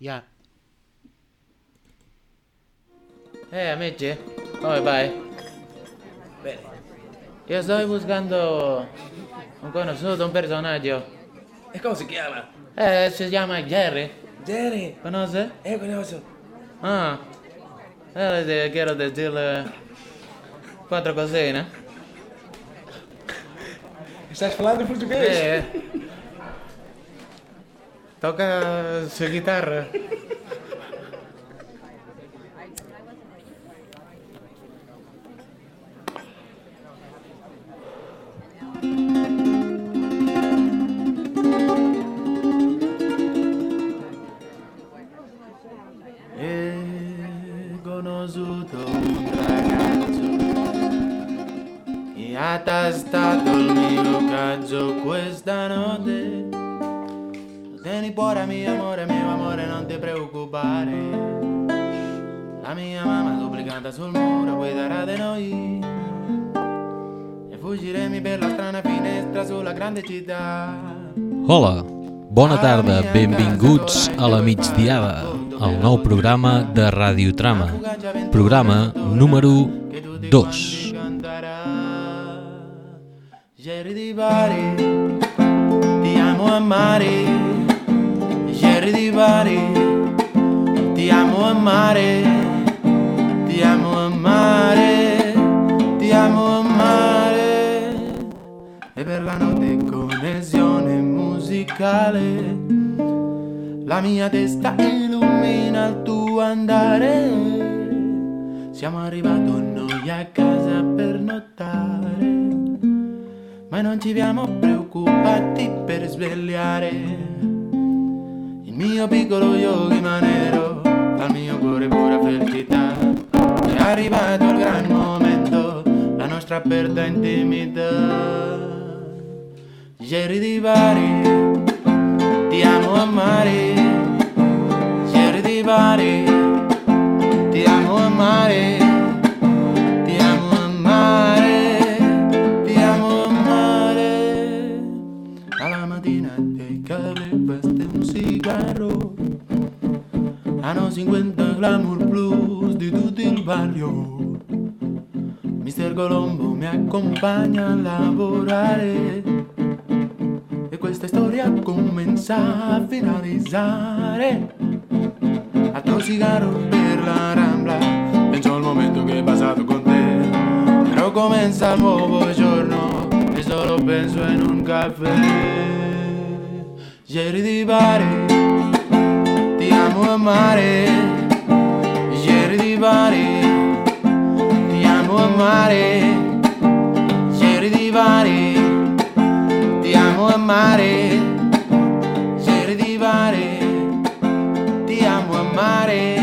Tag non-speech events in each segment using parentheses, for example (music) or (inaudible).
Ya. Eh, amici, come vai? Bene. Io sto buscando un conosciuto, un personaggio. E come si chiama? Eh, si chiama Jerry. Jerry. Conosce? Eh, conosco. Ah. Eh, te quiero decirle quattro cosine. Estás falando português? Eh. (laughs) Toca su chitarra. Bona tarda, benvinguts a la migdiada, el nou programa de Radiotrama, programa número 2. Jerry Bari, ti amo amare. Jerry Bari, ti amo amare. Ti amo amare, ti amo amare. E per la notte connessione musicale, la mia testa illumina il tuo andare. Siamo arrivati noi a casa per nottare, ma non ci siamo preoccupati per svegliare. Il mio piccolo yogi manero, dal mio cuore pura felicità. È arrivato il gran momento, la nostra aperta intimità. Jerry di Bari, ti amo amare. Jerry di Bari, ti amo amare. Ti amo amare, ti amo amare. Alla mattina te cavreste un cigarro. Hanno 50 glamour blues di tutto il barrio. Mister Colombo mi accompagna a lavorare. E questa storia comincia a finalizzare. Altro cigarro per la rambla. Penso al momento che è passato con te. Però comincia il nuovo giorno. E solo penso in un caffè. Jerry di Bari, ti amo amare. Jerry di Bari, ti amo amare. Jerry di Bari, amo amare. Jerry di Bari, ti amo amare.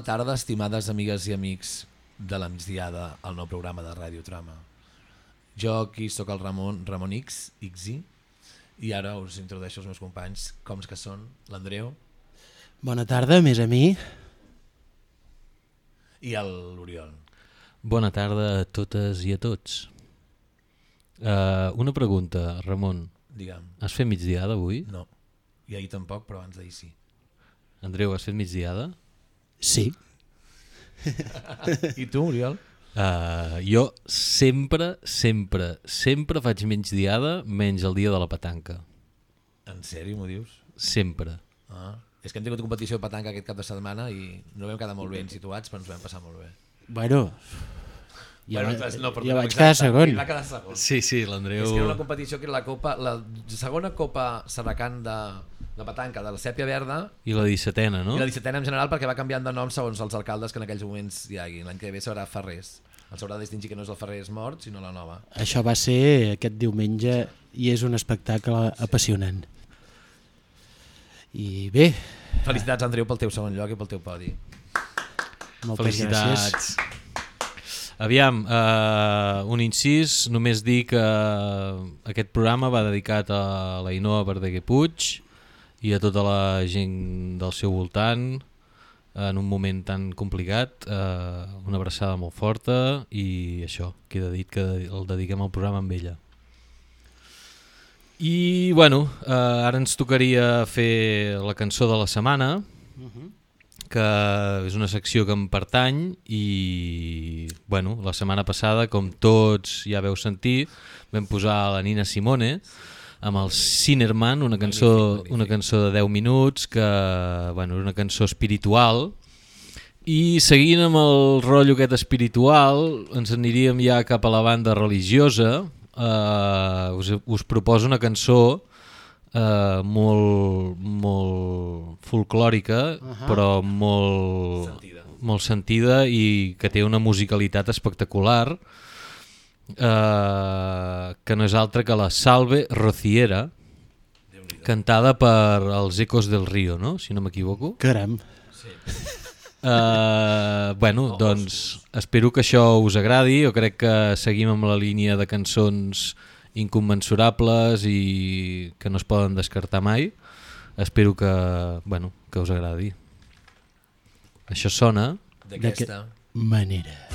Bona tarda, estimades amigues i amics de la migdiada al nou programa de Ràdio Trama. Jo aquí sóc el Ramon, Ramon X, XI, i ara us introdueixo els meus companys, com que són l'Andreu Bona tarda, més a mi. i l'Oriol. Bona tarda a totes i a tots. Uh, una pregunta, Ramon. Digue'm, Has fet migdiada avui? no. I ahir tampoc, però abans d'ahir sí. Andreu, has fet migdiada? Sí. I tu, Oriol? Uh, jo sempre, sempre, sempre faig migdiada menys el dia de la petanca. En sèrio, m'ho dius? Sempre. Ah. És que hem tingut competició de petanca aquest cap de setmana i no vam quedar molt ben situats, però ens vam passar molt bé. Bueno, jo, Bueno, no, perdó, vaig quedar segon. Va quedar segon. Sí, sí, l'Andreu... És que era una competició que era la copa, la segona copa Saracan de, de petanca de la Sèpia Verda I la dissetena, no? i la 17 en general perquè va canviant de nom segons els alcaldes que en aquells moments hi hagi. L'any que ve serà Ferrés. El s'haurà de distingir que no és el Ferrés mort, sinó la nova. Això va ser aquest diumenge i és un espectacle apassionant. I bé, Felicitats, Andreu, pel teu segon lloc i pel teu podi. moltes gràcies. Felicitats. Aviam, uh, un incís, només dir que aquest programa va dedicat a la Inoa Verdaguer Puig i a tota la gent del seu voltant en un moment tan complicat, uh, una abraçada molt forta i això, queda dit que el dediquem al programa amb ella. I bueno, uh, ara ens tocaria fer la cançó de la setmana, que és una secció que em pertany i bueno, la setmana passada, com tots ja veu sentir, vam posar la Nina Simone amb el Cinerman, una cançó, una cançó de 10 minuts que bueno, és una cançó espiritual i seguint amb el rotllo aquest espiritual ens aniríem ja cap a la banda religiosa uh, us, us proposo una cançó uh, molt, molt folclòrica uh -huh. però molt sentida. molt sentida i que té una musicalitat espectacular uh, que no és altra que la Salve Rociera cantada per els Ecos del Río, no? si no m'equivoco. Caram. Uh, bueno, doncs espero que això us agradi. Jo crec que seguim amb la línia de cançons incommensurables i que no es poden descartar mai. Espero que, bueno, que us agradi. Això sona... D'aquesta... Manera.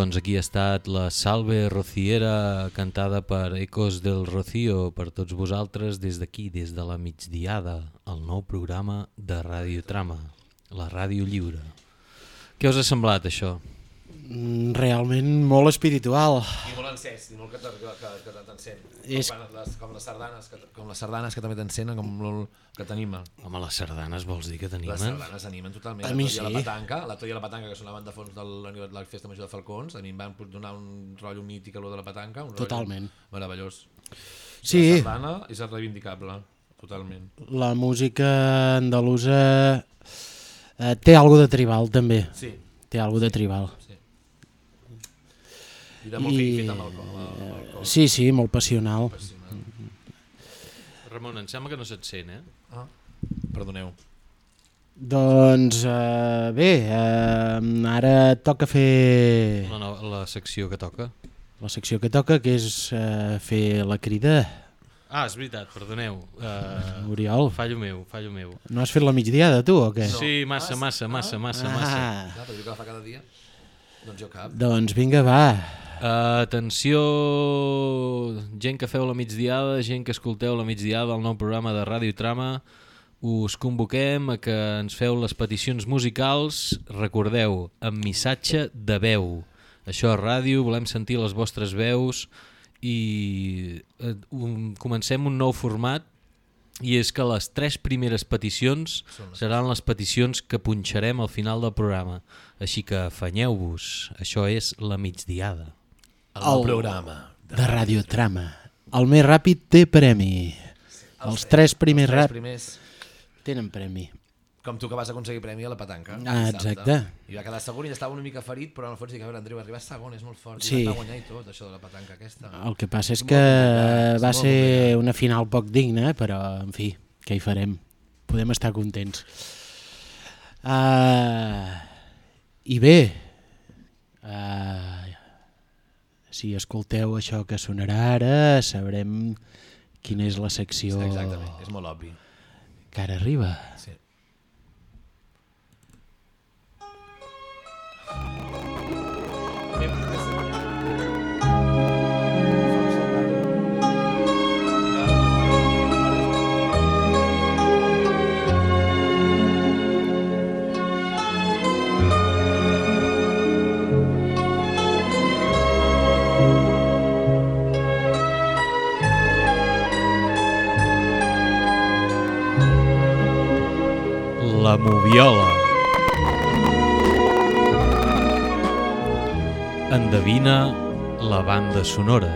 Doncs aquí ha estat la Salve Rociera cantada per Ecos del Rocío per tots vosaltres des d'aquí, des de la migdiada, el nou programa de Radiotrama, la ràdio lliure. Què us ha semblat això? Mm, Realment molt espiritual. I molt encès, i molt que, te- t'encén. Les, com les sardanes, que, com les sardanes que també t'encenen, com molt que t'anima. Home, les sardanes vols dir que Les t'animen? sardanes animen totalment. A mi sí. la petanca, la Toia la petanca, que sonaven de fons de la, la festa major de Falcons, a mi em van donar un rotllo mític a lo de la petanca. Un Totalment. Meravellós. Sí, La sardana és reivindicable, totalment. la música andalusa eh, té alguna de tribal també, Sí, té alguna de tribal. sí. I de molt I- fet amb el, amb el, amb el cos. Sí, sí, molt passional. Ramon, em sembla que no se't sent, eh? Ah, perdoneu. Doncs eh, bé, eh, ara toca fer La, no- la secció que toca. la secció que toca, que és eh, fer la crida. Ah, és veritat, perdoneu. Uh, Oriol, fallo meu, fallo meu. no has fet la migdiada tu o què? Sí, massa, massa, massa, massa, massa. Ah, Clar, però jo que la fa cada dia, doncs jo cap. doncs vinga, va. Uh, atenció, gent que feu la migdiada, gent que escolteu la migdiada al nou programa de Ràdio Trama, us convoquem a que ens feu les peticions musicals, recordeu, amb missatge de veu. Això a ràdio, volem sentir les vostres veus i eh, un, comencem un nou format i és que les tres primeres peticions seran les peticions que punxarem al final del programa. Així que afanyeu-vos, això és la migdiada. El, el programa. De Radiotrama. El més ràpid té premi. Els tres primers Els tres primers, tenen premi. com tu que vas aconseguir premi a la petanca. Ah, exacte. I va quedar segon i estava una mica ferit, però en el fons dic, a veure, Andreu, arribar segon és molt fort. Sí. I va guanyar i tot, això de la petanca aquesta. El que passa és És que complicat, va ser complicat. una final poc digna, però en fi, què hi farem? Podem estar contents. Uh, I bé, uh, si escolteu això que sonarà ara, sabrem quina és la secció Exactament, és molt obvi. que ara arriba. Sí. La moviola. Endevina la banda sonora.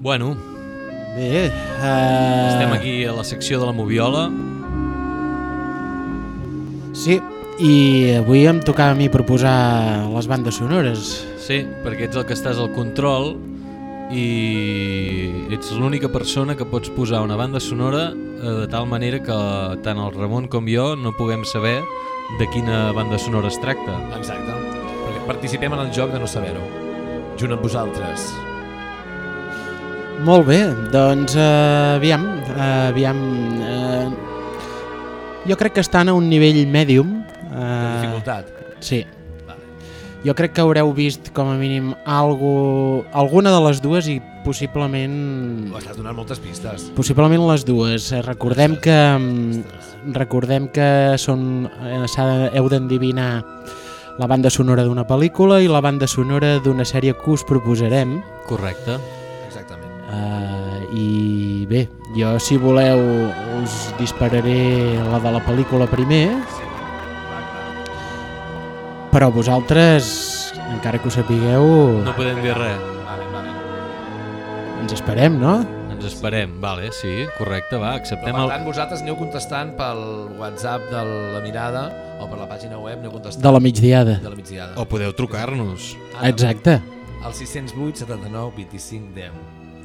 Bueno, Bé, uh, estem aquí a la secció de la moviola. Sí, i avui em tocava a mi proposar les bandes sonores. Sí, perquè ets el que estàs al control i ets l'única persona que pots posar una banda sonora eh, de tal manera que tant el Ramon com jo no puguem saber de quina banda sonora es tracta. Exacte. Perquè participem en el joc de no saber-ho. Junt amb vosaltres. Molt bé, doncs uh, aviam, uh, aviam uh, jo crec que estan a un nivell mèdium. De Uh, dificultat. sí, Vale. jo crec que haureu vist com a mínim algo, alguna de les dues i possiblement M'estàs donant moltes pistes. possiblement les dues. Eh, Recordem que mm, Ostres. recordem que són eh, heu d'endevinar la banda sonora d'una pel·lícula i la banda sonora d'una sèrie que us proposarem. Correcte. Exactament. Uh, I bé, jo si voleu us dispararé la de la pel·lícula primer, Sí. Però vosaltres, encara que ho sapigueu, No podem dir res. Vale, vale. ens esperem, no? Ens esperem, vale, sí, correcte, va, acceptem Però, per el... tant, vosaltres aneu contestant pel WhatsApp de la mirada o per la pàgina web, aneu contestant De la migdiada. de la migdiada. O podeu trucar-nos. Ara, Exacte. Al 608 79 25 10.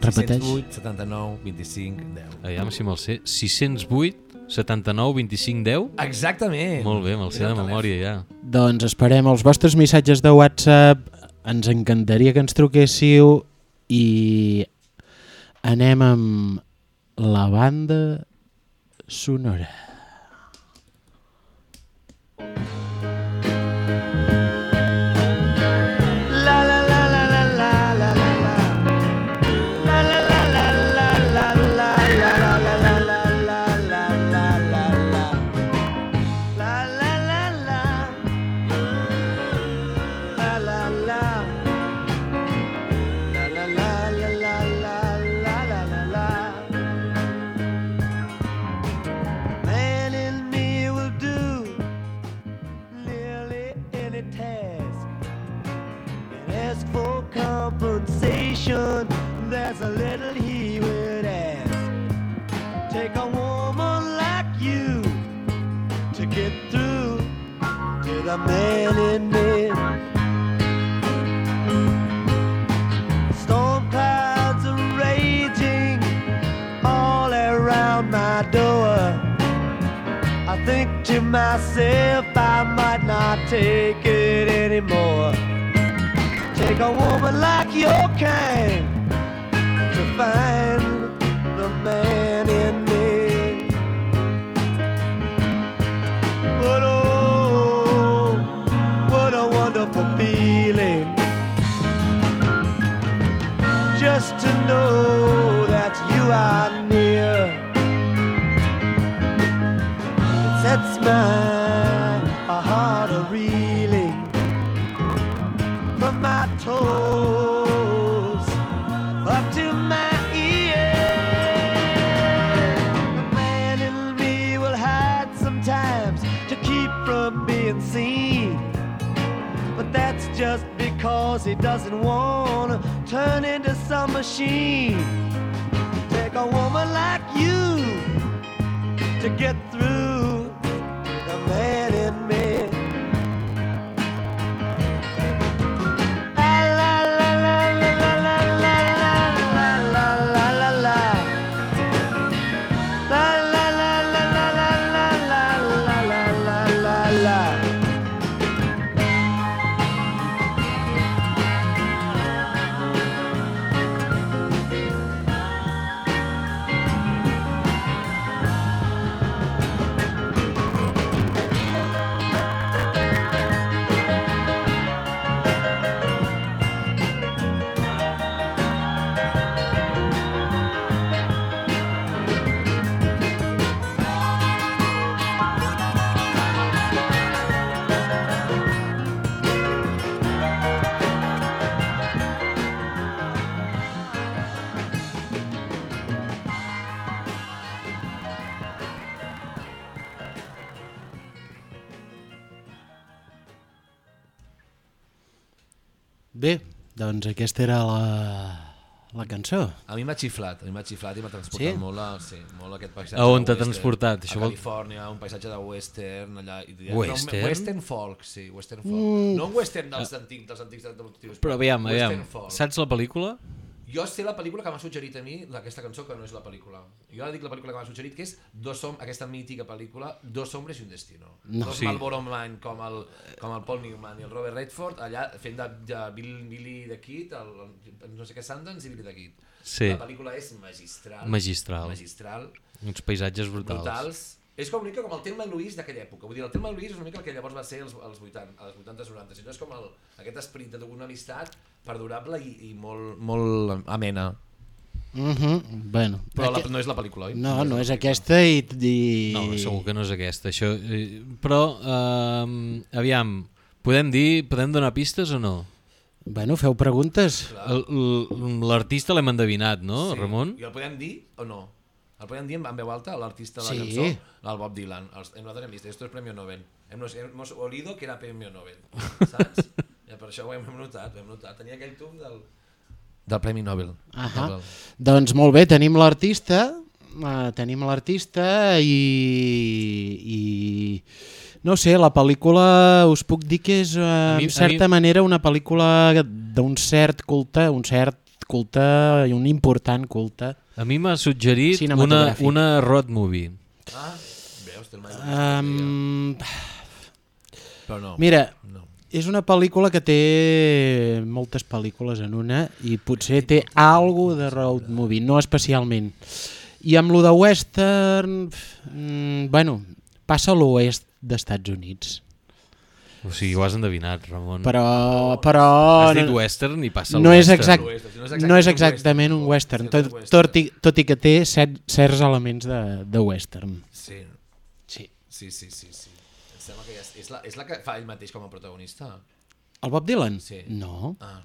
Repeteix. 608 79 25 10. Aviam si me'l sé. 608 79 25 10? Exactament. Molt bé, me'l sé de memòria ja. Doncs esperem els vostres missatges de WhatsApp, ens encantaria que ens truquéssiu i anem amb la banda sonora. The man in me. Storm clouds are raging all around my door. I think to myself I might not take it anymore. Take a woman like your kind to find the man in feeling. Just to know that you are near. It sets my heart a reeling from my toes because he doesn't want to turn into some machine. Take a woman like you to get doncs aquesta era la, la cançó. A mi m'ha xiflat, a mi m'ha xiflat i m'ha transportat Sí? molt, a, sí, molt a aquest paisatge. A on t'ha transportat? Això a Califòrnia, un paisatge de western, allà. I, Western? No, western folk, sí, western folk. Mm. No un western dels antics, dels antics de motius. Però aviam, aviam, folk. saps la pel·lícula? Jo sé la pel·lícula que m'ha suggerit a mi, la- aquesta cançó, que no és la pel·lícula. Jo ara dic la pel·lícula que m'ha suggerit, que és Dos som, aquesta mítica pel·lícula, Dos hombres i un destino. No. Dos Sí. Marlboro Man, com el, com el Paul Newman i el Robert Redford, allà fent de, de Bill, Billy the Kid, el, el, no sé què, Sundance i Billy the Kid. Sí. La pel·lícula és magistral. Magistral. Magistral. Uns paisatges brutals. Brutals. És com una mica com el Telma Louise d'aquella època. Vull dir, el Telma Louise és una mica el que llavors va ser als, als 80, als 80 90 Si no és com el, aquest esperit d'una amistat perdurable i, i molt, molt amena. Uh -huh. bueno, Però la, no és la pel·lícula, oi? no, no és pel·lícula. aquesta i... i... No, segur que no és aquesta. Això, eh, però, eh, aviam, podem dir, podem donar pistes o no? Bueno, feu preguntes. L'artista l'hem endevinat, no, Ramon? I el podem dir o no? El podem dir en veu alta, l'artista de la Sí. cançó, el Bob Dylan. Els, nosaltres hem vist, esto es premio Nobel. Hemos, hemos olido que era premio Nobel, (laughs) saps? ja per això ho hem notat, ho hem notat. Tenia aquell tub del... Del Premi Nobel. Ahà. Nobel. Doncs molt bé, tenim l'artista, uh, tenim l'artista i, i no sé, la pel·lícula us puc dir que és uh, A mi- en certa mi- manera una pel·lícula d'un cert culte, un cert culte i un important culte. A mi m'ha suggerit una, una road movie. Ah, veus, té el mai Um, Però no. mira, no. És una pel·lícula que té moltes pel·lícules en una i potser té algo de road movie, no especialment. I amb lo de western, mm, bueno, passa a l'oest d'Estats Units. O sigui, ho has endevinat, Ramon. Però, però has dit western i passa no és, western. exact, no és exactament un western, tot, tot, i, tot i que té set, certs elements de, de western. Sí. Sí. Sí, sí, sí. sí. Em sembla que ja és, és, la, és la que fa ell mateix com a protagonista. El Bob Dylan? Sí. No, Ah.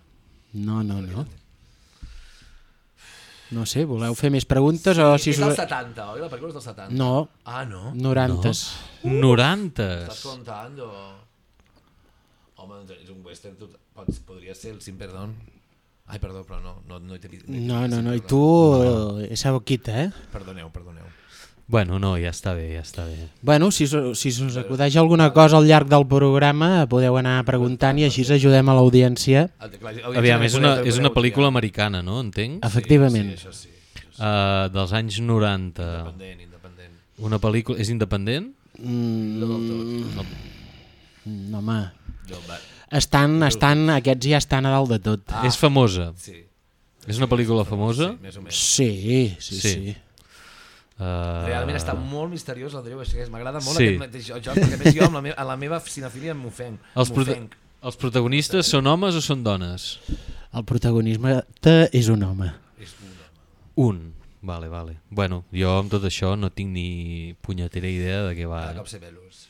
no, no, no. No sé, voleu fer més preguntes o si... és del us- 70, oi? La pel·lícula és del 70. No, Ah, no? 90. 90. Estàs contant o... Home, doncs és un western, tot, pots, podria ser el Sin Perdón. Ai, perdó, però no, no, no he tingut... No, no, no, i tu, esa boquita, eh? Perdoneu, perdoneu. Bueno, no, ja està bé, ja està bé. Bueno, si, si us acudeix alguna cosa al llarg del programa, podeu anar preguntant i així ajudem a l'audiència. Aviam, és una, és una pel·lícula americana, no? Entenc? Efectivament. Sí, això sí. Això sí. Uh, dels anys 90. Independent, independent. Una pel·lícula... És independent? Mm, no, home. Estan, estan, aquests ja estan a dalt de tot. Ah. És famosa. sí, És una pel·lícula famosa? sí, més o menys. Sí, sí, Sí. sí. Uh, Realment està molt misteriós el Drew Esquers. M'agrada molt Sí. aquest mateix joc, perquè més jo amb la, me a la meva cinefília m'ofenc. Els, prota m'ofenc. els protagonistes són homes o són dones? El protagonisme te- és un home. És un home. Un. Vale, vale. Bueno, jo amb tot això no tinc ni punyetera idea de què va. Cada cop sé velos.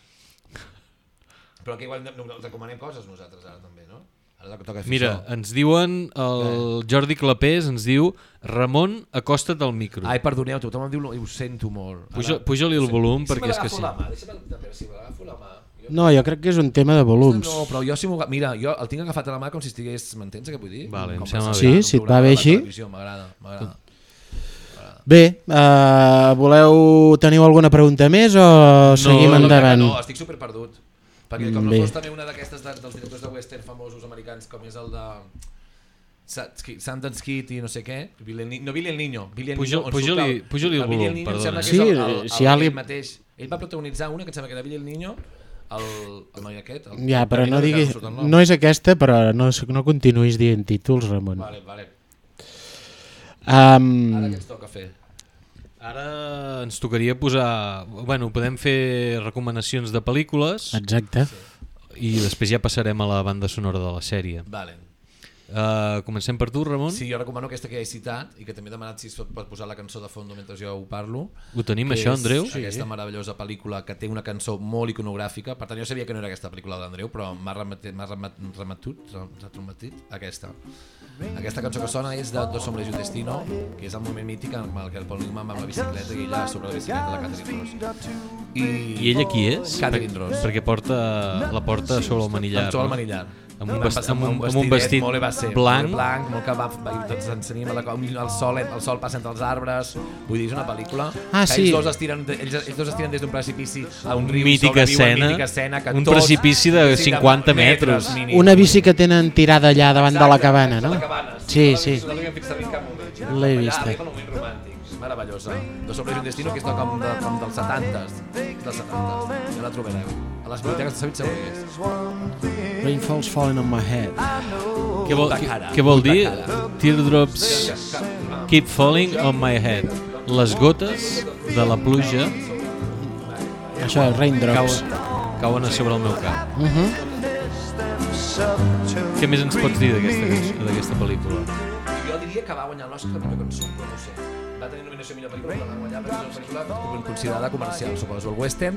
Però que igual no, no, no recomanem coses nosaltres ara també, no? Ara toca fer Mira, això. ens diuen, el Jordi Clapés ens diu Ramon, acosta't al micro. Ai, perdoneu, tothom em diu ho sento molt. Puja- puja-li el volum, perquè és que sí. La mà, deixa'm si m'agafo la mà. Jo... No, jo crec que és un tema de volums. No, però jo si m'ho... Mira, jo el tinc agafat a la mà com si estigués... M'entens què vull dir? Vale, em Com sembla bé. estar Sí, si et va bé així. M'agrada, m'agrada. Bé, uh, voleu... Teniu alguna pregunta més o seguim no, endavant? No, estic super perdut. Perquè com no Bé. fos també una d'aquestes de, dels directors de western famosos americans com és el de Sundance Kid i no sé què, Billy el no Billy el Niño, Billy el Niño, puja-li el volum, Niño perdona. Sí, el, el, el, si ja li- ell mateix. Ell va protagonitzar una que em sembla que era Billy el Niño, el, el noi aquest. El, Ja, però el no diguis... el. No és aquesta, però no, no continuïs dient títols, Ramon. Vale, vale. Um, Ara què ens toca fer? Ara ens tocaria posar... Bueno, podem fer recomanacions de pel·lícules exacte. i després ja passarem a la banda sonora de la sèrie. Vale. Uh, comencem per tu, Ramon? Sí, jo recomano aquesta que ja he citat i que també he demanat si es pot posar la cançó de fons mentre jo ho parlo. Ho tenim, això, és Andreu? Aquesta meravellosa pel·lícula que té una cançó molt iconogràfica. Per tant, jo sabia que no era aquesta pel·lícula d'Andreu, però m'ha m'ha remet- remetut, retrometit aquesta. Aquesta cançó que sona és de Dos hombres y un destino, que és el moment mític en el que el Paul Newman va amb la bicicleta i ella sobre la bicicleta de la Catherine Ross. I, I ella qui és? Catherine Ross. Perquè porta, la porta sobre el manillar. Sobre el no? Amb un vest- amb un- amb un vestit molt base, blanc. molt blanc, molt que va, va i tots ens tenim la, el, sol, el sol passa entre els arbres, vull dir, és una pel·lícula Ah, que sí. ells, dos es tiren, ells, ells dos es tiren des d'un precipici a un riu Mítica i escena, mítica escena que un tots, precipici de sí, 50 metres. mínim. Una bici que tenen tirada allà davant de la cabana, no? De la cabana, Sí, sí. L'he romàntic, meravellosa. Dos hombres y un destino, que és com, de, com dels 70s. Dels 70s. Ja la trobareu. A les biblioteques de Sabit segur que és. Rain falls falling on my head. Què vol, què, vol dir? Teardrops keep falling on my head. Les gotes de la pluja Això Raindrops. cauen, cauen a sobre el meu cap. Uh -huh. Què més ens pots dir d'aquesta pel·lícula? Jo diria que va guanyar l'Oscar millor cançó, però no sé. Va tenir nominació a millor pel·lícula, va guanyar perquè és una pel·lícula considerada comercial, suposo. El western,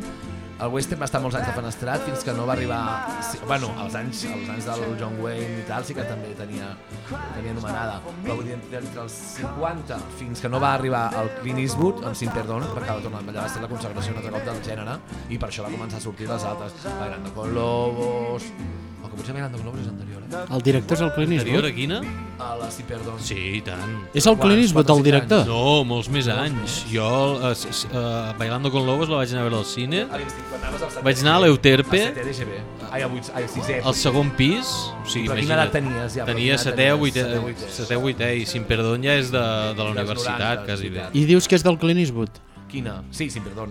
el western va estar molts anys defenestrat fins que no va arribar... Sí, bueno, als anys, als anys del John Wayne i tal sí que també tenia, tenia anomenada. Però vull dir, entre els 50 fins que no va arribar al Clint Eastwood, amb Sin Perdón, perquè va tornar allà va ser la consagració un altre cop del gènere, i per això va començar a sortir les altres. Bailando con Lobos... O que potser Bailando con Lobos és anterior, eh? El director és el Clint Anterior Eastwood. a quina? A la Sin Perdón. Sí, i tant. És el Clint? Eastwood el director? No, molts més anys. Jo, uh, uh, Bailando con Lobos, la vaig anar a veure al cine. Vaig anar a l'Euterpe. Ai, al, vuit, ai, al sisè. al segon pis. O sigui, Però quina imagina't, edat tenies ja? Tenia quina edat setè, tenies? vuitè, Setè, vuitè. setè, vuitè, i Sin Perdón ja és de, de la universitat, 90, quasi bé. I dius que és del Clint Eastwood? Quina? Sí, sí, perdó.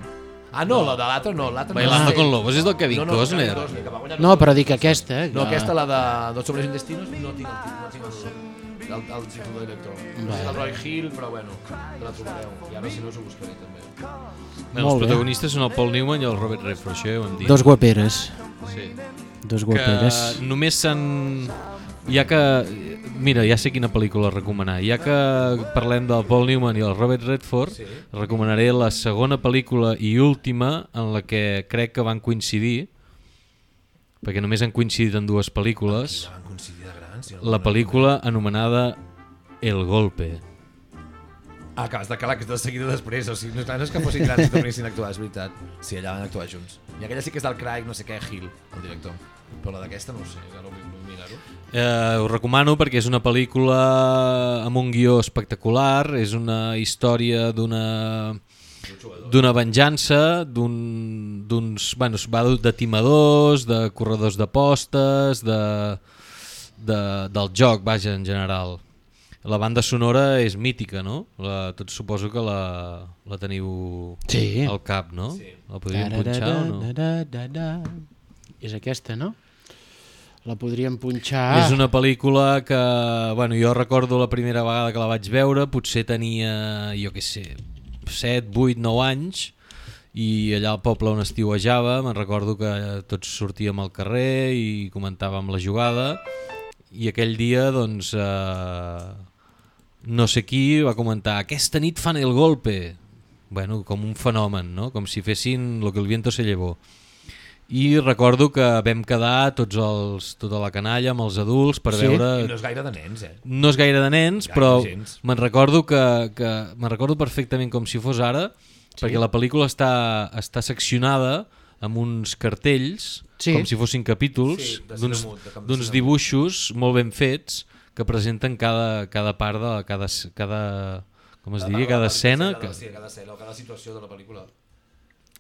Ah, no, la de l'altre no. no Bailando sé. con Lobos és del Kevin no, no, Costner. Que No, los però dic aquesta. No, que- aquesta, la de Dos hombres intestinos, no tinc el títol, no el, el, el títol de director. No sé, el Roy Hill, però bueno, te la trobareu. I ara si no us ho buscaré també. Bé, els protagonistes són el Paul Newman i el Robert Redford, això ja ho hem dit. Dos guaperes. Sí. Dos Que guaperes. només s'han... Ja que... Mira, ja sé quina pel·lícula recomanar. Ja que parlem del Paul Newman i el Robert Redford, sí. recomanaré la segona pel·lícula i última en la que crec que van coincidir, perquè només han coincidit en dues pel·lícules, Ja van coincidir de grans. jo no- la pel·lícula anomenada El Golpe. Ah, acabes de calar que de seguida després, o sigui, no, no és que fossin grans i tornessin a actuar, és veritat. Sí, allà van actuar junts. I aquella sí que és del Craig, no sé què, Hill, el director. Però la d'aquesta no ho sé, ara ho vull mirar-ho. Eh, ho recomano perquè és una pel·lícula amb un guió espectacular, és una història d'una d'una venjança, d'un- d'uns... Bueno, es va de timadors, de corredors d'apostes, de, de, del joc, vaja, en general. La banda sonora és mítica, no? La, tots suposo que la, la teniu Sí. al cap, no? Sí. La podríem punxar o no? Da-da-da-da-da. És aquesta, no? La podríem punxar... És una pel·lícula que, bueno, jo recordo la primera vegada que la vaig veure, potser tenia, jo què sé, 7, 8, 9 anys, i allà al poble on estiuejava, me'n recordo que tots sortíem al carrer i comentàvem la jugada, i aquell dia, doncs, eh, no sé qui va comentar aquesta nit fan el golpe, bueno, com un fenomen, no? com si fessin lo que el viento se llevó i recordo que vam quedar tots els, tota la canalla amb els adults per Sí? veure... I no és gaire de nens, eh? No és gaire de nens, Gaire però me'n recordo que, que me'n recordo perfectament com si fos ara, sí? perquè la pel·lícula està, està seccionada amb uns cartells, Sí. com si fossin capítols, Sí, d'uns dibuixos molt ben fets que presenten cada, cada part de cada, cada com es diria, cada escena Cada, sí, cada escena o cada situació de la pel·lícula.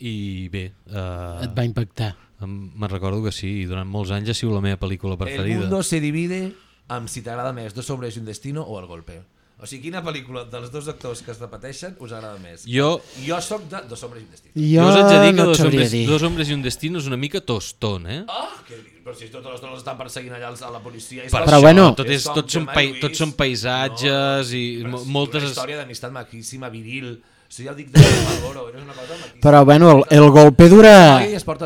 I bé eh, Et va impactar. me'n recordo que sí, i durant molts anys ha sigut la meva pel·lícula El preferida mundo se divide amb si t'agrada més Dos hombres y un destino o El golpe. O sigui, quina pel·lícula dels dos actors que es repeteixen us agrada més? jo, Jo sóc de Dos hombres y un destino. Jo jo us haig de dir que no dos, hombres, dir. dos hombres i un destino és una mica tostón, eh? Ah, que dir, però si totes les dones estan perseguint allà els- a la policia... És Per Però això, bueno- tot, és, tots, són pai, Louise. tots són paisatges i però mo- és moltes... Una història d'amistat maquíssima, viril... Això ja dic de Malboro, és una cosa. Però bueno, el, el golpe dura...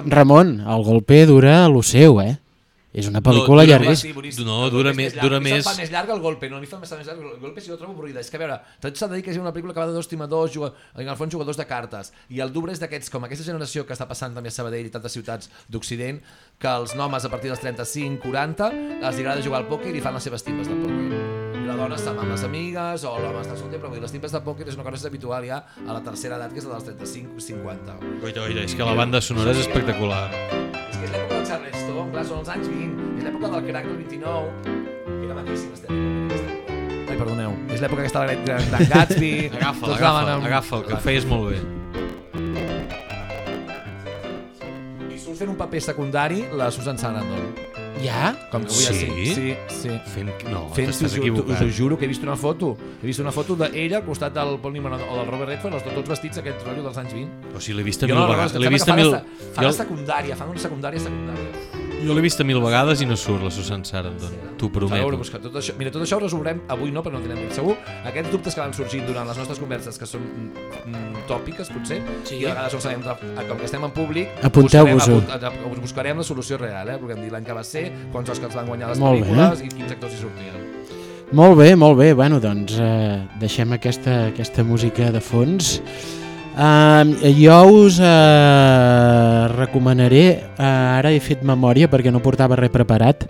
Ramon, el golpe dura lo seu, eh? És una pel·lícula dura llarguíssima. boníssim. No, dura més- llarg. dura A mi se'm més- fa més llarg el golpe, no, a mi fa més, més llarg el golpe si jo trobo avorrida. És que a veure, tot s'ha de dir que és una pel·lícula que va de dos timadors, juga, en el fons jugadors de cartes, i el dubre és d'aquests, com aquesta generació que està passant també a Sabadell i tantes ciutats d'Occident, que els homes a partir dels 35-40 els agrada jugar al pòquer i fan les seves timbes de pòquer. I la dona està amb les amigues o l'home està solter, però vull dir, les timbes de pòquer és una cosa habitual ja a la tercera edat, que és la dels 35-50. Oita, oita, és que la banda sonora és espectacular. És que és l'època Charleston, clar, són els anys 20, és l'època del crack del 29, que era maquíssim, estem Ai, perdoneu, és l'època que està de, de Gatsby... (laughs) Agafa'l, agafa'l, amb- agafa'l, que ho feies molt bé. I surt fent un paper secundari la Susan Sarandon. Ja? Com que avui Sí? Sí, sí. sí. Fent... No, Fent, t'estàs us, us equivocant. ho juro que he vist una foto. He vist una foto d'ella al costat del Paul Newman o del Robert Redford, els dos tots vestits aquest rotllo dels anys 20. O sigui, l'he vist a Jo mil vegades. L'he em vist a sembla mil... fa Jo, la secundària, fa una secundària secundària. Jo l'he vist a mil vegades i no surt la Susan Sarandon. T'ho prometo. buscar tot això. Mira, tot això ho resoldrem avui no, però no tindrem temps. Segur, aquests dubtes que van sorgint durant les nostres converses, que són mm, tòpiques, potser, sí. i a vegades no sabem, com que estem en públic, Apunteu-vos-ho. buscarem, buscarem la solució real, eh? Podem dir l'any que va ser, quants Oscars van guanyar les Molt bé. pel·lícules i quins actors hi sortien. Molt bé, molt bé. Bueno, doncs eh, deixem aquesta, aquesta música de fons. Uh, jo us uh, recomanaré, uh, ara he fet memòria perquè no portava res preparat,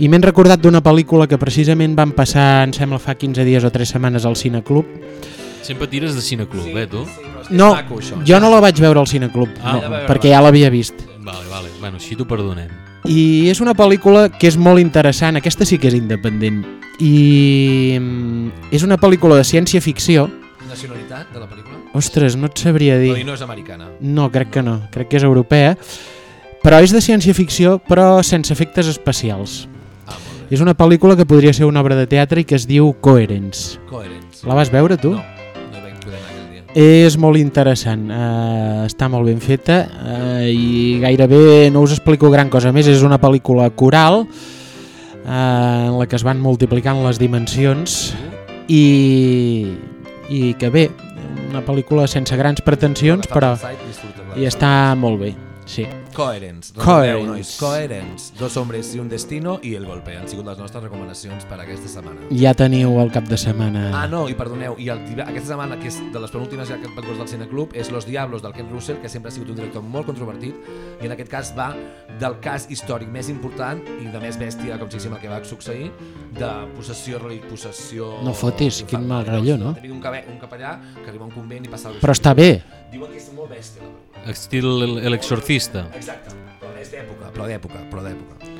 i m'he recordat d'una pel·lícula que precisament van passar, em sembla, fa 15 dies o 3 setmanes al Cineclub. Sempre tires de cineclub, eh, tu? Sí, No, maco, això. jo no la vaig veure al Cineclub, Ah, no, ja veure perquè ja l'havia vist. Vale, vale. Bueno, així t'ho perdonem. I és una pel·lícula que és molt interessant, aquesta sí que és independent, i mm, és una pel·lícula de ciència-ficció, Nacionalitat de la pel·lícula? Ostres, no et sabria dir. No, i no és americana. No, crec que no. Crec que és europea. Però és de ciència-ficció, però sense efectes especials. Ah. És una pel·lícula que podria ser una obra de teatre i que es diu Coherence. Coherence. La vas veure, tu? No, no vaig poder anar aquell dia. És molt interessant, uh, està molt ben feta uh, i gairebé no us explico gran cosa més, és una pel·lícula coral uh, en la que es van multiplicant les dimensions i, i que bé, una pel·lícula sense grans pretensions però i està molt bé, sí. Coherence. Coherence. Recordeu, nois, Coherence. Dos hombres i un destino i el golpe. Han sigut les nostres recomanacions per aquesta setmana. Ja teniu el cap de setmana. Ah, no, i perdoneu, i el, aquesta setmana, que és de les penúltimes ja que et del Cineclub, és Los Diablos del Ken Russell, que sempre ha sigut un director molt controvertit, i en aquest cas va del cas històric més important i de més bèstia, com si el que va succeir, de possessió, possessió... No fotis, quin mal rotllo, no? Té un, cabe- un capellà que arriba a un convent i passa Però està bé. Diuen que és molt bèstia, la. Estil el, el exorcista. Exacte, però és d'època, però d'època, però d'època.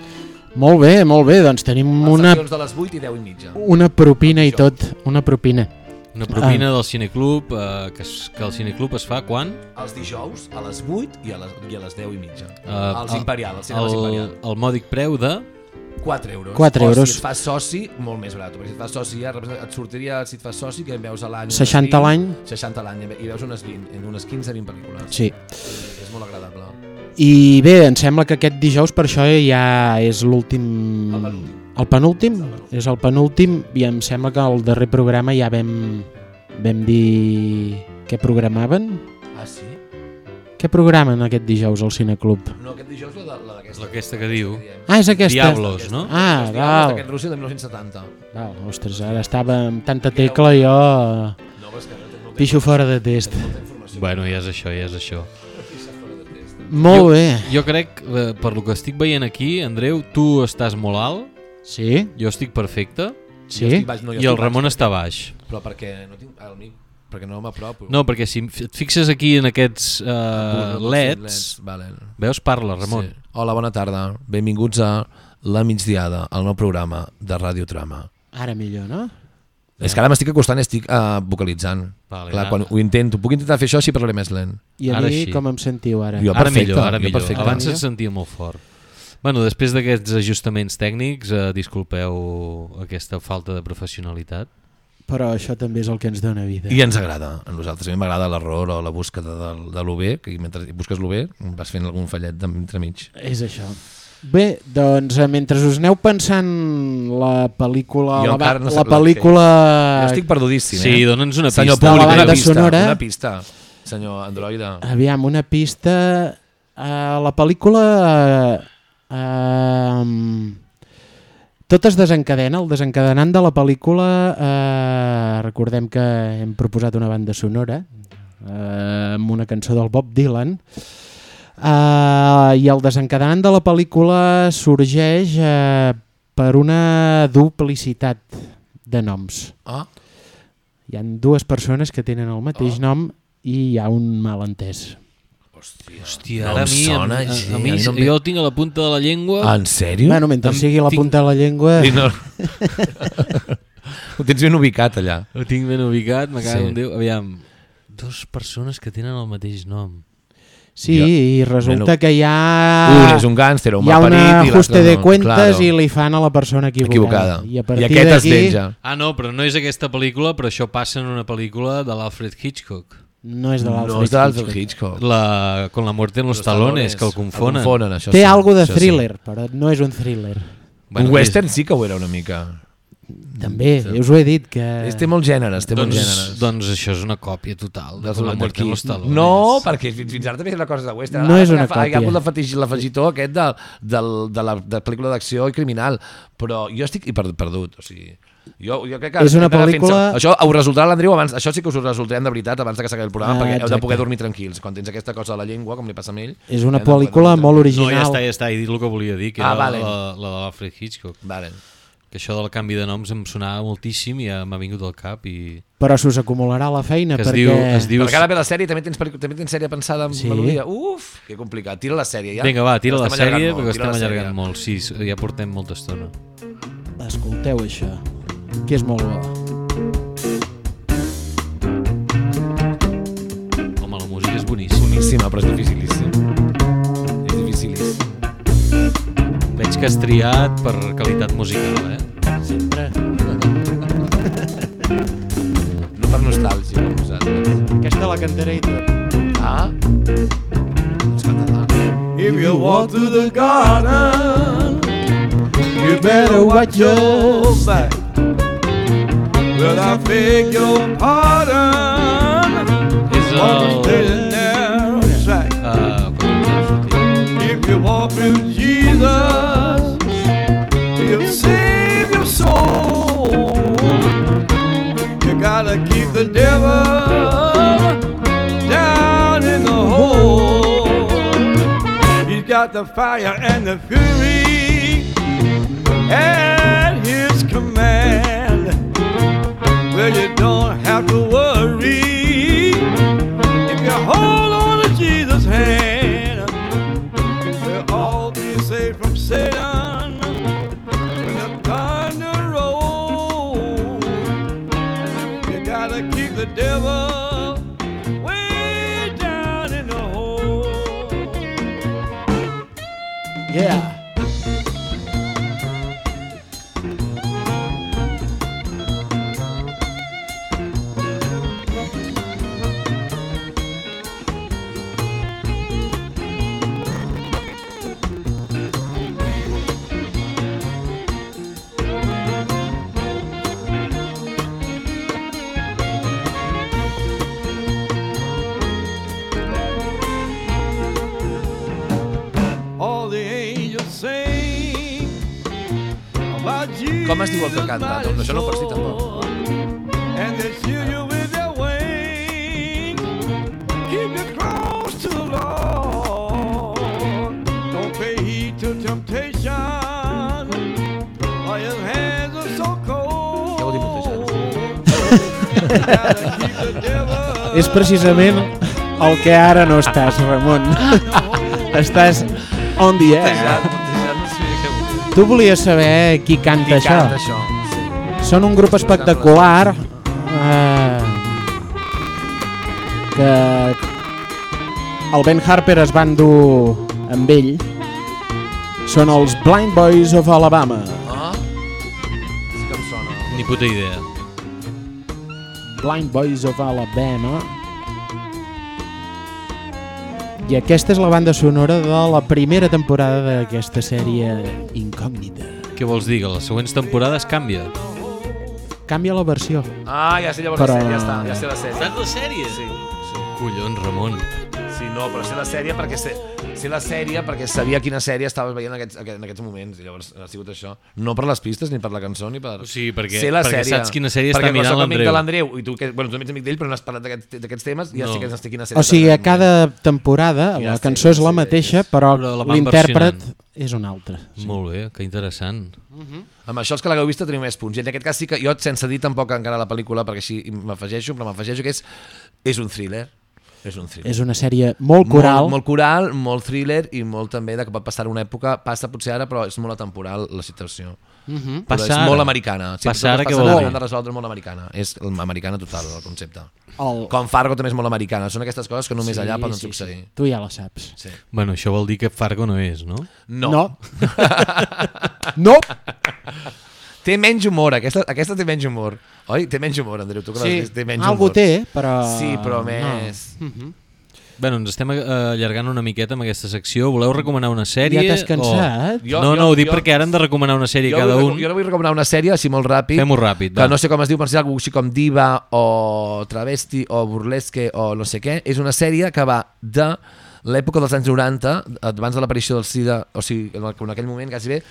Molt bé, molt bé, doncs tenim una, Sessions de les 8 i 10 i mitja. una propina i tot, una propina. Una propina del cineclub, eh, que, es, que el cineclub es fa quan? Els dijous a les 8 i a les, i a les 10 i mitja. Eh, els el- Imperial, els cinemes El, Imperial. el mòdic preu de... 4 euros. 4 O euros. si et fas soci, molt més barat. Perquè si et fas soci ja et sortiria, si et fas soci, que en veus a l'any... unes 60 a 20, l'any. 60 a l'any, i veus unes 20, en unes 15-20 pel·lícules. Sí. És molt agradable. I bé, em sembla que aquest dijous per això ja és l'últim... El penúltim. El penúltim? És el penúltim i em sembla que el darrer programa ja vam, vam dir què programaven. Ah, sí? Què programen aquest dijous al Cineclub? No, aquest dijous la la. Aquesta que diu. Ah, és aquesta. Diablos, no? Ah, Els Diablos val. d'aquest Rússia de 1970. val. Ostres, ara estava amb tanta tecla jo No, però és que no té molta, pixo fora de test. molta informació. Bueno, ja és això, ja és això. Molt bé. Jo crec, eh, per lo que estic veient aquí, Andreu, tu estàs molt alt, Sí? jo estic perfecte, Jo Sí? estic baix, no, jo i el estic Ramon baix, està baix. Però perquè no tinc el mic, perquè no m'apropo. No, perquè si et fixes aquí en aquests uh, Ah, leds, Vale. veus, parla, Ramon. Sí. Hola, bona tarda. Benvinguts a La migdiada, el nou programa de Ràdio Trama. Ara millor, no? És que ara m'estic acostant i estic uh, vocalitzant. Vale, Clar, ara- quan ho intento, puc intentar fer això si parlaré més lent. I a Ara mi sí. com em sentiu ara? Jo Ara perfecte, millor, ara jo millor. perfecte. Abans Millor? et sentia molt fort. Bueno, després d'aquests ajustaments tècnics, eh, disculpeu aquesta falta de professionalitat. Però això també és el que ens dona vida. I ens agrada. A nosaltres a mi m'agrada l'error o la búsqueda de, de lo bé, que mentre busques lo bé vas fent algun fallet d'entremig. És això. Bé, doncs eh, mentre us aneu pensant la pel·lícula... Jo la, encara no la la pel·lícula... Jo estic perdudíssim, Sí, eh? dona'ns una Senyor pista. públic, una pista, sonora. una pista, senyor androide. Aviam, una pista... Uh, la pel·lícula... Uh, tot es desencadena, el desencadenant de la pel·lícula, eh, recordem que hem proposat una banda sonora eh, amb una cançó del Bob Dylan, eh, i el desencadenant de la pel·lícula sorgeix eh, per una duplicitat de noms. Ah, Hi han dues persones que tenen el mateix Oh. nom i hi ha un malentès. Hòstia. Hòstia, No ara em a mi, sona a, a, a mi no jo tinc a la punta de la llengua. Ah, en sèrio? Bueno, mentre Em- sigui la tinc- punta de la llengua... Sí, no. (laughs) Ho tens ben ubicat allà. Ho tinc ben ubicat, me cago Sí. en Déu. Aviam, dos persones que tenen el mateix nom. Sí, Jo- i resulta Bueno, que hi ha... Un és un gàngster, un hi ha un malparit... i ajuste de no. cuentes Claro. i li fan a la persona equivocada. equivocada. I, a I partir aquest es d'aquí menja. Ah, no, però no és aquesta pel·lícula, però això passa en una pel·lícula de l'Alfred Hitchcock. No és de l'Alfred No és de l'Alfred Hitchcock. Hitchcock. La, con la muerte en los, talones, que el confonen. El confonen, això Té sí. algo de això sí. thriller, però no és un thriller. un western sí que ho era una mica. També, jo us ho he dit que... És, té molts gèneres, té molts Doncs, gèneres. doncs això és una còpia total de la muerte en los talones. No, perquè fins, fins ara també és una cosa de western. No Ara és una Hi ha còpia. hagut l'afegitó aquest de, de, de la de pel·lícula d'acció i criminal, però jo estic perdut, o sigui... Jo, jo crec que És una de pel·lícula- Això ho resultarà l'Andreu abans, això sí que us ho resultarem de veritat abans de que s'acabi el programa, Ah, perquè heu de exacte. poder dormir tranquils. Quan tens aquesta cosa a la llengua, com li passa a ell... És una de pel·lícula molt No, original. ja està, ja està, he dit el que volia dir, que Ah, era vale. la, la de l'Alfred Hitchcock. Vale. Que això del canvi de noms em sonava moltíssim i ja m'ha vingut al cap i... Però s'us acumularà la feina Que es perquè... diu, es diu... Perquè ara ve la sèrie, també tens, també tens sèrie pensada amb Sí. melodia. Uf, que complicat. Tira la sèrie ja. Vinga, va, tira la sèrie perquè estem la allargant molt. Sí, ja portem molta estona. Escolteu això, que és molt bo. Home, la música és boníssima. Boníssima, però és dificilíssim. És dificilíssim. Veig que has triat per qualitat musical, eh? Sempre. (laughs) No per nostàlgia, vosaltres. Aquesta cantaré i tot. Ah? If you walk through the garden, you better watch your back. Well, I beg your pardon. There, track. Uh, com ens ha sortit? If you walk with Jesus, he'll save your soul. You gotta keep the devil down in the hole. He's got the fire and the fury at his command. Well, you don't have to worry if you hold on to Jesus' hand. We'll all be safe from Satan when the thunder rolls. You gotta keep the devil way down in the hole. Yeah. Com es diu el que canta? Doncs això no ho pots dir tampoc. And they shield you with their wings. Keep you close to the Lord. Don't pay heed to temptation. Or his hands are so cold. (laughs) És precisament el que ara no estàs, Ramon. (laughs) estàs on the air. Tu volies saber qui canta Qui això? canta això? Sí. Són un grup espectacular eh, que el Ben Harper es va endur amb ell. Són els Blind Boys of Alabama. Ah? Sí que em sona. Ni puta idea. Blind Boys of Alabama. I aquesta és la banda sonora de la primera temporada d'aquesta sèrie incògnita. Què vols dir? Que les següents temporades canvia? Canvia la versió. Ah, ja sé llavors Però- la sèrie, ja està, ja sé la sèrie. Saps la sèrie? Sí, sí. Collons, Ramon. Sí, no, però sé la sèrie perquè sé, sé la sèrie perquè sabia quina sèrie estaves veient en aquests, en aquests moments i llavors ha sigut això. No per les pistes, ni per la cançó, ni per... O sigui, perquè- sé la perquè sèrie. saps quina sèrie està perquè mirant soc amic l'Andreu. de l'Andreu i tu, que, bueno, tu ets amic d'ell però no has parlat d'aquests d'aquests temes i ja No. sé que estic quina sèrie. O sigui, a està cada temporada Ja la sé, cançó és la sé, mateixa, és- però Però l'intèrpret és un altre. Molt bé, que interessant. Amb això els que l'hagueu vist teniu més punts. I en aquest cas sí que jo, sense dir tampoc encara la pel·lícula, perquè així m'afegeixo, però m'afegeixo que és, és un thriller. És un thriller. És una sèrie molt coral. Molt, molt coral, molt thriller i molt també de que pot passar una època, passa potser ara, però és molt atemporal la situació. Uh -huh. Però Passa és molt americana. Sempre Passa ara, passa vol dir? De resoldre molt americana. És americana total, el concepte. El... Com Fargo també és molt americana. Són aquestes coses que només Sí, allà poden sí, succeir. Sí. Tu ja la saps. Sí. Bueno, això vol dir que Fargo no és, no? No. No. (laughs) no. Té menys humor, aquesta, aquesta té menys humor. Oi? Té menys humor, Andreu, tu que l'has Sí, vist, té menys algú humor. té, però... Sí, però no. més... Bueno, ens estem eh, allargant una miqueta amb aquesta secció. Voleu recomanar una sèrie? Ja t'has cansat? O... Jo- no, jo- no, ho dic jo- perquè ara hem de recomanar una sèrie Jo, cada un. jo ara vull recomanar una sèrie així molt ràpid. Fem-ho ràpid, que va. no sé com es diu, però si algú així com diva o travesti o burlesque o no sé què, és una sèrie que va de l'època dels anys 90, abans de l'aparició del SIDA, o sigui, en, el- en aquell moment quasi bé,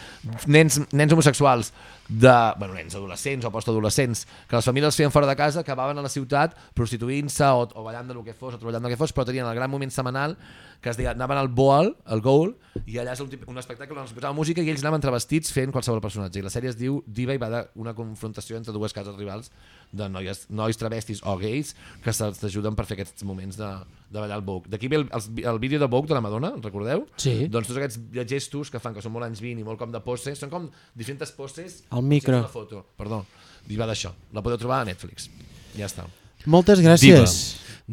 nens, nens homosexuals de, bueno, nens adolescents o postadolescents, que les famílies els feien fora de casa, acabaven a la ciutat prostituint-se o, o ballant de lo que fos, o treballant del que fos, però tenien el gran moment setmanal que es deia, anaven al Boal, al Goal, i allà és un espectacle on es posava música i ells anaven travestits fent qualsevol personatge. I la sèrie es diu Diva i va d'una confrontació entre dues cases rivals de noies, nois travestis o gais que se- s'ajuden per fer aquests moments de, de ballar el Vogue. D'aquí ve el, el, el vídeo de Vogue de la Madonna, recordeu? Sí. Doncs tots aquests gestos que fan, que són molt anys 20 i molt com de poses, són com diferents poses. El micro. Una foto, perdó. I va d'això. La podeu trobar a Netflix. Ja està. Moltes gràcies.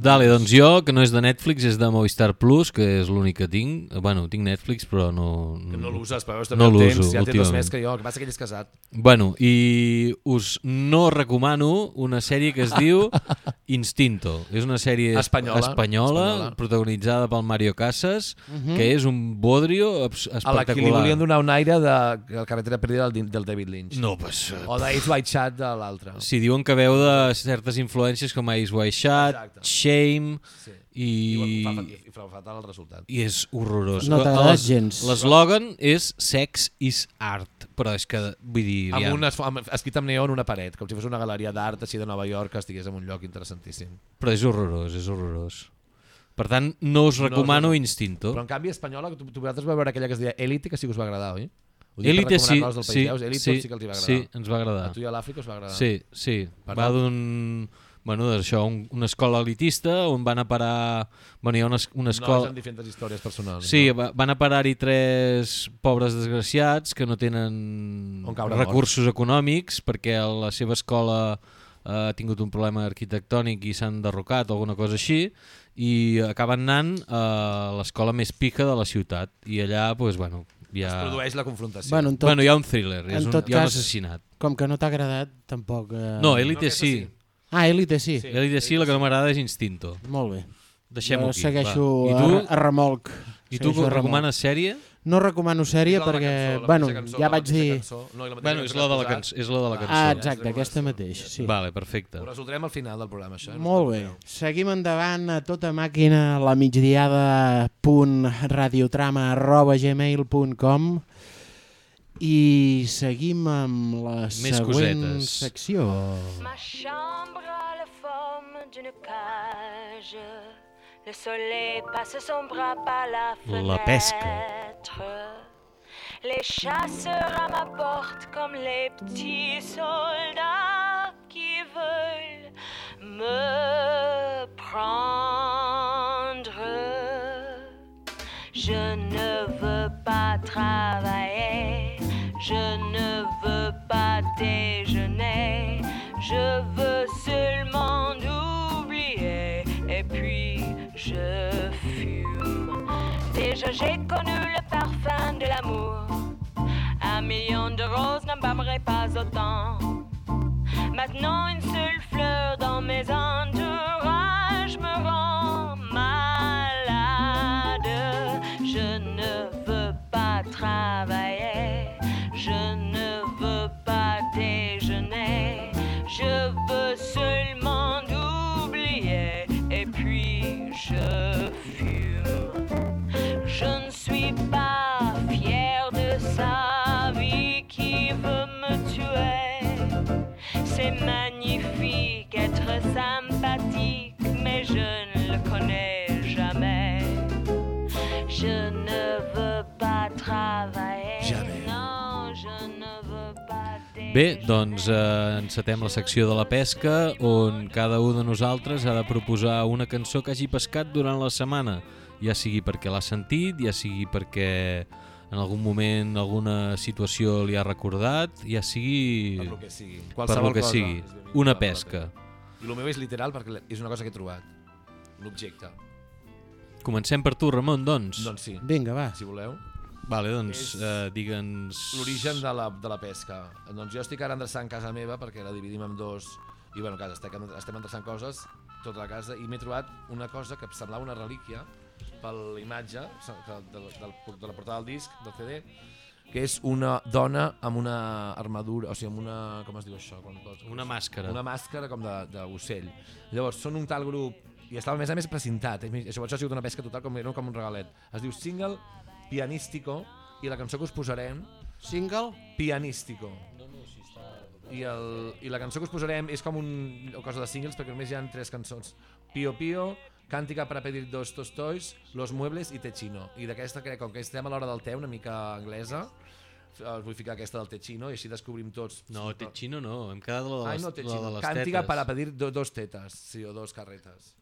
Dale, doncs jo, que no és de Netflix, és de Movistar Plus, que és l'únic que tinc. Bueno, tinc Netflix, però no... Que no l'uses, però veus No també el l'uso, temps, ja tens dos més que jo, el que passa que ell és casat. Bueno, i us no recomano una sèrie que es diu (laughs) Instinto. És una sèrie es- Espanyola. espanyola, Espanyola. protagonitzada pel Mario Casas, que és un bodrio abs- A la que li espectacular. volien donar un aire de carretera perdida del, del David Lynch. No, pues, O d'Ace White Chat de l'altre. Sí, diuen que veu de certes influències com Ice White Shot, Exacte. Shame Sí. i... I, fa, i fa fatal el resultat. i és horrorós. No Els- gens. L'eslògan és Sex is art, però és que, vull dir, Amb aviam, un, es- amb, escrit amb neó en una paret, com si fos una galeria d'art així de Nova York que estigués en un lloc interessantíssim. però és horrorós, és horrorós. Per tant, no us No, recomano no, no. Instinto. Però en canvi, espanyola, tu, tu vosaltres vau veure aquella que es deia Elite, que sí que us va agradar, oi? Ho dic per Elite sí, sí. Elite sí, sí que els va agradar. sí, ens va agradar. A tu i a l'Àfrica us va agradar. Sí, sí. Per Va d'un... Bueno, d'això, un, una escola elitista on van a parar... Bueno, hi ha una, una No, escola... són diferents històries personals. Sí, no? va- van a parar-hi tres pobres desgraciats que no tenen recursos econòmics perquè la seva escola eh, ha tingut un problema arquitectònic i s'han derrocat o alguna cosa així i acaben anant a l'escola més pica de la ciutat i allà, doncs, bueno, hi Es produeix la confrontació. Bueno, en tot, Bueno, hi ha un thriller, és un, hi ha un cas- assassinat. com que no t'ha agradat, tampoc... Eh... No, No, Elite aquesta sí. sí. Ah, Elite sí. Sí. Elite sí, la que no m'agrada és Instinto. Molt bé. Deixem-ho aquí. segueixo va. I a, tu, a remolc. i tu Segueixo a remolc. recomanes sèrie? No recomano sèrie perquè, cançó, bueno, cançó, ja vaig dir... cançó. No, Bueno, és la de la, cançó, és la de la cançó. Ah, exacte, aquesta mateix. Sí. Vale, perfecte. Ho resoldrem al final del programa, això. No Molt bé. Seguim endavant a tota màquina la migdiada punt radiotrama arroba gmail.com i seguim amb la Més següent cosetes. secció. Ma chambre a la forme d'une cage. Le soleil passe son bras par la fenêtre. La pesca. Les chasseurs à ma porte comme les petits soldats qui veulent me prendre. Je ne veux pas travailler, je ne veux pas déjeuner, je veux seulement oublier et puis je fume. Déjà j'ai connu le parfum de l'amour, un million de roses n'embâmerait pas autant. Maintenant une seule fleur dans mes entourages me rend malade. Je ne veux pas travailler, je ne veux pas déjeuner, je veux seulement oublier et puis je fume. Je ne suis pas fier de sa vie qui veut me tuer. C'est magnifique être sympathique, mais je ne le connais jamais. Je ne veux pas travailler. Bé, doncs eh, encetem la secció de la pesca on cada un de nosaltres ha de proposar una cançó que hagi pescat durant la setmana, ja sigui perquè l'ha sentit, ja sigui perquè en algun moment alguna situació li ha recordat, ja sigui Per lo que sigui. per Qualsevol lo que cosa sigui, una pesca. I el meu és literal perquè és una cosa que he trobat. L'objecte. Comencem per tu, Ramon, doncs. Doncs sí, Vinga, va. si voleu. Vale, doncs eh, digue'ns... L'origen de, la, de la pesca. Doncs jo estic ara endreçant casa meva perquè la dividim en dos i bueno, casa, estem, estem endreçant coses tota la casa i m'he trobat una cosa que em semblava una relíquia per la imatge que- de, de, de la portada del disc, del CD, que és una dona amb una armadura, o sigui, amb una... com es diu això? Quan, pots- Una màscara. Una màscara com de- d'ocell. Llavors, són un tal grup i estava a més a més precintat. eh? Això, això ha sigut una pesca total com, no, com un regalet. Es diu Single Pianístico i la cançó que us posarem Single? Pianístico. I, el, I la cançó que us posarem és com un, una cosa de singles perquè només hi ha tres cançons. Pio Pio, Cántica para pedir dos tostois, Los muebles i Techino. I d'aquesta, crec, com que estem a l'hora del te, una mica anglesa, us vull ficar aquesta del Techino i així descobrim tots. No, Techino no, hem quedat la de Ai, les, no, la de les Cántica tetes. para pedir do, dos tetas, sí, o dos carretes.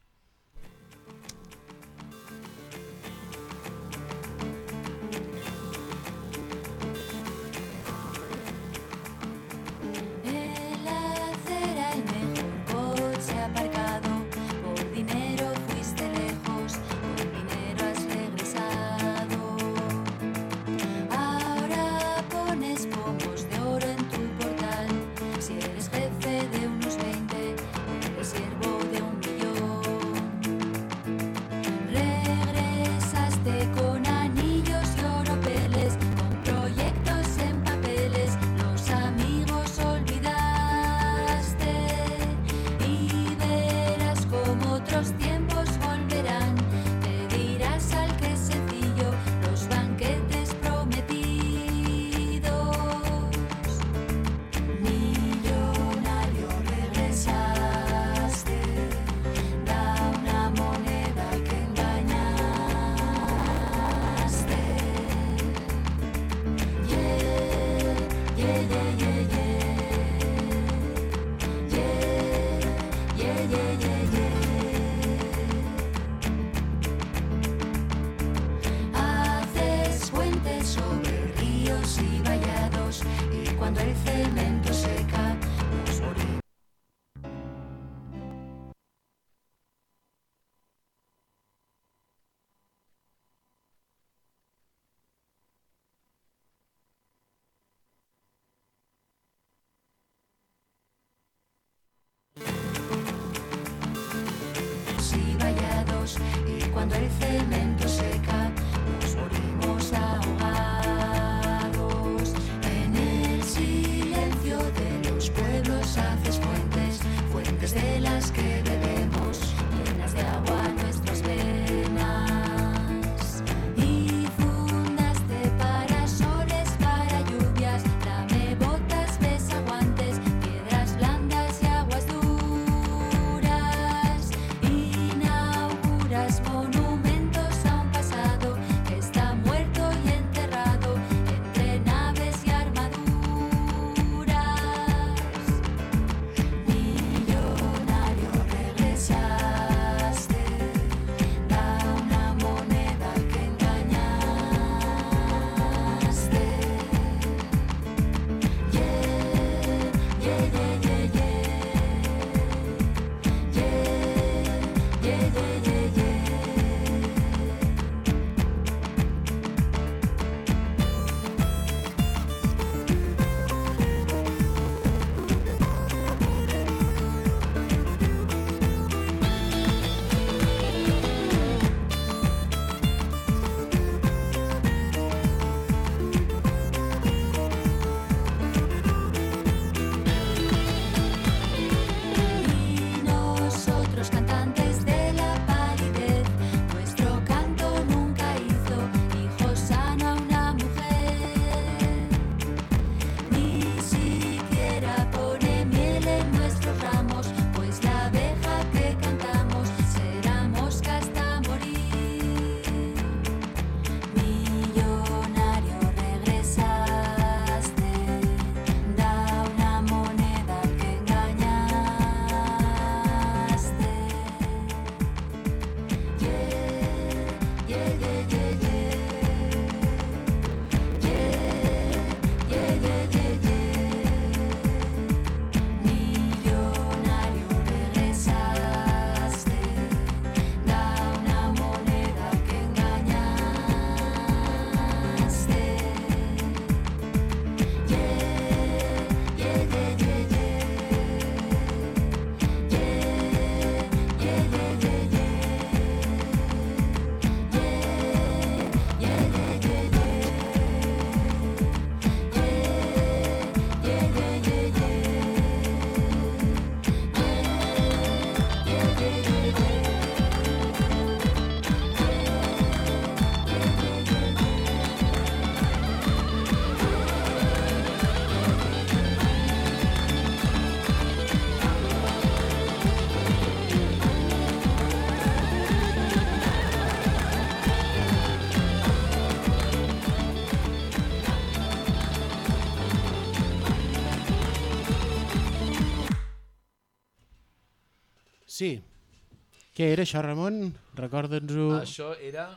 Què era això, Ramon? Recorda'ns-ho. Això era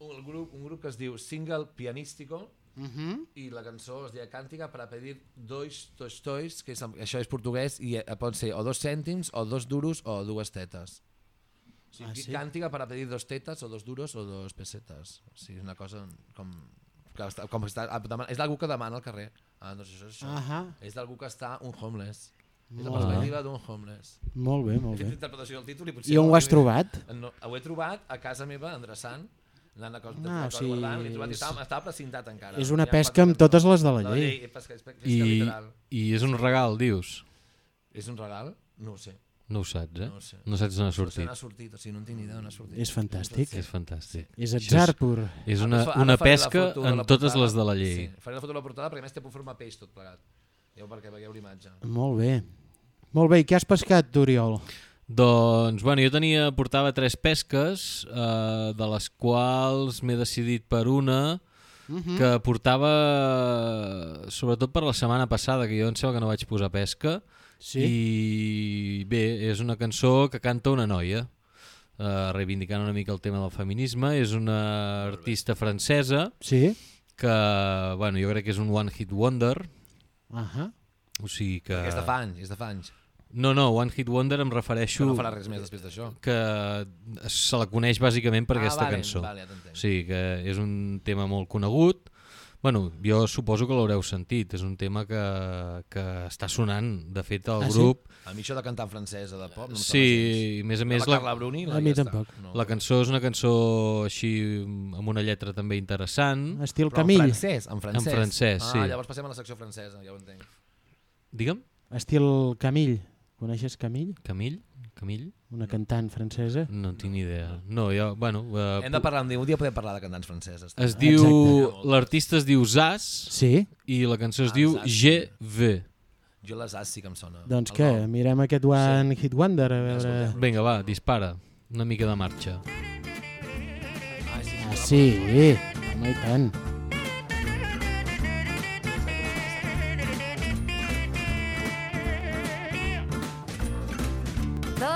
un grup, un grup que es diu Single Pianístico Uh -huh. i la cançó es deia Càntica para pedir dois tostois, que és, això és portuguès i eh, pot ser o dos cèntims o dos duros o dues tetes. O sigui, Ah, sí? Càntica para pedir dos tetes o dos duros o dos pesetes. O sigui, és una cosa com... Que està, com està, és d'algú que demana al carrer. Ah, doncs això és això. Ahà. És d'algú que està un homeless. És la Molt bé. perspectiva d'un homeless. Molt bé, molt He fet bé. interpretació del títol i potser... I on no ho has trobat? No, ho he trobat a casa meva, endreçant, anant a cosa, Ah, ah, o sigui, guardant, l'he trobat i és- estava, estava precintat encara. És una Ja em pesca amb totes les de la La llei. llei, pesca, pesca, pesca I, literal. I és un regal, dius? És un regal? No ho sé. No ho saps, eh? No ho sé. No saps on ha No sé on sortit. ha sortit, o sigui, no en tinc ni idea on ha sortit. És fantàstic. És fantàstic. És Això atzar pur. És Ah, una, fa- ara una faré la pesca foto de en totes portada. les de la llei. Sí, faré la foto de la portada perquè a més té forma peix tot plegat. Ja perquè veieu l'imatge. Molt bé. Molt bé, i què has pescat, Oriol? Doncs, bueno, jo tenia, portava tres pesques, eh, de les quals m'he decidit per una Mhm. que portava sobretot per la setmana passada, que jo em sembla que no vaig posar pesca, Sí? i bé, és una cançó que canta una noia, eh, reivindicant una mica el tema del feminisme, és una artista francesa Sí? que, bueno, jo crec que és un one hit wonder, Ahà. O sigui que... És de fa anys, és de fa anys. No, no, One Hit Wonder em refereixo Que no farà res més després d'això. que se la coneix bàsicament per Ah, aquesta vale, cançó. vale, ja o sigui que és un tema molt conegut. Bueno, jo suposo que l'haureu sentit. És un tema que, que està sonant. De fet, el Ah, sí? grup... A mi això de cantar en francès de pop no Sí, i més a més la la, Carla Bruni, A mi ja està. tampoc. No. la cançó és una cançó així amb una lletra també interessant. Estil Però Camil. En francès, en francès. En francès, ah, sí. llavors passem a la secció francesa, ja ho entenc. Digue'm, Estil Camill. Coneixes Camill? Camill? Camill? Una cantant francesa? No en tinc ni idea. No, jo, bueno... Uh, Hem de parlar un dia, un dia podem parlar de cantants franceses. Es diu... Exacte. L'artista es diu Zaz Sí? i la cançó es Ah, diu Zaz. Veux. Jo les As sí que em sona. Doncs què? nom. Mirem aquest One Hit Wonder a veure... Vinga, va, dispara. Una mica de marxa. Ah, sí, Ah, sí, home, i tant.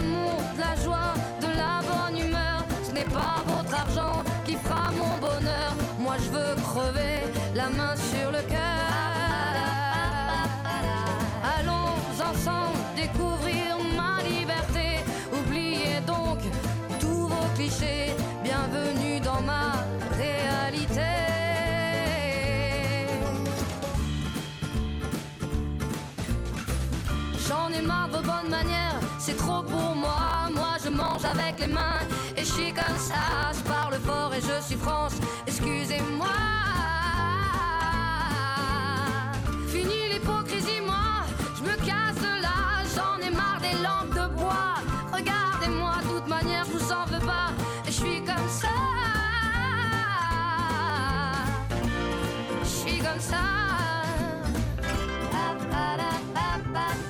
L'amour, de la joie, de la bonne humeur. Ce n'est pas votre argent qui fera mon bonheur. Moi je veux crever la main sur le cœur. Allons ensemble découvrir ma liberté. Oubliez donc tous vos clichés. Bienvenue dans ma réalité. J'en ai marre de bonnes manières, c'est trop pour. Avec les mains et je suis comme ça. Je parle fort et je suis France, excusez-moi. Fini l'hypocrisie, moi, je me casse de là. J'en ai marre des lampes de bois. Regardez-moi, de toute manière, je vous en veux pas. Et je suis comme ça. Je suis comme ça. Je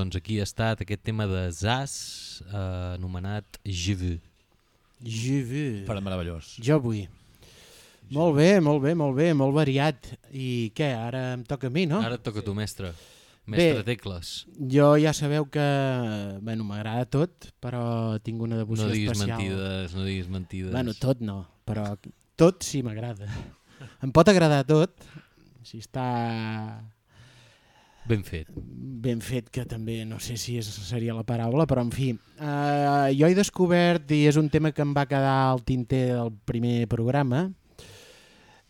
Doncs aquí ha estat aquest tema de Zaz, eh, anomenat Je veux. Je veux. Però meravellós. Jo vull. Molt bé, molt bé, molt bé, molt variat. I què, ara em toca a mi, no? Ara et toca a tu, mestre. Mestre Bé. Tecles. Jo ja sabeu que, bueno, m'agrada tot, però tinc una devoció No diguis especial. mentides, no diguis mentides. Bueno, tot no, però tot sí m'agrada. Em pot agradar tot, si està Ben fet. ben fet, que també no sé si és, seria la paraula, però en fi. Uh, jo he descobert, i és un tema que em va quedar al tinter del primer programa,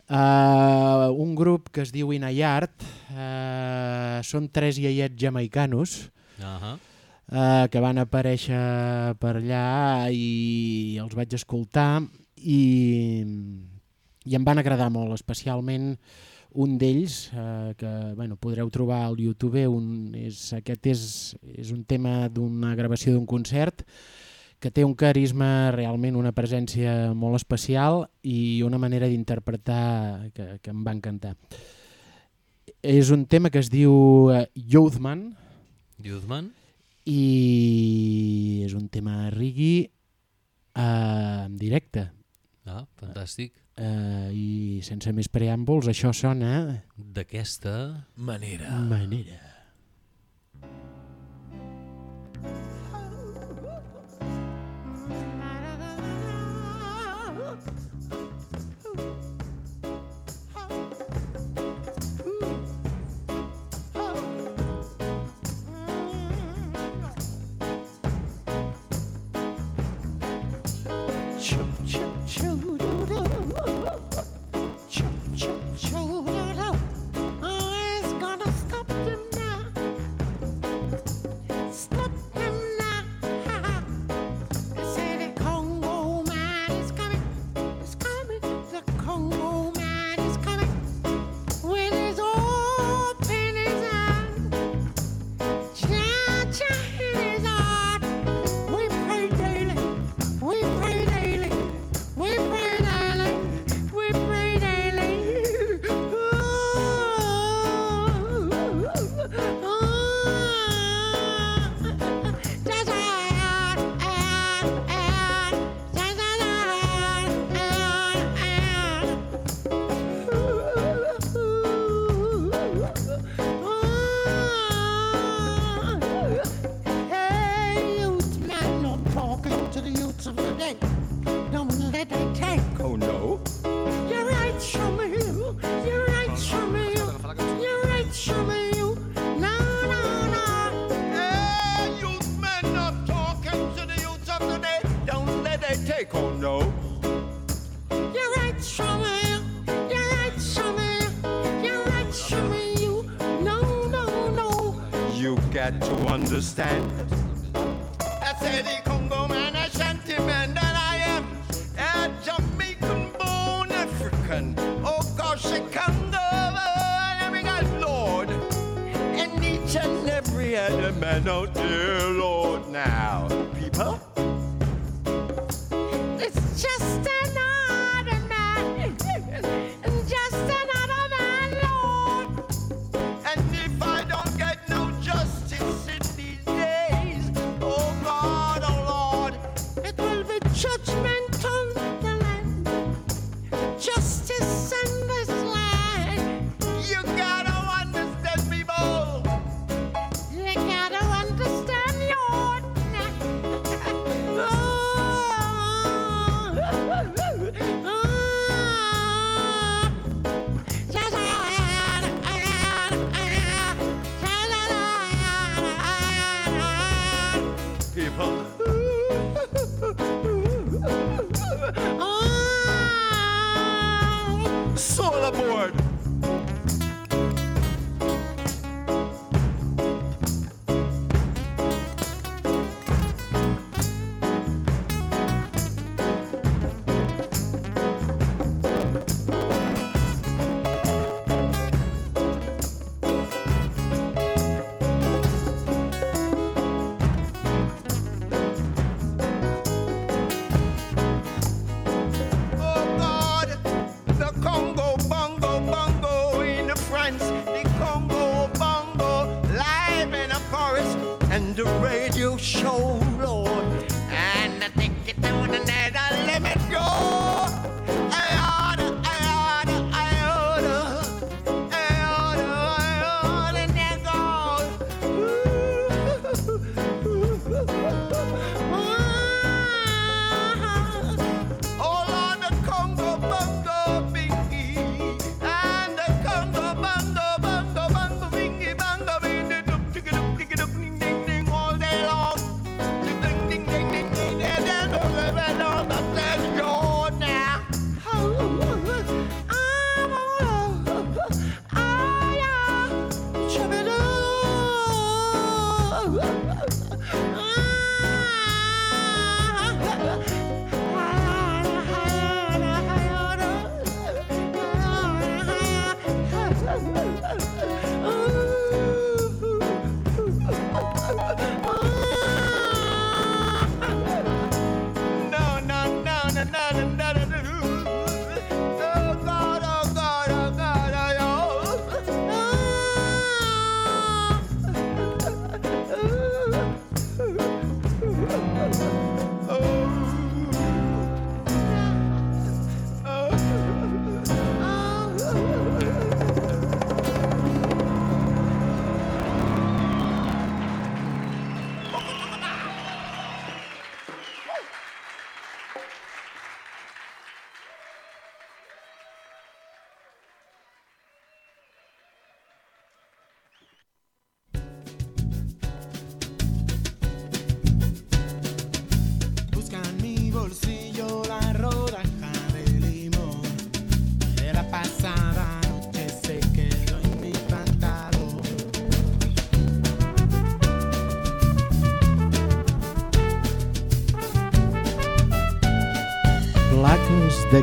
uh, un grup que es diu Inayart, uh, són tres iaiets jamaicanos, Uh -huh. uh, que van aparèixer per allà i els vaig escoltar i, i em van agradar molt, especialment un d'ells, eh, que bueno, podreu trobar al YouTube, un, és, aquest és, és un tema d'una gravació d'un concert que té un carisma, realment una presència molt especial i una manera d'interpretar que, que em va encantar. És un tema que es diu eh, Youthman Youthman? i és un tema reggae eh, en directe Ah, fantàstic. Eh, i sense més preàmbuls això sona D'aquesta... Manera. manera. Understand.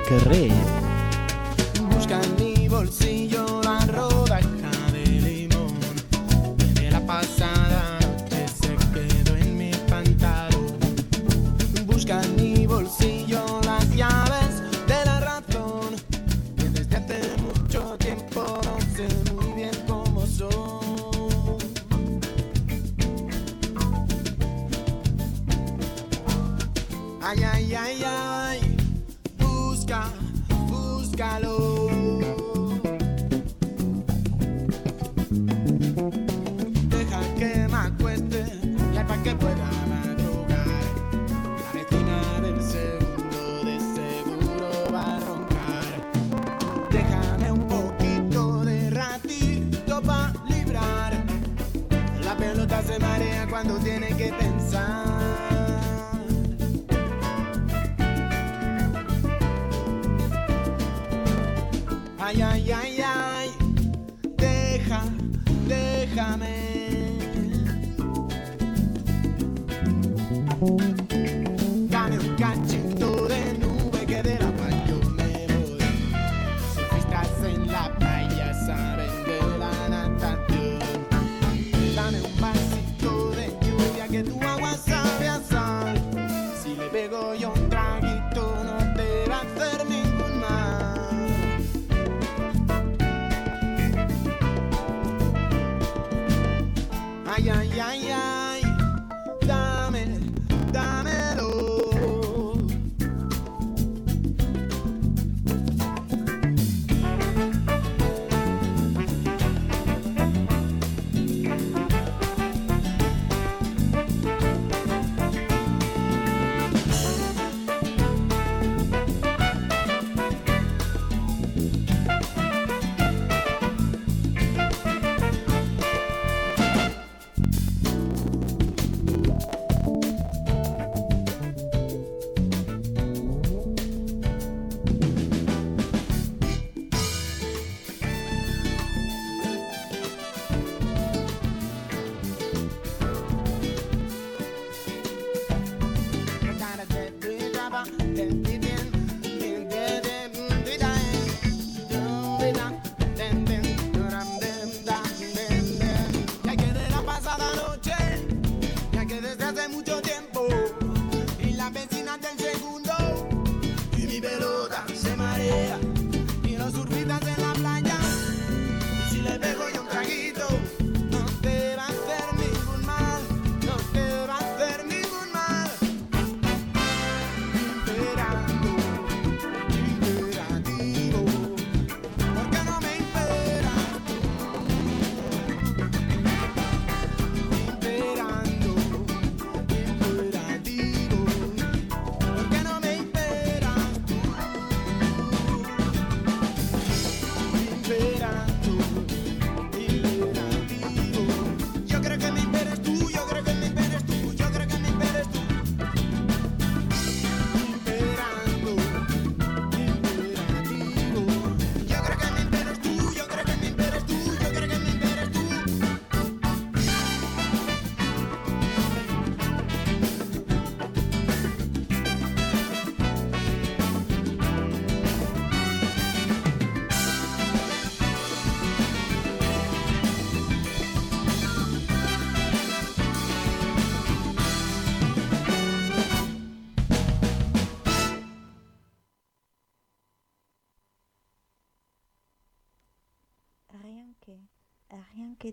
Great.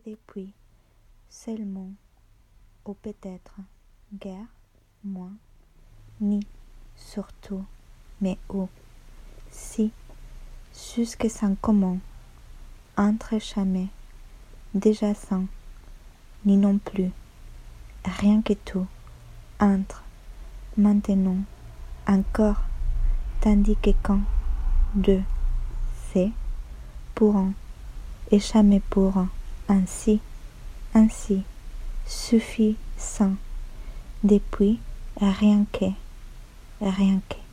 depuis, seulement, ou peut-être, guère, moins, ni, surtout, mais où, si, jusque sans comment, entre jamais, déjà sans, ni non plus, rien que tout, entre, maintenant, encore, tandis que quand, de, c'est, pour un, et jamais pour ainsi, ainsi, suffisant, depuis, rien que, rien que.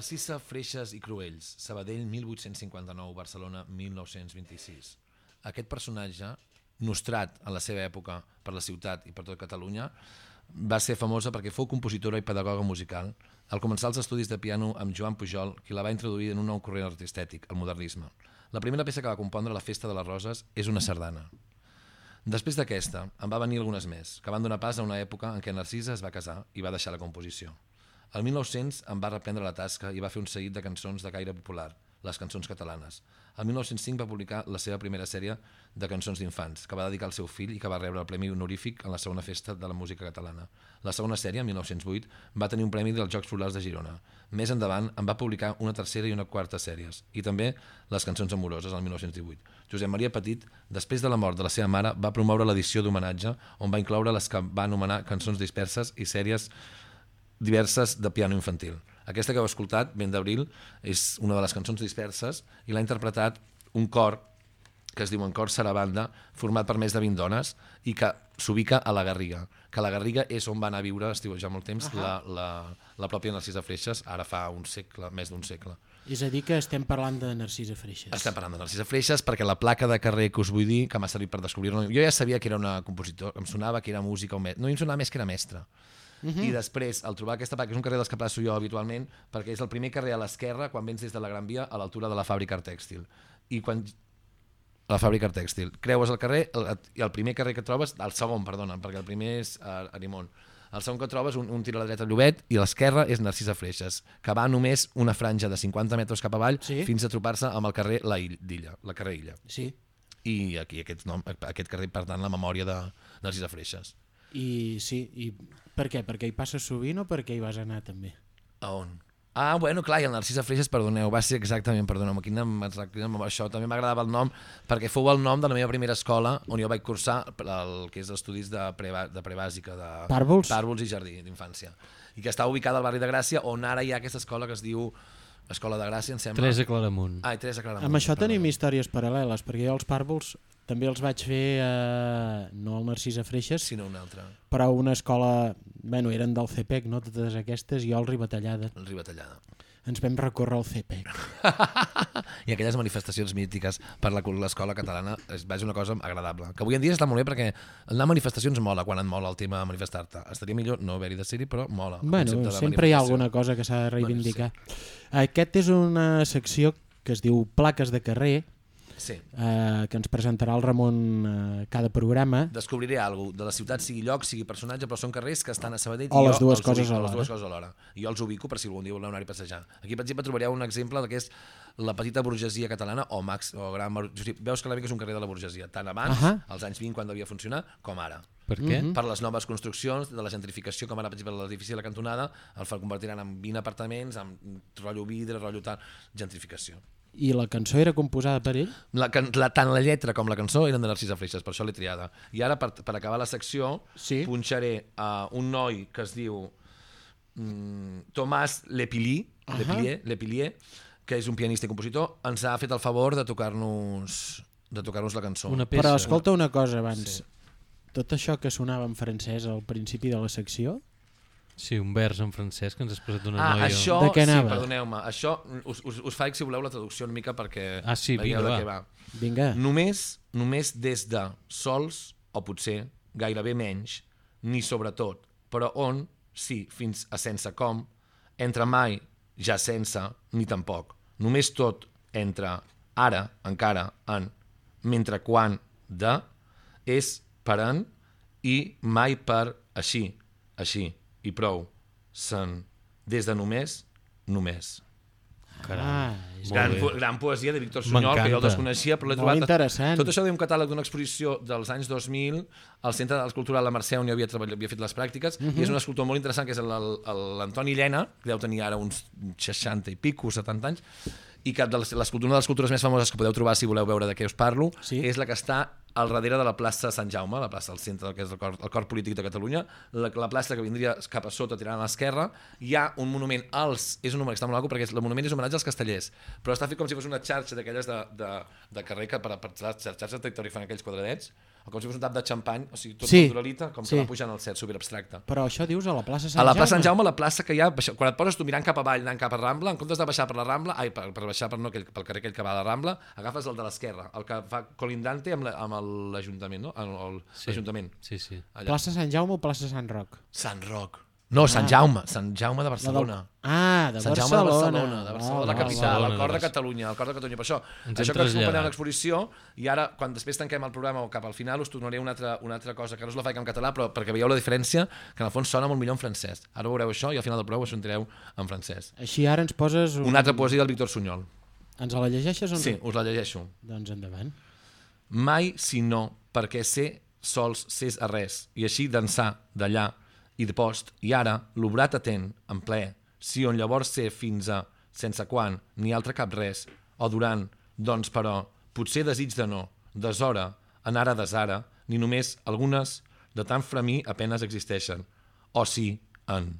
Narcisa Freixas i Cruells, Sabadell 1859, Barcelona 1926. Aquest personatge, nostrat en la seva època per la ciutat i per tot Catalunya, va ser famosa perquè fou compositora i pedagoga musical. Al començar els estudis de piano amb Joan Pujol, qui la va introduir en un nou corrent artistètic, el modernisme. La primera peça que va compondre la Festa de les Roses és una sardana. Després d'aquesta, en va venir algunes més, que van donar pas a una època en què Narcisa es va casar i va deixar la composició. El 1900 en va reprendre la tasca i va fer un seguit de cançons de caire popular, les cançons catalanes. El 1905 va publicar la seva primera sèrie de cançons d'infants, que va dedicar al seu fill i que va rebre el Premi Honorífic en la segona festa de la música catalana. La segona sèrie, en 1908, va tenir un premi dels Jocs Florals de Girona. Més endavant en va publicar una tercera i una quarta sèries, i també les cançons amoroses, el 1918. Josep Maria Petit, després de la mort de la seva mare, va promoure l'edició d'homenatge, on va incloure les que va anomenar cançons disperses i sèries diverses de piano infantil. Aquesta que heu escoltat, Vent d'Abril, és una de les cançons disperses i l'ha interpretat un cor que es diu en cor Sarabanda, format per més de 20 dones i que s'ubica a la Garriga. Que la Garriga és on va anar a viure, estiu ja molt temps, uh -huh. la, la, la pròpia Narcisa Freixas, ara fa un segle, més d'un segle. És a dir, que estem parlant de Narcisa Freixas. Estem parlant de Narcisa Freixas perquè la placa de carrer que us vull dir, que m'ha servit per descobrir-lo, jo ja sabia que era una compositora, em sonava que era música, o me... no em sonava més que era mestra. Uh -huh. I després, al trobar aquesta placa, que és un carrer dels que passo jo habitualment, perquè és el primer carrer a l'esquerra quan vens des de la Gran Via a l'altura de la fàbrica tèxtil. I quan a la fàbrica tèxtil. Creues el carrer el, i el primer carrer que trobes, el segon, perdona, perquè el primer és a Arimont. El segon que trobes, un, un tiro a la dreta Llobet i a l'esquerra és Narcisa Freixas, que va només una franja de 50 metres cap avall Sí. fins a tropar-se amb el carrer La Ill- d'Illa, la carrer Illa. Sí. I aquí aquest, nom, aquest carrer, per tant, la memòria de Narcisa Freixas. I sí, i per què? Perquè hi passes sovint o perquè hi vas anar també? A on? Ah, bueno, clar, i el Narcisa Freixas, perdoneu, va ser exactament, perdoneu, quina, quina, això també m'agradava el nom, perquè fou el nom de la meva primera escola on jo vaig cursar el que és estudis de, pre, de prebàsica, de Pàrvols? Pàrvols i jardí d'infància, i que està ubicada al barri de Gràcia, on ara hi ha aquesta escola que es diu Escola de Gràcia, em sembla. Teresa Claramunt. Ah, Teresa Claramunt. Amb això tenim històries paral·leles, perquè jo els pàrvols també els vaig fer, eh, no al Narcisa Freixas, Si no, una altra, però a una escola, bueno, eren del CPEC, no totes aquestes, i jo al Ribatallada. el Ribatallada. Ens vam recórrer al CPEC. (laughs) I aquelles manifestacions mítiques per la- l'escola catalana és, ser una cosa agradable. Que avui en dia està molt bé perquè anar a manifestacions mola quan et mola el tema de manifestar-te. Estaria millor no haver-hi de ser-hi, però mola. Bueno, sempre hi ha alguna cosa que s'ha de reivindicar. Aquest és una secció que es diu Plaques de carrer, Sí. eh, que ens presentarà el Ramon eh, cada programa. Descobriré alguna de la ciutat, sigui lloc, sigui personatge, però són carrers que estan a Sabadell O i les jo dues coses ubico, alhora. les dues coses alhora. Jo els ubico per si algun dia voleu anar-hi a passejar. Aquí, per exemple, trobareu un exemple de que és la petita burgesia catalana o, max, o gran... bur- o sigui, Veus que és un carrer de la burgesia, tant abans, Ahà. als anys 20, quan devia funcionar, com ara. Per què? per les noves construccions, de la gentrificació, com ara, per exemple, l'edifici de la cantonada, el convertiran en 20 apartaments, amb rotllo vidre, rotllo tal, gentrificació. I la cançó era composada per ell? La, la, tant la lletra com la cançó eren de Narcisa Freixas, per això l'he triada. I ara, per, per acabar la secció, Sí. punxaré a un noi que es diu mm, Tomàs Lepilier, Ahà. Lepilier, Lepilier, que és un pianista i compositor, ens ha fet el favor de tocar-nos de tocar-nos la cançó. Una peça. Però escolta una cosa abans. Sí. Tot això que sonava en francès al principi de la secció, Sí, un vers en francès que ens has posat una Ah, noia. això, De què sí, anava? perdoneu-me, això us, us, us faig, si voleu, la traducció una mica perquè Ah, sí, veieu vinga, de va. què va. vinga. Només, només des de sols, o potser gairebé menys, ni sobretot, però on, sí, fins a sense com, entre mai, ja sense, ni tampoc. Només tot entre ara, encara, en, mentre quan, de, és per en i mai per així, així, i prou, sen, des de només, només. Ah, és Gran, po gran poesia de Víctor Sunyol, que jo el desconeixia, però l'he Molt trobat... interessant. Tot això d'un catàleg d'una exposició dels anys 2000 al Centre de Cultural La Mercè, on jo havia, treballat, havia fet les pràctiques, uh Mhm. -huh. i és un escultor molt interessant, que és l'Antoni Llena, que deu tenir ara uns 60 i pico, 70 anys, i que de les- l'escultura una de les cultures més famoses que podeu trobar si voleu veure de què us parlo, Sí. és la que està al darrere de la plaça Sant Jaume, la plaça del centre del que és el cor, el cor polític de Catalunya, la, la plaça que vindria cap a sota tirant a l'esquerra, hi ha un monument als... És un monument que està molt maco perquè és, el monument és homenatge als castellers, però està fet com si fos una xarxa d'aquelles de, de, de carrer que per, per xarxa territori fan aquells quadradets, com si fos un tap de xampany, o sigui, tot Sí, sí. naturalita, com sí. que va pujant al set, superabstracte. Però això dius a la plaça Sant A la Jaume? plaça Sant Jaume, la plaça que hi ha, quan et poses tu mirant cap avall, anant cap a Rambla, en comptes de baixar per la Rambla, ai, per, per baixar per no, aquell, pel carrer aquell que va a la Rambla, agafes el de l'esquerra, el que fa colindante amb la- l'Ajuntament, no? El- el- L'Ajuntament. Sí, sí. Allà. Plaça Sant Jaume o plaça Sant Roc? Sant Roc. No, Sant Jaume, Sant Jaume de Barcelona. Ah, de Sant Barcelona. Jaume de Barcelona, de Barcelona, Val, la val, capital, Barcelona, el cor de Barcelona. Catalunya, el cor de Catalunya. Per això, Ens això que ens acompanyem l'exposició, i ara, quan després tanquem el programa o cap al final, us tornaré una altra, una altra cosa, que no us la faig en català, però perquè veieu la diferència, que en el fons sona molt millor en francès. Ara veureu això i al final del programa ho sentireu en francès. Així ara ens poses... Un... Una altra poesia del Víctor Sunyol. Ens la llegeixes o no? Sí, us la llegeixo. Doncs endavant. Mai si no, perquè ser sols ses a res, i així d'ençà d'allà i de post, i ara l'obrat atent, en ple, si on llavors ser fins a sense quan, ni altre cap res, o durant, doncs però, potser desig de no, deshora, en ara desara, ni només algunes de tan fremir apenes existeixen, o sí, en.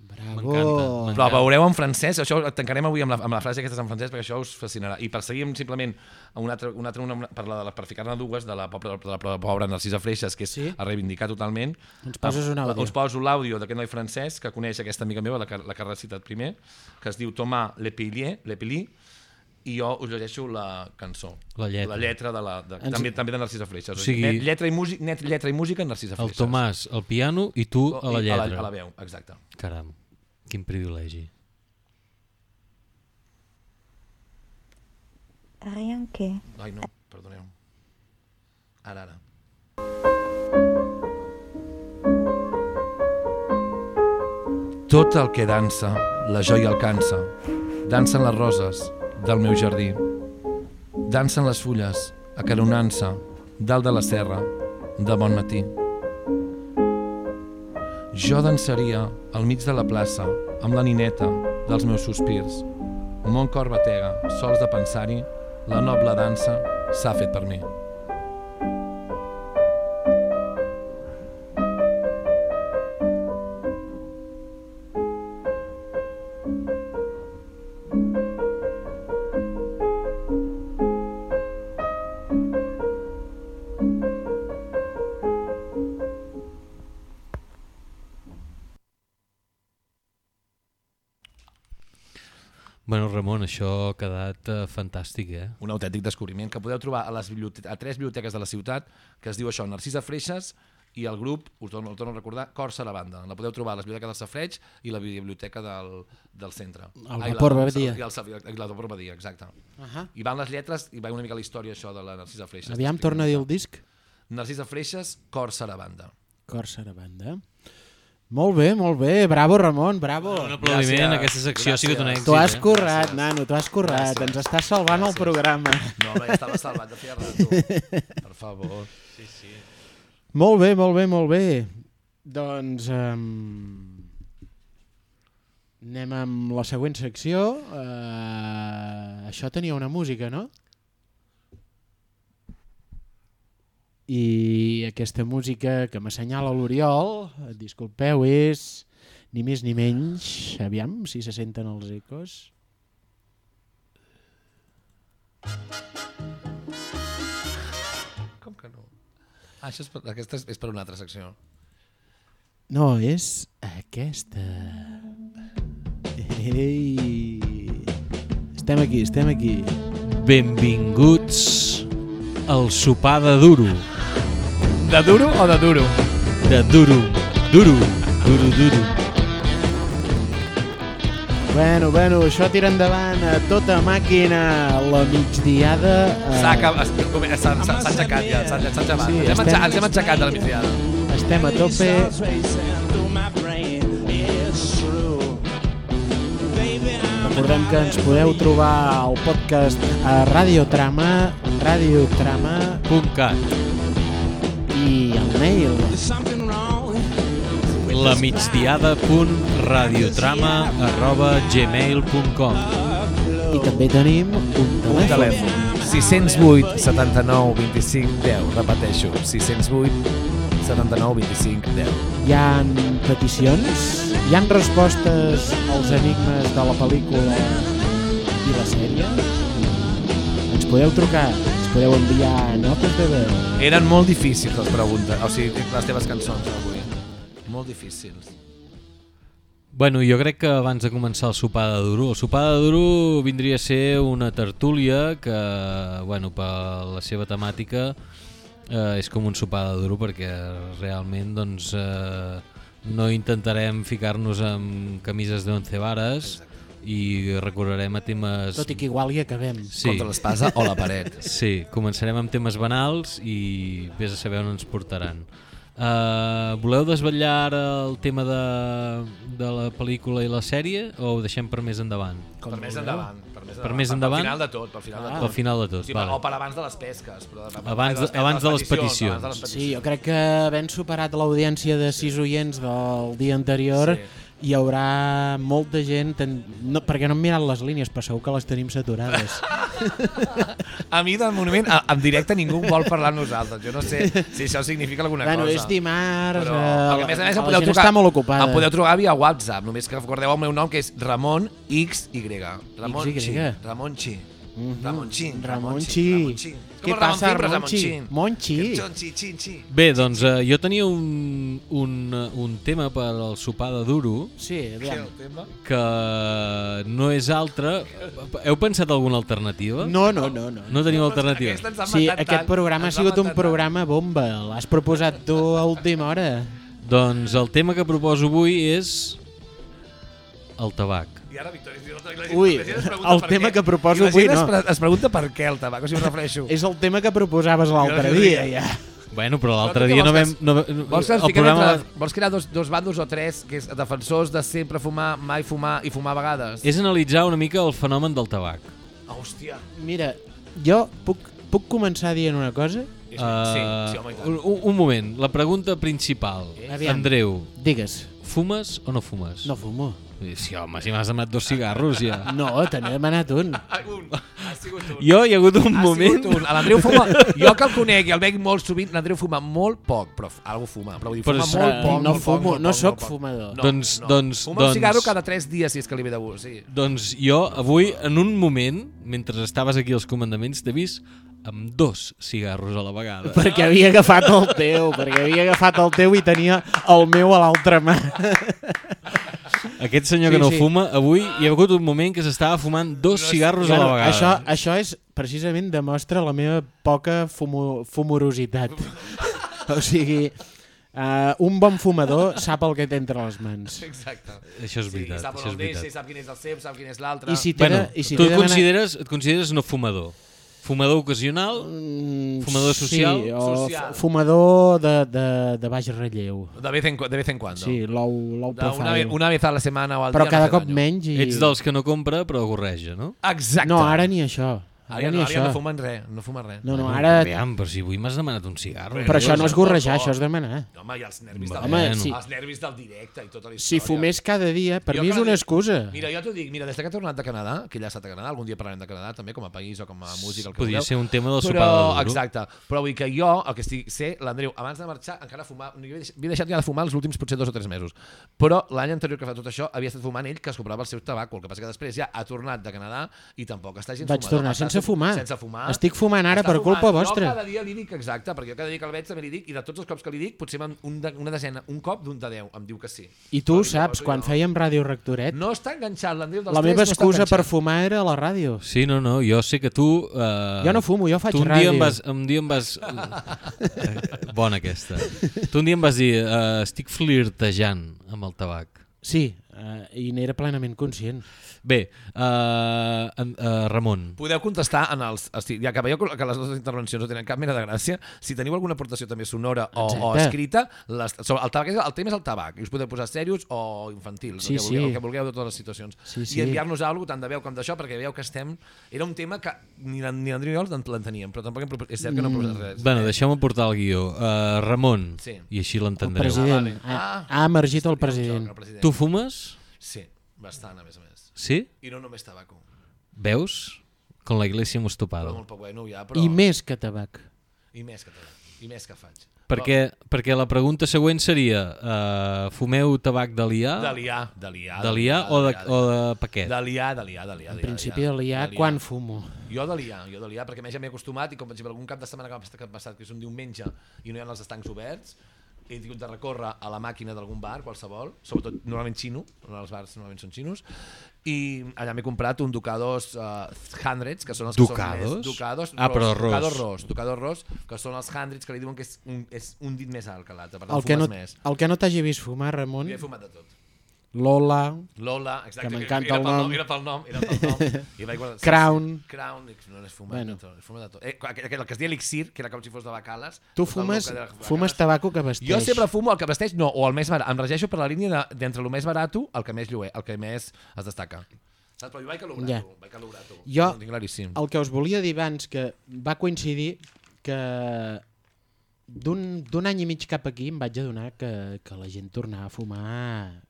Bravo. Però veureu en francès, això tancarem avui amb la, amb la frase aquesta en francès perquè això us fascinarà. I per seguir simplement una altra, una altra una, per, la, per ficar-ne dues de la, pobra, de la pobra Narcisa Freixas, que és Sí? a reivindicar totalment. Ens poses un àudio. Us poso l'àudio d'aquest noi francès que coneix aquesta amiga meva, la que, la que ha recitat primer, que es diu Thomas Lepillier, Lepilly, i jo us llegeixo la cançó. La lletra. La lletra de la, de, Ens- també, també de Narcisa Freixas. O sigui- net, lletra i música, net lletra i música Narcisa El Freixas. Tomàs al piano i tu a la lletra. A la, a la veu, exacte. Caram, quin privilegi. Rien que Ai, no, perdoneu. Ara, ara. Tot el que dansa, la joia alcança. Dansen les roses del meu jardí. Dansen les fulles, acaronant-se, dalt de la serra, de bon matí. Jo dansaria al mig de la plaça, amb la nineta dels meus sospirs. Mon cor batega, sols de pensar-hi, la noble dansa s'ha fet per mi. Bueno, això ha quedat eh, fantàstic, eh? Un autèntic descobriment que podeu trobar a, les a tres biblioteques de la ciutat, que es diu això, Narcisa Freixas, i el grup, us torno, el torno a recordar, Cor Sarabanda. La podeu trobar a les biblioteques del Safreig i la biblioteca del, del centre. El Ai, Vapor la- Badia. I el, la Vapor Badia, exacte. Uh -huh. I van les lletres i va una mica la història això de la Narcisa Freixas. Aviam, torna a dir el disc. Narcisa Freixas, Cor Sarabanda. Cor Sarabanda. Molt bé, molt bé. Bravo, Ramon, bravo. Un aplaudiment, Gràcies. aquesta secció ha sigut un Gràcies. èxit. T'ho has eh? currat, Gràcies. nano, t'ho has currat. Gràcies. Ens estàs salvant el Gràcies. programa. No, home, ja estava salvat de fer rato. (laughs) Per favor. Molt bé, molt bé, molt bé. Doncs um, anem amb la següent secció. Uh, això tenia una música, no? I aquesta música que m'assenyala l'Oriol, disculpeu, és ni més ni menys, aviam si se senten els ecos. Com que no? Ah, això és per, aquesta és, és per una altra secció. No, és aquesta. Ei! Estem aquí, estem aquí. Benvinguts al sopar de duro. De duro o de duro? De duro, duro, duro, duro. Bueno, bueno, això tira endavant a tota màquina la migdiada. eh, S'ha acabat, s'ha- aixecat ja, s'ha aixecat. Sí, ens, hem estem- aixecat, ens hem aixecat de la migdiada. Estem a tope. Recordem que ens podeu trobar al podcast a Radiotrama, Radiotrama .cat i el mail la migdiada.radiotrama arroba gmail.com i també tenim un Un telèfon. telèfon. 608 79 25 10. Repeteixo, 608 79 25 10. Hi ha peticions, hi han respostes als enigmes de la pel·lícula i la sèrie. Ens podeu trucar, ens podeu enviar notes de veu. Eren molt difícils les preguntes, o sigui, les teves cançons avui. Molt difícils. Bueno, jo crec que abans de començar el sopar de duro, el sopar de duro vindria a ser una tertúlia que, bueno, per la seva temàtica eh, és com un sopar de duro perquè realment doncs, eh, no intentarem ficar-nos amb camises de 11 vares i recorrerem a temes... Tot i que igual hi acabem. Sí. Contra l'espasa o la paret. (laughs) Sí, començarem amb temes banals i vés a saber on ens portaran. Uh, voleu desvetllar ara el tema de, de la pel·lícula i la sèrie o ho deixem per més endavant? per més endavant. Per més, Per més endavant? Pel final de tot. Pel final de Ah. tot. Al final de tot, Sí, vale. O per abans de les pesques. Però de, Abans de- abans de les peticions. abans de les Sí, jo crec que havent superat l'audiència de sis oients del dia anterior Sí. Hi haurà molta gent, ten... no, perquè no hem mirat les línies, però segur que les tenim saturades. (laughs) A mi, de moment, a- en directe ningú vol parlar amb nosaltres. Jo no sé si això significa alguna bueno, cosa. és dimarts, Però, eh, perquè, a més a més, la podeu gent trucar, està molt ocupada. Em podeu trucar via WhatsApp, només que recordeu el meu nom, que és Ramon XY. Ramon XY. Ramon Chi. Mhm. Ramon Chin. Ramon. Chi. Ramon Què com el Ramon passa, Ramon Chi? Chin. Monchi. Chin, Chi, Chin, Chi. Bé, doncs eh, jo tenia un, un, un tema per al sopar de duro Sí, aviam. que no és altre. Heu pensat alguna alternativa? No, no, no. no. No teniu alternativa? Sí, aquest programa ha sigut un programa bomba. L'has proposat tu a última hora. Doncs el tema que proposo avui és el tabac. I ara, Victòria, si no, Ui, es el tema què. que proposo avui es no. pre- Es pregunta per què el tabac, o sigui, em refereixo. És el tema que proposaves l'altre no dia, ja. Bueno, però l'altre dia no vam... que- No, Vols que el programa entre, vols crear dos, dos bandos o tres, que és defensors de sempre fumar, mai fumar i fumar a vegades? és analitzar una mica el fenomen del tabac. Hòstia. Mira, jo puc, puc començar dient una cosa? Sí, Uh, sí, home, i tant. un, un moment, la pregunta principal. Aviam. Andreu, Digues. fumes o no fumes? No fumo. Sí, home, si m'has demanat dos cigarros ja. (laughs) No, te n'he demanat un. Un. Ha sigut un. Jo hi ha hagut un Ha moment... un. L'Andreu fuma... Jo que el conec i el veig molt sovint, l'Andreu fuma molt poc, però algú fuma. Però vull dir, Però fuma és- molt poc, no molt fumo, poc, molt no poc, sóc fumador. No, Doncs- no. doncs- Fuma un doncs- cigarro cada 3 dies si és que li ve de gust, sí. Doncs jo avui, en un moment, mentre estaves aquí als comandaments, t'he vist amb dos cigarros a la vegada. Perquè havia agafat el teu, perquè havia agafat el teu i tenia el meu a l'altra mà. (laughs) Aquest senyor Sí, que no sí. fuma, avui hi ha hagut un moment que s'estava fumant dos cigarros a la vegada. això, això és precisament demostra la meva poca fumo, fumorositat. (laughs) o sigui, uh, un bon fumador sap el que té entre les mans. Exacte. Això és Sí, veritat, sap això on és el deixa, veritat. sap quin és el seu, sap quin és l'altre. I si Bueno, de, i si tu et de demanar- consideres, et consideres no fumador. Fumador ocasional, Mm, fumador social? Sí, o Social. fumador de, de, de baix relleu. De vez en, de vez en cuando. Sí, l'ou De una, una vez a la setmana o al Però dia. cada no cop menys i... ets dels que no compra però gorreja, no? Exacte. No, ara ni això. Ara, Ara, ni no, ara ja no fumen res, no fumen res. No, no, ara... Aviam, però si avui m'has demanat un cigarro. Però això no és gorrejar, això és demanar. Home, i els nervis, del, Home, sí. els nervis del directe i tota la història. Si fumés cada dia, per Jo mi és una excusa. Mira, jo t'ho dic, mira, des que he tornat de Canadà, que ella ha estat a Canadà, algun dia parlarem de Canadà també, com a país o com a música, el que Podria vulgueu. ser un tema del però, sopar de duro. Exacte, però vull que jo, el que estic, sé, l'Andreu, abans de marxar, encara fumava, jo havia deix- havia deixat ja de fumar els últims potser dos o tres mesos, però l'any anterior que fa tot això havia estat fumant ell, que es comprava el seu tabac, el que passa que després ja ha tornat de Canadà i tampoc està gens Vaig fumador, tornar està sense fumar. Sense fumar. Estic fumant ara Està per culpa fumant. vostra. Jo cada dia li dic exacte, perquè jo cada dia que el veig també li dic, i de tots els cops que li dic, potser un de, una desena, un cop d'un de deu, em diu que sí. I tu ho Però saps, quan no. fèiem Ràdio Rectoret, No està enganxat, l'Andreu dels la meva no excusa per fumar era la ràdio. Sí, no, no, jo sé que tu... Uh, Jo no fumo, jo faig tu un ràdio. Dia em vas, un dia em vas... Eh, Bona aquesta. Tu un dia em vas dir, uh, estic flirtejant amb el tabac. Sí, uh, i n'era plenament conscient. Bé, uh, uh, Ramon, Podeu contestar en els... Hosti, ja que veieu que les nostres intervencions no tenen cap mena de gràcia, si teniu alguna aportació també sonora o, o escrita, les, sobre el, tabac, el tema és el tabac, i us podeu posar serios o infantils, Sí, el, que vulgueu, sí. el que vulgueu de totes les situacions. Sí, sí. I enviar-nos alguna tant de veu com d'això, perquè veieu que estem... Era un tema que ni, ni l'Andreu ni jo l'enteníem, però tampoc hem propos... és cert que no hem proposat res. bueno, deixeu-me portar el guió. Uh, Ramon, Sí. i així El l'entendreu. president. Ah, vale. Ha, Ah. ha emergit el El president. el president. Tu fumes? Sí, bastant, a més a més. Sí? I no només tabaco, Veus? Con la iglesia hemos però topado. molt poc bueno ja, però... I més que tabac. I més que tabac, i més que faig. perquè, perquè la pregunta següent seria uh, fumeu tabac d'alià D'alià, d'alià. d'alià o, de, o de paquet? D'alià, d'alià, d'alià. En principi de liar quan fumo. Jo de liar, jo de liar, perquè a més ja m'he acostumat i com per exemple algun cap de setmana que ha passat que és un diumenge i no hi ha els estancs oberts, he tingut de recórrer a la màquina d'algun bar, qualsevol, sobretot normalment xino, els bars normalment són xinos, i allà m'he comprat un Ducados uh, Hundreds, que són els que Ducados? són més... Ducados? Ah, però ros. Ducados Ros. Ducados Ros, que són els Hundreds, que li diuen que és un, és un dit més alt que l'altre, per tant El que no, més. el que no t'hagi vist fumar, Ramon, Jo he fumat de tot. Lola, Lola, exacte, Que m'encanta el nom. Era pel nom, era pel nom. I vaig guardar, Crown. Sí. Crown, no n'he fumat Bueno. de tot, fumat de tot. Eh, aquell, aquell, el que es deia elixir, que era com si fos de bacales. tu fumes, de fumes bacales. tabaco que vesteix. Jo sempre fumo el que vesteix, no, o el més barat. Em regeixo per la línia de- d'entre el més barat, el que més lluer, el que més es destaca. Saps? Però jo vaig a l'obrato, Ja. vaig. Jo- tinc claríssim. El que us volia dir abans, que va coincidir que d'un any i mig cap aquí em vaig adonar que, que la gent tornava a fumar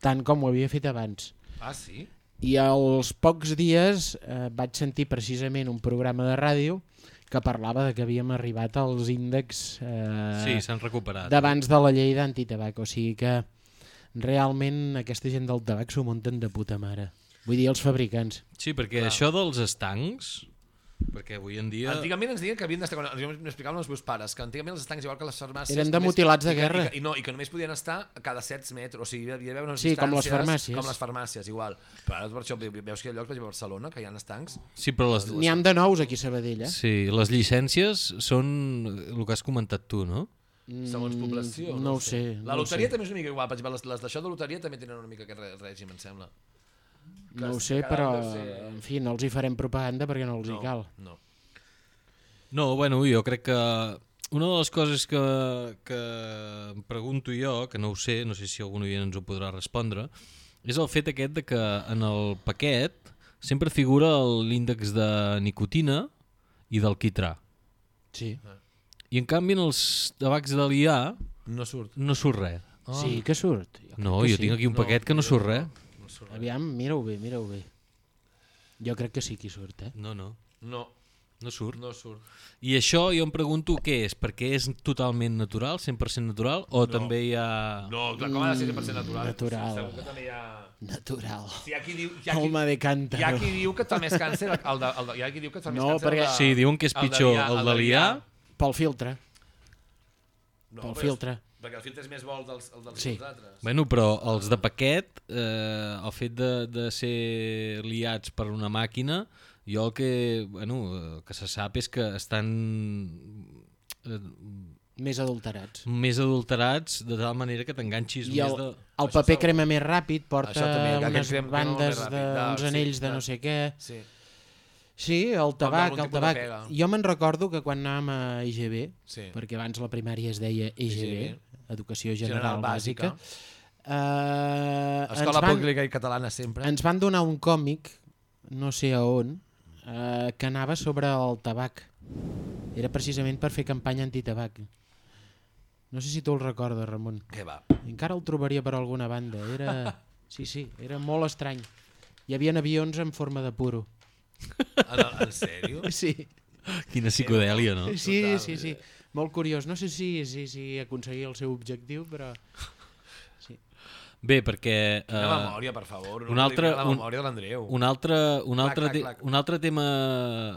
tant com ho havia fet abans. Ah, sí? I als pocs dies eh, vaig sentir precisament un programa de ràdio que parlava de que havíem arribat als índexs eh, Sí, s'han recuperat. d'abans de la llei d'antitabac. O sigui que realment aquesta gent del tabac s'ho munten de puta mare. Vull dir, els fabricants. Sí, perquè això dels estancs, perquè avui en dia... Antigament ens deien que havien d'estar... quan- Jo m'explicaven els meus pares, que antigament els estancs, igual que les farmàcies... Eren de només- mutilats de guerra. I, i, no, I que només podien estar a cada 7 metres, o sigui, hi havia unes Sí, com les farmàcies. Com les farmàcies, igual. Però ara per això ve- veus que hi ha llocs, per exemple, a Barcelona, que hi ha estancs. Sí, però les, N'hi ha de nous aquí a Sabadell, eh? sí, les llicències són el que has comentat tu, no? Segons població. Mm, no ho sé, La no ho loteria sé. també és una mica igual. Per exemple, les, les d'això de loteria també tenen una mica aquest règim, em sembla. No ho sé, però, ser- en fi, no els hi farem propaganda perquè no els hi cal. No. No, bueno, jo crec que una de les coses que, que em pregunto jo, que no ho sé, no sé si algun oient ens ho podrà respondre, és el fet aquest de que en el paquet sempre figura el- l'índex de nicotina i del quitrà. Sí, I en canvi en els tabacs de l'IA No surt. no surt res. sí que surt. Jo No, que jo sí. tinc aquí un paquet que no surt res. Aviam, mira-ho bé, mira-ho bé. Jo crec que sí que hi surt, eh? No, no, No, no surt. no surt. I això jo em pregunto què és, perquè és totalment natural, 100% natural, o també hi ha... No, clar, com ha de ser 100% natural? Natural. Segur que també hi ha... Natural. Hi ha qui diu, hi ha qui, Home de hi ha qui diu que et fa més càncer el de, el de, hi ha qui diu que et fa més No, càncer perquè- el de, Sí, diuen que és pitjor el de liar. Pel filtre. No, pel però és- filtre. Perquè el filtre és més bo el dels, el dels, Sí. altres. Bueno, però els de paquet, eh, el fet de, de ser liats per una màquina, jo el que, bueno, el que se sap és que estan eh, Més adulterats. més adulterats de tal manera que t'enganxis I el, més de... el paper crema més ràpid porta unes bandes, més de, ràpid, de- uns sí, anells de de- no sé què. Sí. Sí, el tabac, el tabac. Jo me'n recordo que quan anàvem a IGB, Sí. perquè abans la primària es deia IGB, IGB. Educació General, General Bàsica, Bàsica. ens, Escola van, pública i catalana sempre. ens van donar un còmic, no sé a on, eh, que anava sobre el tabac. Era precisament per fer campanya antitabac. No sé si tu el recordes, Ramon. Què va? Encara el trobaria per alguna banda. Era... (laughs) Sí, sí, era molt estrany. Hi havia avions en forma de puro. En, en sèrio? (laughs) Sí, Quina psicodèlia, no? sí, Total. sí, sí. Molt curiós. No sé si, si, si aconseguia el seu objectiu, però... Bé, perquè... Quina eh, memòria, per favor. un altre- La un- memòria de l'Andreu. Un altre, un, altre clac, te- clac. un altre tema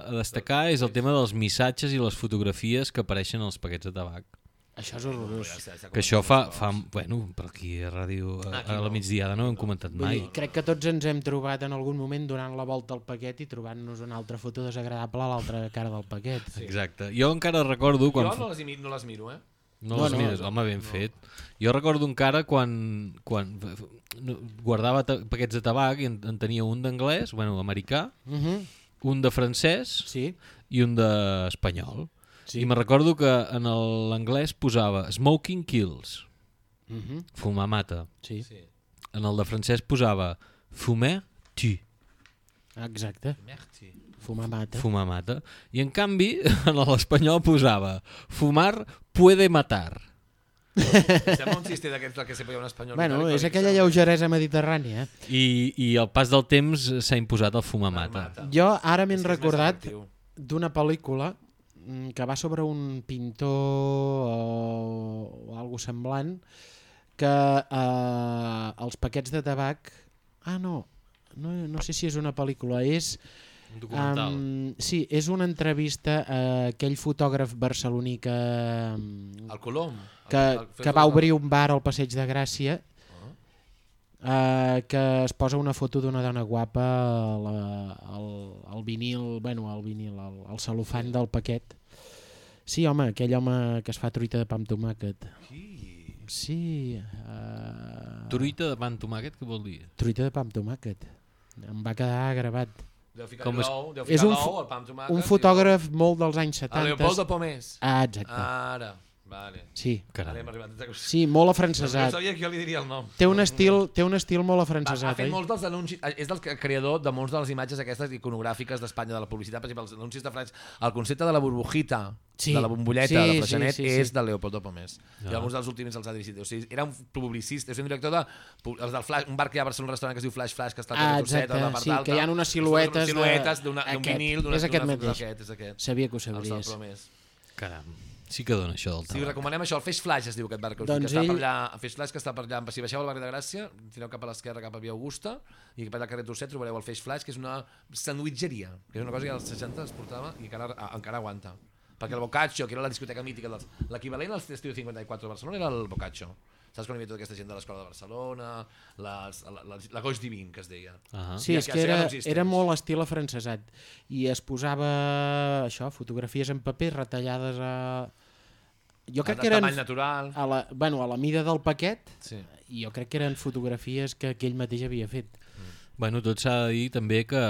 a destacar és el tema dels missatges i les fotografies que apareixen als paquets de tabac. Això és horrorós. Que això fa, fa bueno, per aquí a ràdio a, a la migdiada no ho hem comentat mai. dir, crec que tots ens hem trobat en algun moment donant la volta al paquet i trobant-nos una altra foto desagradable a l'altra cara del paquet. Exacte. Jo encara recordo quan... Jo no les, no les miro, eh? No, No, les no, mires, no. home, ben fet. Jo recordo encara quan, quan no, guardava paquets de tabac i en, en tenia un d'anglès, bueno, americà, Uh -huh. un de francès Sí, i un d'espanyol. Sí. I me recordo que en el- l'anglès posava smoking kills, uh -huh. fumar mata. sí. Sí. En el de francès posava fumer tu, exacte. Merci. Fumar mata. fumar mata. I en canvi, (laughs) en l'espanyol posava fumar puede matar. Sembla un xiste d'aquests que sempre hi ha un espanyol. Bueno, és que aquella lleugeresa mediterrània. I, i al pas del temps s'ha imposat el fumar mata. Mata. Jo ara m'he recordat d'una pel·lícula mm, que va sobre un pintor o, o algo semblant que eh, els paquets de tabac... Ah, no, no, no sé si és una pel·lícula, és... Un documental. Um, sí, és una entrevista a aquell fotògraf barceloní que, El Colom. que, El- el- que va obrir un bar al Passeig de Gràcia eh, que es posa una foto d'una dona guapa al, al, al vinil, bueno, al vinil, al, al celofan del paquet. Sí, home, aquell home que es fa truita de pa amb tomàquet. Sí. Uh, Truita de pan tomàquet, què vol dir? truita de pa amb tomàquet. Em va quedar gravat. Deu ficar Com es- l'ou, deu És ficar un, l'ou, fo- el pa amb tomàquet... un i- fotògraf molt dels anys El 70. Leopoldo Pomés. Ah, exacte. Ara, vale. Sí. Ara Caram. hem arribat a Sí, molt No afrancesat. sabia que jo li diria el nom. Té un estil, té un estil molt Va, ha afrancesat, fet molts dels anuncis, és del creador de molts de les imatges aquestes iconogràfiques d'Espanya, de la publicitat, per exemple, els anuncis de Frans, el concepte de la burbujita, Sí. de la bombolleta, Sí, de sí, Freixenet, sí, sí. és de Leopoldo Pomés. Ah. I alguns dels últims els ha dirigit. O sigui, era un publicista, és un director de els del Flash, un bar que hi ha a Barcelona, un restaurant que es diu Flash Flash, que està Ah, a Torcet, exacte, a la part sí, alta. que hi ha unes siluetes de- siluetes d'un vinil, d'una, és aquest mateix. Aquest, és aquest. Sabia que ho sabries. Caram, sí que dona això del Sí, us tabac. recomanem això, el Feix Flash es diu aquest bar que, us Doncs dic, que està per ell- allà, Feix Flash que està per allà, si baixeu al barri de Gràcia, tireu cap a l'esquerra, cap a Via Augusta, i per allà al carrer Torcet trobareu el Feix Flash, que és una sandwitgeria, que és una cosa que als 60 es portava i encara, a- encara aguanta. Perquè el Boccaccio, que era la discoteca mítica, dels- l'equivalent al Estiu 54 de Barcelona era el Boccaccio. Saps quan hi havia tota aquesta gent de l'Escola de Barcelona, les, la, la, la Goix Divin, que es deia. Ah. Sí, I és que no era, existeix. era molt estil afrancesat i es posava això, fotografies en paper retallades a... Jo crec que eren natural. a la, bueno, a la mida del paquet Sí. jo crec que eren fotografies que, que ell mateix havia fet. Bueno, tot s'ha de dir també que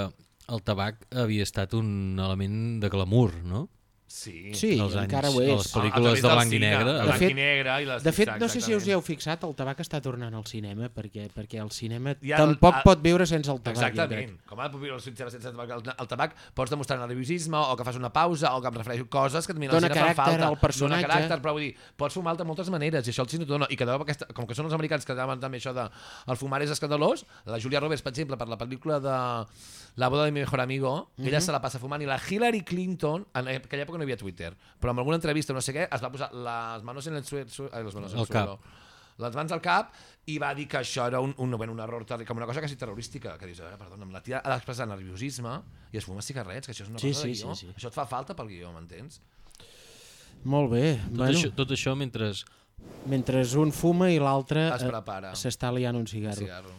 el tabac havia estat un element de glamour, no? Sí. Sí, encara anys- ho a és. les pel·lícules de blanc i negre. De blanc fet- i negre i les De fet, no sé si us hi heu fixat, el tabac està tornant al cinema, perquè perquè el cinema I tampoc a- pot viure sense el tabac. Exactament. Com ha de viure el, sense, sense tabac? el, el tabac pots demostrar nerviosisme o que fas una pausa o que em refereixo coses que a mi Dona caràcter falta. al personatge. Dona caràcter, però vull dir, pots fumar de moltes maneres i això el cine t'ho dona. I que deu aquesta, com que són els americans que llamen també això de el fumar és escandalós, la Julia Roberts, per exemple, per la pel·lícula de La boda de mi mejor amigo, Mhm. ella se la passa fumant i la Hillary Clinton, en aquella època no hi havia Twitter, però en alguna entrevista no sé què, es va posar les manos en el suelo, ai, les manos en el cap. suelo, les mans al cap i va dir que això era un, un, bueno, un error terri- com una cosa quasi terrorística que dius, a veure, perdona, la tia ha d'expressar nerviosisme i es fuma cigarrets, que això és una Sí, cosa de sí, guió sí, sí. això et fa falta pel guió, m'entens? Molt bé. Tot, Bueno, això, tot això mentre els, mentre un fuma i l'altre Es eh, s'està liant un cigarro. cigarro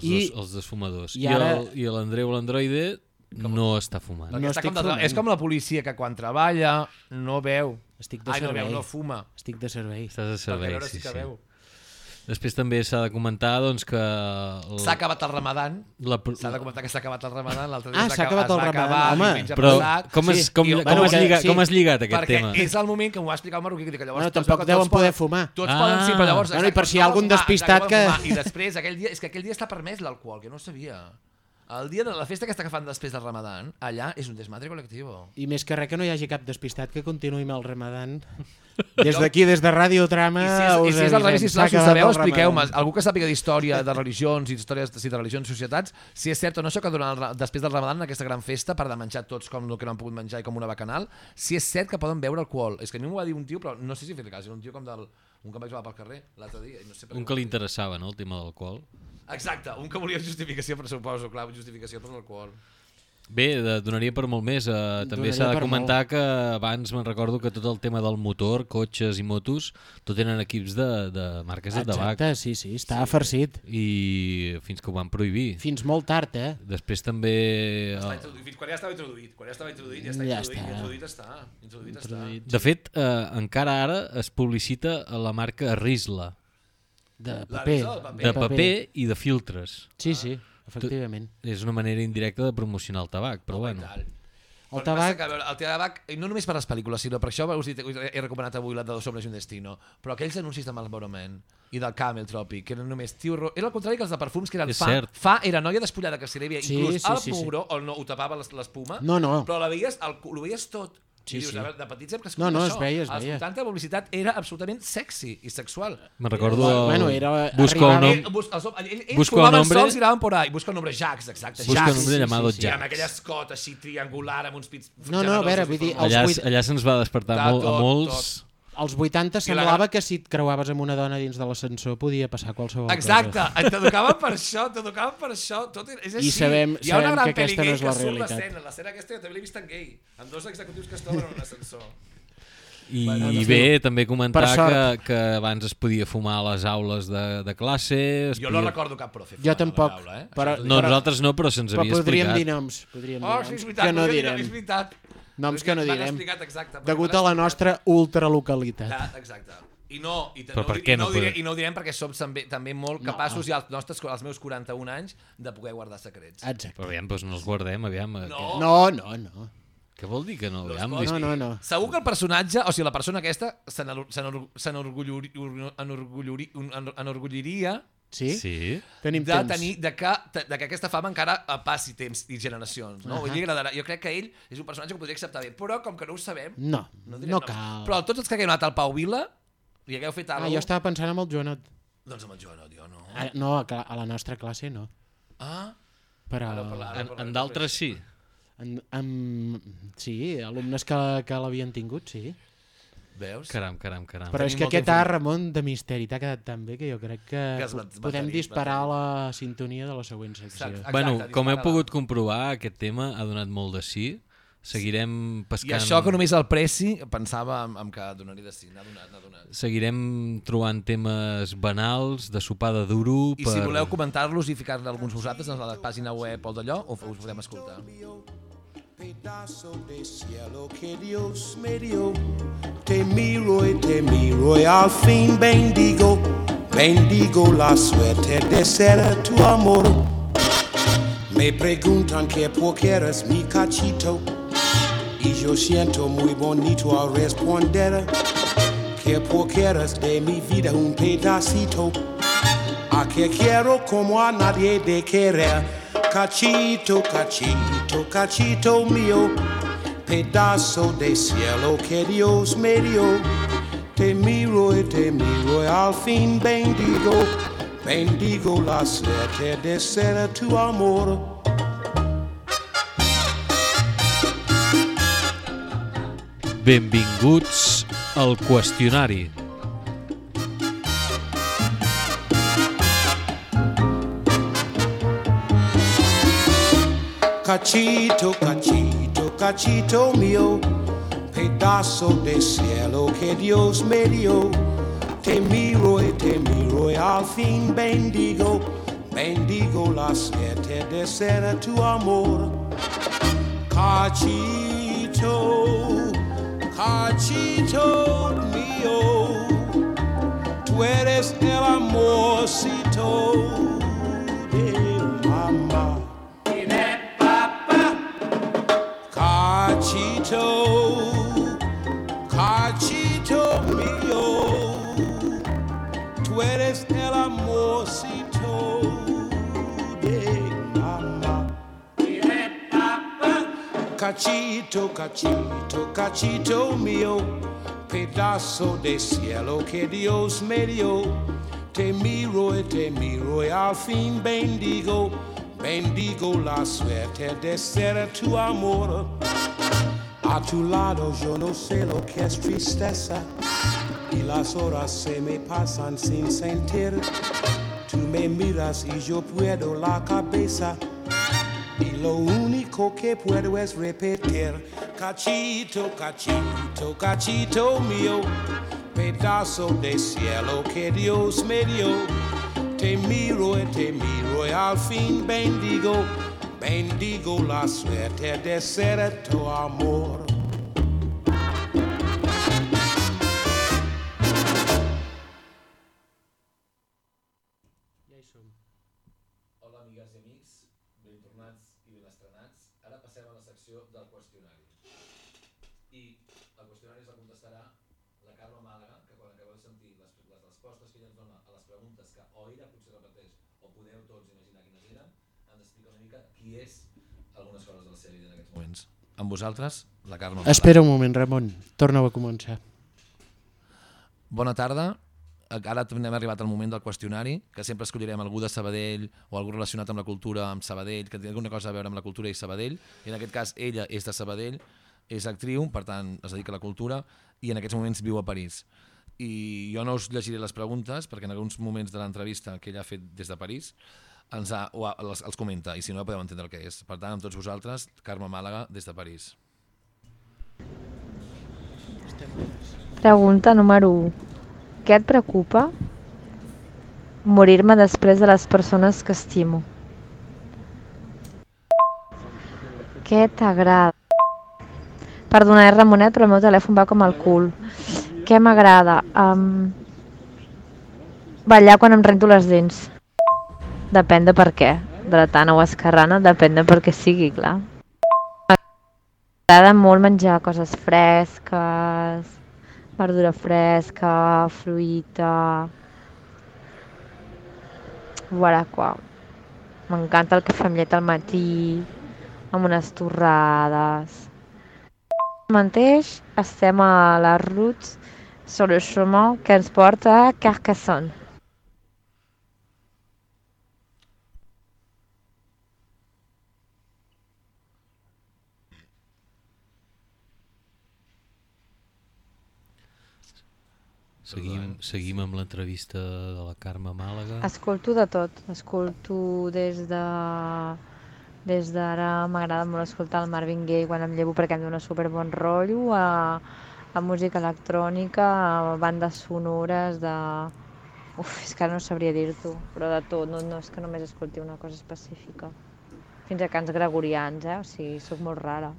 I- dos, els desfumadors. i I, ara- el, i l'Andreu l'androide no està fumant. Perquè No està com de, fumant. és com la policia que quan treballa no veu Estic de ai, no servei. veu, no fuma Estic de servei. Estàs perquè servei, sí, sí. veu Després també s'ha de comentar doncs, que... El, s'ha acabat el ramadan la, s'ha de comentar que s'ha acabat el ramadan l'altre dia Ah, es s'ha acabar- el es Ramadan, home. Però passat. com, Sí, com, i- com, bueno, has lligat, sí. com has lligat aquest perquè tema? és el moment que m'ho va explicar el Marroquí que llavors Bueno, tots tampoc deuen poden- poder fumar. tots Ah. poden sí, però llavors Bueno, i per si hi ha algun despistat que- i després aquell dia és que aquell dia està permès l'alcohol que no sabia el dia de la festa que fan després del Ramadan allà és un desmadre col·lectiu I més que res que no hi hagi cap despistat que continuï amb el Ramadan. (laughs) Des d'aquí, des de Ràdio Trama, I si és, us i si és al revés, sisplau, si ho sabeu, el expliqueu-me. Algú que sàpiga d'història, de religions, i històries sí, de religions i societats, si és cert o no això que durant el, després del Ramadan, en aquesta gran festa, per de menjar tots com el que no han pogut menjar i com una bacanal, si és cert que poden beure alcohol. És que a mi m'ho va dir un tio, però no sé si fer cas, era un tio com del... Un que em vaig trobar pel carrer l'altre dia. I no sé per Un que li interessava, no?, el tema de l'alcohol. Exacte, un que volia justificació, però suposo, clar, justificació per l'alcohol. Bé, de, donaria per molt més. Eh, també s'ha de comentar que abans me'n recordo que tot el tema del motor, cotxes i motos, tot eren equips de, de marques de tabac. Exacte, sí, sí, està farcit. I fins que ho van prohibir. Fins molt tard, eh? Després també... Estava eh, introduït, fins quan ja estava introduït, quan ja estava introduït, ja està Ja introduït, està. introduït està, introduït està. De fet, eh, encara ara es publicita la marca Risla, De paper. del paper. de paper i de filtres. Sí, sí, efectivament. És una manera indirecta de promocionar el tabac, però bueno. Tal. El Però tabac- Que, el tabac, no només per les pel·lícules, sinó per això us he, dit- he recomanat avui la de Dos hombres i un destino, però aquells anuncis de Marlboro Man i del Camel Tropic, que eren només tio... ro- Era el contrari que els de perfums, que eren És fa, cert. fa era noia despullada que se li havia Sí, inclús sí, el sí, sí. mugró, o no, ho tapava les- l'espuma, No, no. però la veies, el, ho veies tot. Sí, Sí, I dius, sí. a veure, de petits hem crescut No, amb no, això. es veia, es veia. 80 la publicitat era absolutament sexy i sexual. Me recordo... Bueno, el- bueno, era- Busca un nom... Eh, bus, els, ell, ells Busca fumaven un nombre- sols i anaven por ahí. Busca un nombre Jax, exacte. Busca Jax. un nombre llamado sí, amb Jax. aquell escot així triangular amb uns pits No, no, a veure, vull dir, Allà, vuit- allà se'ns va despertar De molt, a tot, molts... Als 80 I la semblava que si et creuaves amb una dona dins de l'ascensor podia passar qualsevol Exacte, cosa. t'educaven per això, t'educaven per això, tot és així. I sabem- Hi ha una sabem gran que aquesta no és la realitat. l'escena, l'escena aquesta jo també l'he vist en gay, amb dos executius que es troben en un ascensor. I Bueno, doncs bé, també comentar que, que abans es podia fumar a les aules de, de classe... Es Jo podia... no recordo cap profe. Jo tampoc, taula, eh? però- No, Però- nosaltres no, però se'ns Però havia podríem explicat. dir noms. Podríem dir Oh, noms, sí, és veritat, que no dir- direm. és veritat. Noms que no direm. explicat, exacte. Degut a la nostra ultralocalitat. Ja, exacte. I no, i, no, per i no, no diré? I no ho direm perquè som també, també molt No. capaços, i als, nostres, als meus 41 anys, de poder guardar secrets. Exacte. Però aviam, doncs no els guardem, aviam. eh, No. No, no, no. Què, vol dir que no? Los Aviam, No, no, no. Segur que el personatge, o sigui, la persona aquesta s'enor- Sí? Sí. Tenim de, temps. tenir, de, que, de que aquesta fama encara passi temps i generacions. No? Uh -huh. li agradarà. Jo crec que ell és un personatge que podria acceptar bé, però com que no ho sabem, No, no, no, cal. Però tots els que hagueu anat al Pau Vila i hagueu fet Ah, alguna jo estava pensant en el Joanot. Doncs amb el Joan, jo no. Ah, no, a, cla- a la nostra classe no. Ah, Però Ara parla- ara En, parlarem en d'altres sí. en, en, sí, alumnes que, que l'havien tingut, sí. Veus? Caram, caram, caram. Però és Tenim que molta aquest art, Ramon, de misteri t'ha quedat tan bé que jo crec que, Que es podem disparar va la sintonia de la següent secció. Exacte. bueno, com heu pogut comprovar, aquest tema ha donat molt de sí. Seguirem I pescant... això que només el Preci pensava en, en que donaria de sí, n'ha donat, n'ha donat. Seguirem trobant temes banals, de sopar de duro... I si voleu comentar-los i ficar-ne alguns vosaltres a la pàgina web o d'allò, o us podem escoltar. Pedazo de cielo que Dios me dio. Te miro y te miro y al fin bendigo. Bendigo la suerte de ser tu amor. Me preguntan que por qué eres mi cachito. Y yo siento muy bonito al responder que porque eres de mi vida un pedacito. A que quiero como a nadie de querer. Cachito, cachito, cachito mío. Pedazo de cielo que Dios me dio. Te miro y te miro y al fin bendigo. Bendigo la suerte de ser tu amor. Benvinguts al qüestionari. Cachito, cachito, cachito mío, pedazo de cielo que Dios me dio. Te miro y te miro y al fin bendigo, bendigo la suerte de ser tu amor. Cachito, cachito mío, tú eres el amorcito Cachito, cachito oh. mío, oh. tú eres el amorcito de mamá. Cachito, cachito, cachito mío, oh. pedazo de cielo que Dios me dio. Te miro y te miro y al fin bendigo, bendigo la suerte de ser tu amor. A tu lado yo no sé lo que es tristeza y las horas se me pasan sin sentir. Tú me miras y yo puedo la cabeza y lo único que puedo es repetir Cachito, cachito, cachito mío Pedazo de cielo que Dios me dio Te miro y te miro y al fin bendigo Bendigo la suerte de ser tu amor amb vosaltres, la Carme. Espera un moment, Ramon. Torna-ho a començar. Bona tarda. Ara també hem arribat al moment del qüestionari, que sempre escollirem algú de Sabadell o algú relacionat amb la cultura amb Sabadell, que tingui alguna cosa a veure amb la cultura i Sabadell. I en aquest cas, ella és de Sabadell, és actriu, per tant, es dedica a la cultura, i en aquests moments viu a París. I jo no us llegiré les preguntes, perquè en alguns moments de l'entrevista que ella ha fet des de París, ens ha, o, els, els comenta, i si no podeu entendre el que és. Per tant, amb tots vosaltres, Carme Màlaga, des de París. Pregunta número 1. Què et preocupa? Morir-me després de les persones que estimo. Què t'agrada? Perdona, és Ramonet, però el meu telèfon va com el cul. Què m'agrada? Um, ballar quan em rento les dents. Depèn de per què. Dretana o esquerrana, depèn de per què sigui, clar. M'agrada molt menjar coses fresques, verdura fresca, fruita... Quoi. M'encanta el cafè amb llet al matí, amb unes torrades. Mateix estem a les routes sur le chemin que ens porta a Carcassonne. Seguim, seguim amb l'entrevista de la Carme Màlaga. Escolto de tot. Escolto des de... Des d'ara m'agrada molt escoltar el Marvin Gaye quan em llevo perquè em dona super bon rotllo, a, a música electrònica, a bandes sonores de... Uf, és que ara no sabria dir-t'ho, però de tot, no, no és que només escolti una cosa específica. Fins a cants gregorians, eh? O sigui, sóc molt rara.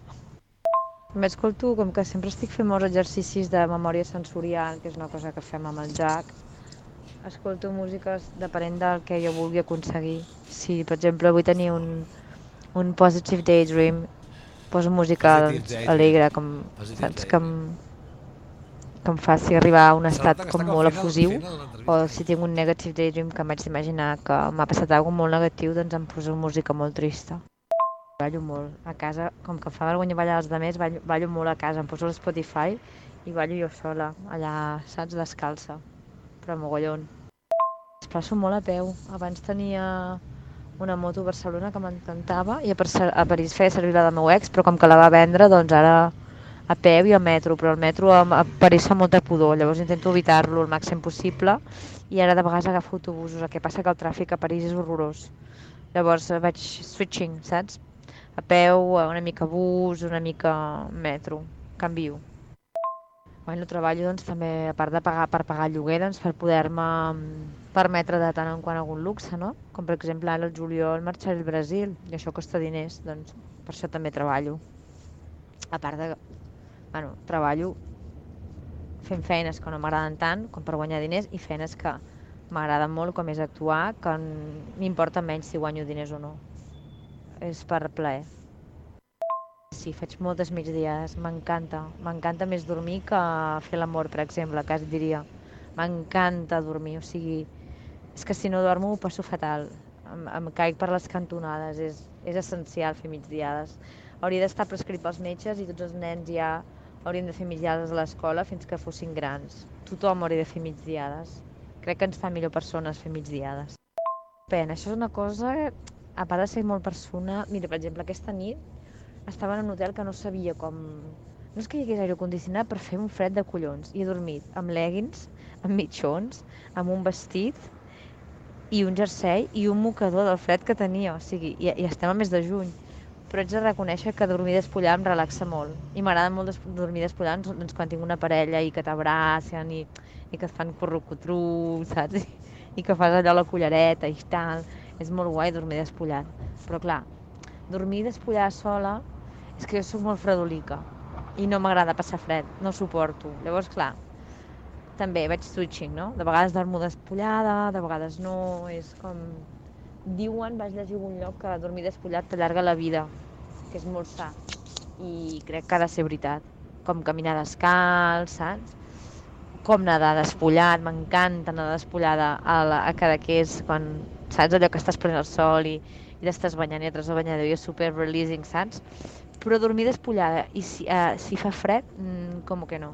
També escolto, com que sempre estic fent molts exercicis de memòria sensorial, que és una cosa que fem amb el Jack, escolto músiques depenent del que jo vulgui aconseguir. Si, per exemple, vull tenir un, un positive daydream, poso música doncs, alegre, com, Positive saps, que em, que em faci arribar a un estat com molt efusiu, o si tinc un negative daydream que m'haig d'imaginar que m'ha passat alguna molt negatiu, doncs em poso música molt trista. Ballo molt. A casa, com que em fa vergonya ballar als altres, ballo, ballo molt a casa. Em poso l'Spotify i ballo jo sola, allà, saps, descalça. Però mogollon. Desplaço molt a peu. Abans tenia una moto a Barcelona que m'encantava i a, a París feia servir la del meu ex, però com que la va vendre, doncs ara a peu i a metro, però el metro a, a París fa molta pudor, llavors intento evitar-lo el màxim possible i ara de vegades agafo autobusos, el que passa que el tràfic a París és horrorós. Llavors vaig switching, saps? A peu, una mica bus, una mica metro, canvio. Bueno, treballo doncs, també, a part de pagar per pagar el lloguer, doncs, per poder-me mm, permetre de tant en quant algun luxe, no? Com per exemple ara el juliol marxaré al Brasil i això costa diners, doncs per això també treballo. A part de, bueno, treballo fent feines que no m'agraden tant com per guanyar diners i feines que m'agraden molt com és actuar, que m'importa menys si guanyo diners o no. És per plaer. Sí, faig moltes migdiades, m'encanta. M'encanta més dormir que fer l'amor, per exemple, que es diria. M'encanta dormir, o sigui, és que si no dormo ho passo fatal. Em, em caic per les cantonades, és, és essencial fer migdiades. Hauria d'estar prescrit pels metges i tots els nens ja haurien de fer migdiades a l'escola fins que fossin grans. Tothom hauria de fer migdiades. Crec que ens fa millor persones fer migdiades. Pena, això és una cosa, a part de ser molt persona... Mira, per exemple, aquesta nit estava en un hotel que no sabia com... No és que hi hagués aire condicionat, però feia un fred de collons. I he dormit amb leggings, amb mitjons, amb un vestit i un jersei i un mocador del fred que tenia. O sigui, i, i estem al mes de juny. Però haig de reconèixer que dormir despullar em relaxa molt. I m'agrada molt des dormir despullar doncs, doncs, quan tinc una parella i que t'abracen i, i que et fan corrocotru, saps? I, (laughs) I que fas allò la cullereta i tal. És molt guai dormir despullat. Però clar, dormir despullar sola és que jo sóc molt fredolica i no m'agrada passar fred, no suporto. Llavors, clar, també vaig switching, no? De vegades dormo despullada, de vegades no, és com... Diuen, vaig llegir algun lloc que dormir despullat t'allarga la vida, que és molt sa. I crec que ha de ser veritat. Com caminar descalç, saps? Com nedar despullat, m'encanta nedar despullada a, la, a Cadaqués, quan, saps allò que estàs prenent el sol i, i t'estàs banyant i et el banyador i és super releasing, saps? però dormir despullada i si, uh, si fa fred, mm, com que no.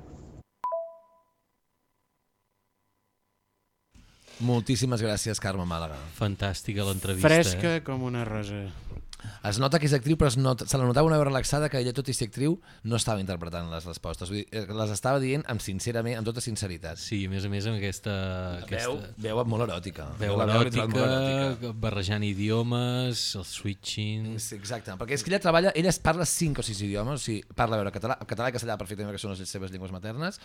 Moltíssimes gràcies, Carme Màlaga. Fantàstica l'entrevista. Fresca Eh? com una rosa. Es nota que és actriu, però es nota, se la notava una veu relaxada que ella, tot i ser actriu, no estava interpretant les respostes. Vull dir, eh, les estava dient amb sincerament, amb tota sinceritat. Sí, a més a més amb aquesta... Veu, aquesta... veu molt eròtica. Veu l'he trobat molt eròtica, barrejant idiomes, el switching... Sí, exacte, perquè és que ella treballa, ella es parla 5 o 6 idiomes, o sigui, parla a veure català, català i castellà perfectament, que són les seves llengües maternes,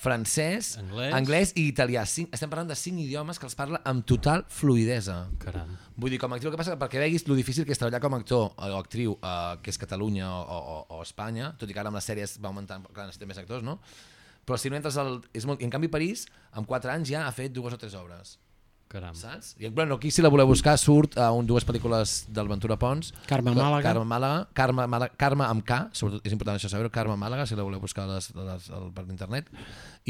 francès, Anglès. anglès i italià. Cinc, estem parlant de 5 idiomes que els parla amb total fluidesa. Caram. Vull dir, com a actriu, el que passa perquè veguis lo difícil que és treballar com a actor o actriu, eh, que és Catalunya o, o, o Espanya, tot i que ara amb les sèries va augmentant, clar, necessitem més actors, no? Però si no entres al... És molt... I en canvi París, amb 4 anys ja ha fet dues o tres obres. Caram. Saps? I bueno, aquí si la voleu buscar surt a un, dues pel·lícules del Ventura Pons. Carme Màlaga. Carme Màlaga, Carme, Màlaga, Carme amb K, sobretot és important això saber Carme Màlaga, si la voleu buscar a les, les, al, per internet.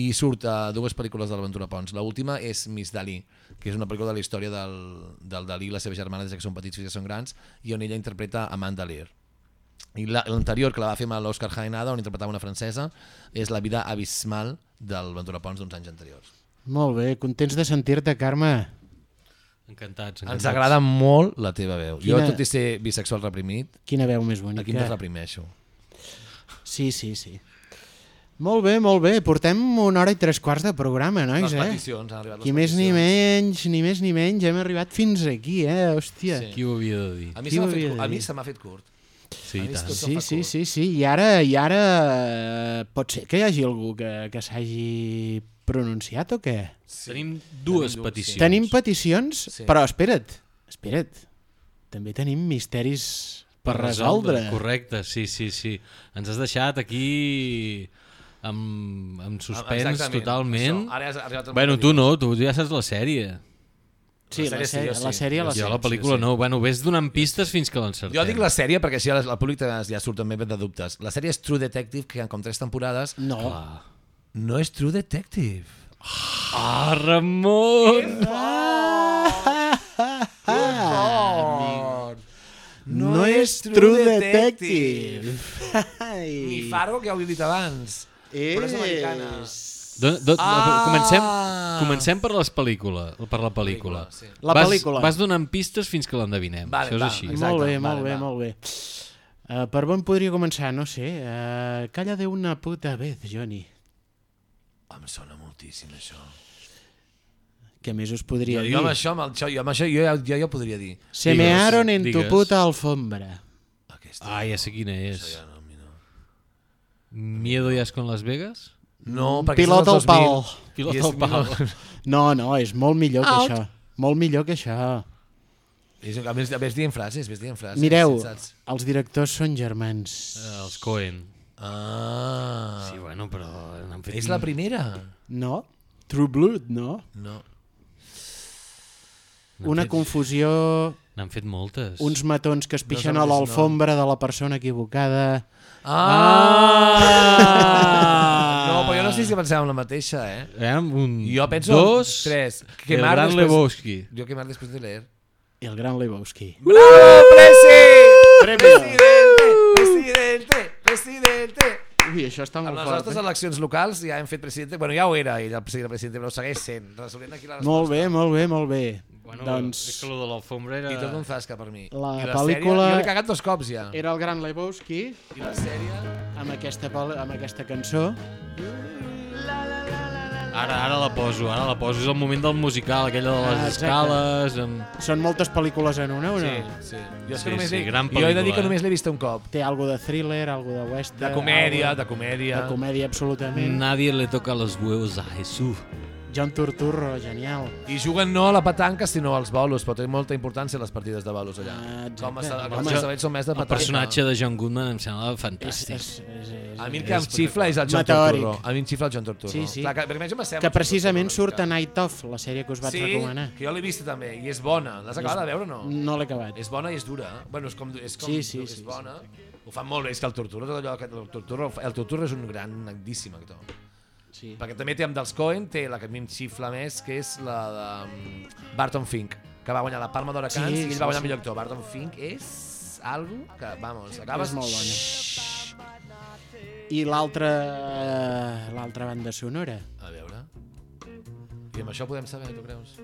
I surt a dues pel·lícules de l'Aventura Pons. La última és Miss Dalí, que és una pel·lícula de la història del, del Dalí i la seva germana des que són petits fins que són grans, i on ella interpreta Amanda Lear. I la- l'anterior, que la va fer amb l'Òscar Jaenada, on interpretava una francesa, és La vida abismal del Ventura Pons d'uns anys anteriors. Molt bé, contents de sentir-te, Carme. Encantats, encantats. Ens agrada molt la teva veu. Quina- Jo, tot i ser bisexual reprimit, Quina veu més bonica. aquí em reprimeixo. Sí, sí, sí. Molt bé, molt bé. Portem una hora i tres quarts de programa, nois, Les eh? peticions, han arribat les Qui més ni menys, ni més ni menys, hem arribat fins aquí, eh? Hòstia. Sí. Qui ho havia de dir? A mi, se m'ha fet, a mi se m'ha fet curt. Sí, tant. Sí, sí, sí, sí. I ara, i ara eh, pot ser que hi hagi algú que, que s'hagi pronunciat o què? Tenim dues Tenim peticions. sí. Tenim peticions, Sí. però espera't, espera't. També tenim misteris per resoldre. Correcte, sí, sí, sí. Ens has deixat aquí amb, amb suspens Exactament, totalment. això. Ara has arribat al Bueno, tu no, tu ja saps la sèrie. Sí, La la sèrie sí, sèrie, jo la sí. sèrie, la Jo sèrie. la pel·lícula sí. no. Bueno, ves donant pistes fins que l'encertem. Jo dic la sèrie perquè així el públic ja surt també de dubtes. La sèrie és True Detective, que com tres temporades No. Clar. No és True Detective. Ah, Ramon! Ah, no és True Detective. Ai. Ni Fargo, que ja ho he dit abans. Però és americana. Do, do, Ah! comencem, comencem per, les pel·lícula, per la pel·lícula. Pel·lícula, sí. La vas, pel·lícula. Vas donant pistes fins que l'endevinem. Vale, Això és va, així. exacte. molt bé, vale, molt bé, va. molt bé. Uh, per on podria començar? No sé. Uh, calla de una puta vez, Johnny. Em sona moltíssim, això. Què més us Jo, podria dir? jo, amb això, amb, el, jo, jo, amb això jo, ja, jo ja ho podria dir. Se Digues, mearon en tu digues. puta alfombra. Aquesta. Ah, ja sé quina és. Això ja no, a no. Miedo ya es con Las Vegas? No, perquè Pilot és al del pal. 2000. Pilot és al pal. mil- No, no, és molt millor que Out. això. Molt millor que això. És, a més, ves dient frases, ves dient frases. Mireu, els directors són germans. Eh, els Cohen. Ah, Sí, bueno, però fet... és la primera. No? True Blood, no? No. Una fet- confusió, N'han fet moltes. uns matons que es pixen No a l'alfombra de la persona equivocada. Ah! No, però jo no sé si pensàvem la mateixa, eh? Eh, un, Jo penso dos, tres. el Quemar Gran després- Lebowski. Jo quemar després de leer. I el gran Lebowski. ¡Bravo, Presi! Premio! Presidente! Presidente! Presidente! Ui, això està Amb molt les fort. nostres Eh? eleccions locals ja hem fet presidente. Bueno, ja ho era ell, el president, presidente, però ho segueix sent. Resolent aquí la resposta. Molt bé, molt bé, molt bé. Bueno, doncs és que lo de l'alfombra era... I tot un zasca per mi. La I la pel·lícula- Sèrie, jo l'he cagat dos cops ja. era el gran Lebowski I la sèrie... amb aquesta, amb aquesta cançó. Ara, ara la poso, ara la poso. És el moment del musical, aquella de les Ah, escales... Amb... Són moltes pel·lícules en una o no? Sí, sí. Jo, Sí, només sí, he, gran jo he de dir que eh? només l'he vist un cop. Té algo de thriller, algo de western... De comèdia, algo de comèdia. De comèdia, absolutament. Nadie le toca los huevos a Jesús. John Turturro, genial. I juguen no a la petanca, sinó als bolos, però té molta importància les partides de bolos allà. Ah. Com a, Home, com a Sabell són més de El petanca. personatge de John Goodman em sembla És, fantàstic. és, és, és, A mi el que em xifla és el John Meteòric. Turturro. A mi em xifla el John Turturro. Sí, sí. Clar, que, que el precisament surt a. Night Of, la sèrie que us vaig Sí, recomanar. que jo l'he vista també, i és bona. L'has acabat de veure o no? No l'he acabat. És bona i és dura. Bueno, és com, és com Sí, sí, és sí, bona. Ho fan molt bé, és que el Turturro, tot allò, el Turturro, el Turturro és un gran, grandíssim actor. Sí. Perquè també té amb dels Coen, té la que a mi em xifla més, que és la de um, Barton Fink, que va guanyar la Palma d'Hora Cans Sí, i ell sí, va guanyar sí. millor actor. Barton Fink és algo que, vamos, acabes... És molt bona. I l'altra l'altra banda sonora. A veure... I amb això podem saber, tu creus?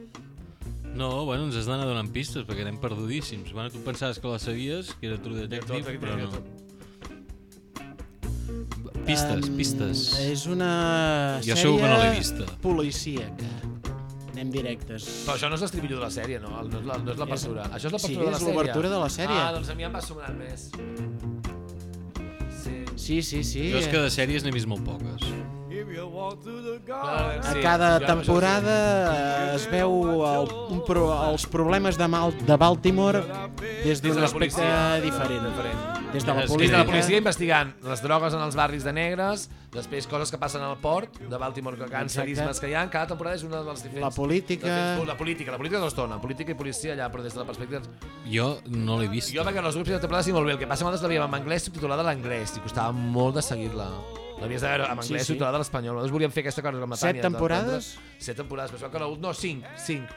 No, bueno, ens has d'anar donant pistes perquè anem perdudíssims. Bueno, tu pensaves que la sabies, que era True Detective, Detective, però no. Pistes, Em, pistes. És una Jo sèrie segur que no l'he vista. policíaca. Anem directes. Però això no és l'estribillo de la sèrie, no? No és la- no és l'apertura. Això és l'apertura Sí, de la és sèrie. l'obertura de la sèrie. Ah, doncs a mi em va sonar més. Sí. Sí, sí, sí. Jo és que de sèries n'he vist molt poques. A sí, cada temporada eh, es veu el, un pro, els problemes de, Mal, de Baltimore des d'un la aspecte diferent. Diferent. Des de la Des política. de la policia investigant les drogues en els barris de negres, després coses que passen al port de Baltimore, que cancerismes que hi ha, cada temporada és una de les diferents... La política. diferents- La política, la política de l'estona, política i policia allà, però des de la perspectiva... Jo no l'he vist. Jo perquè les dues primeres temporades sí molt bé, el que passa que nosaltres la veiem en anglès subtitulada a l'anglès i costava molt de seguir-la. L'havies de veure en anglès Sí, sí. subtitulada a l'espanyol. Nosaltres volíem fer aquesta cosa com la Set Tània, temporades? d'entendre- Set temporades, però que la, no, cinc, cinc.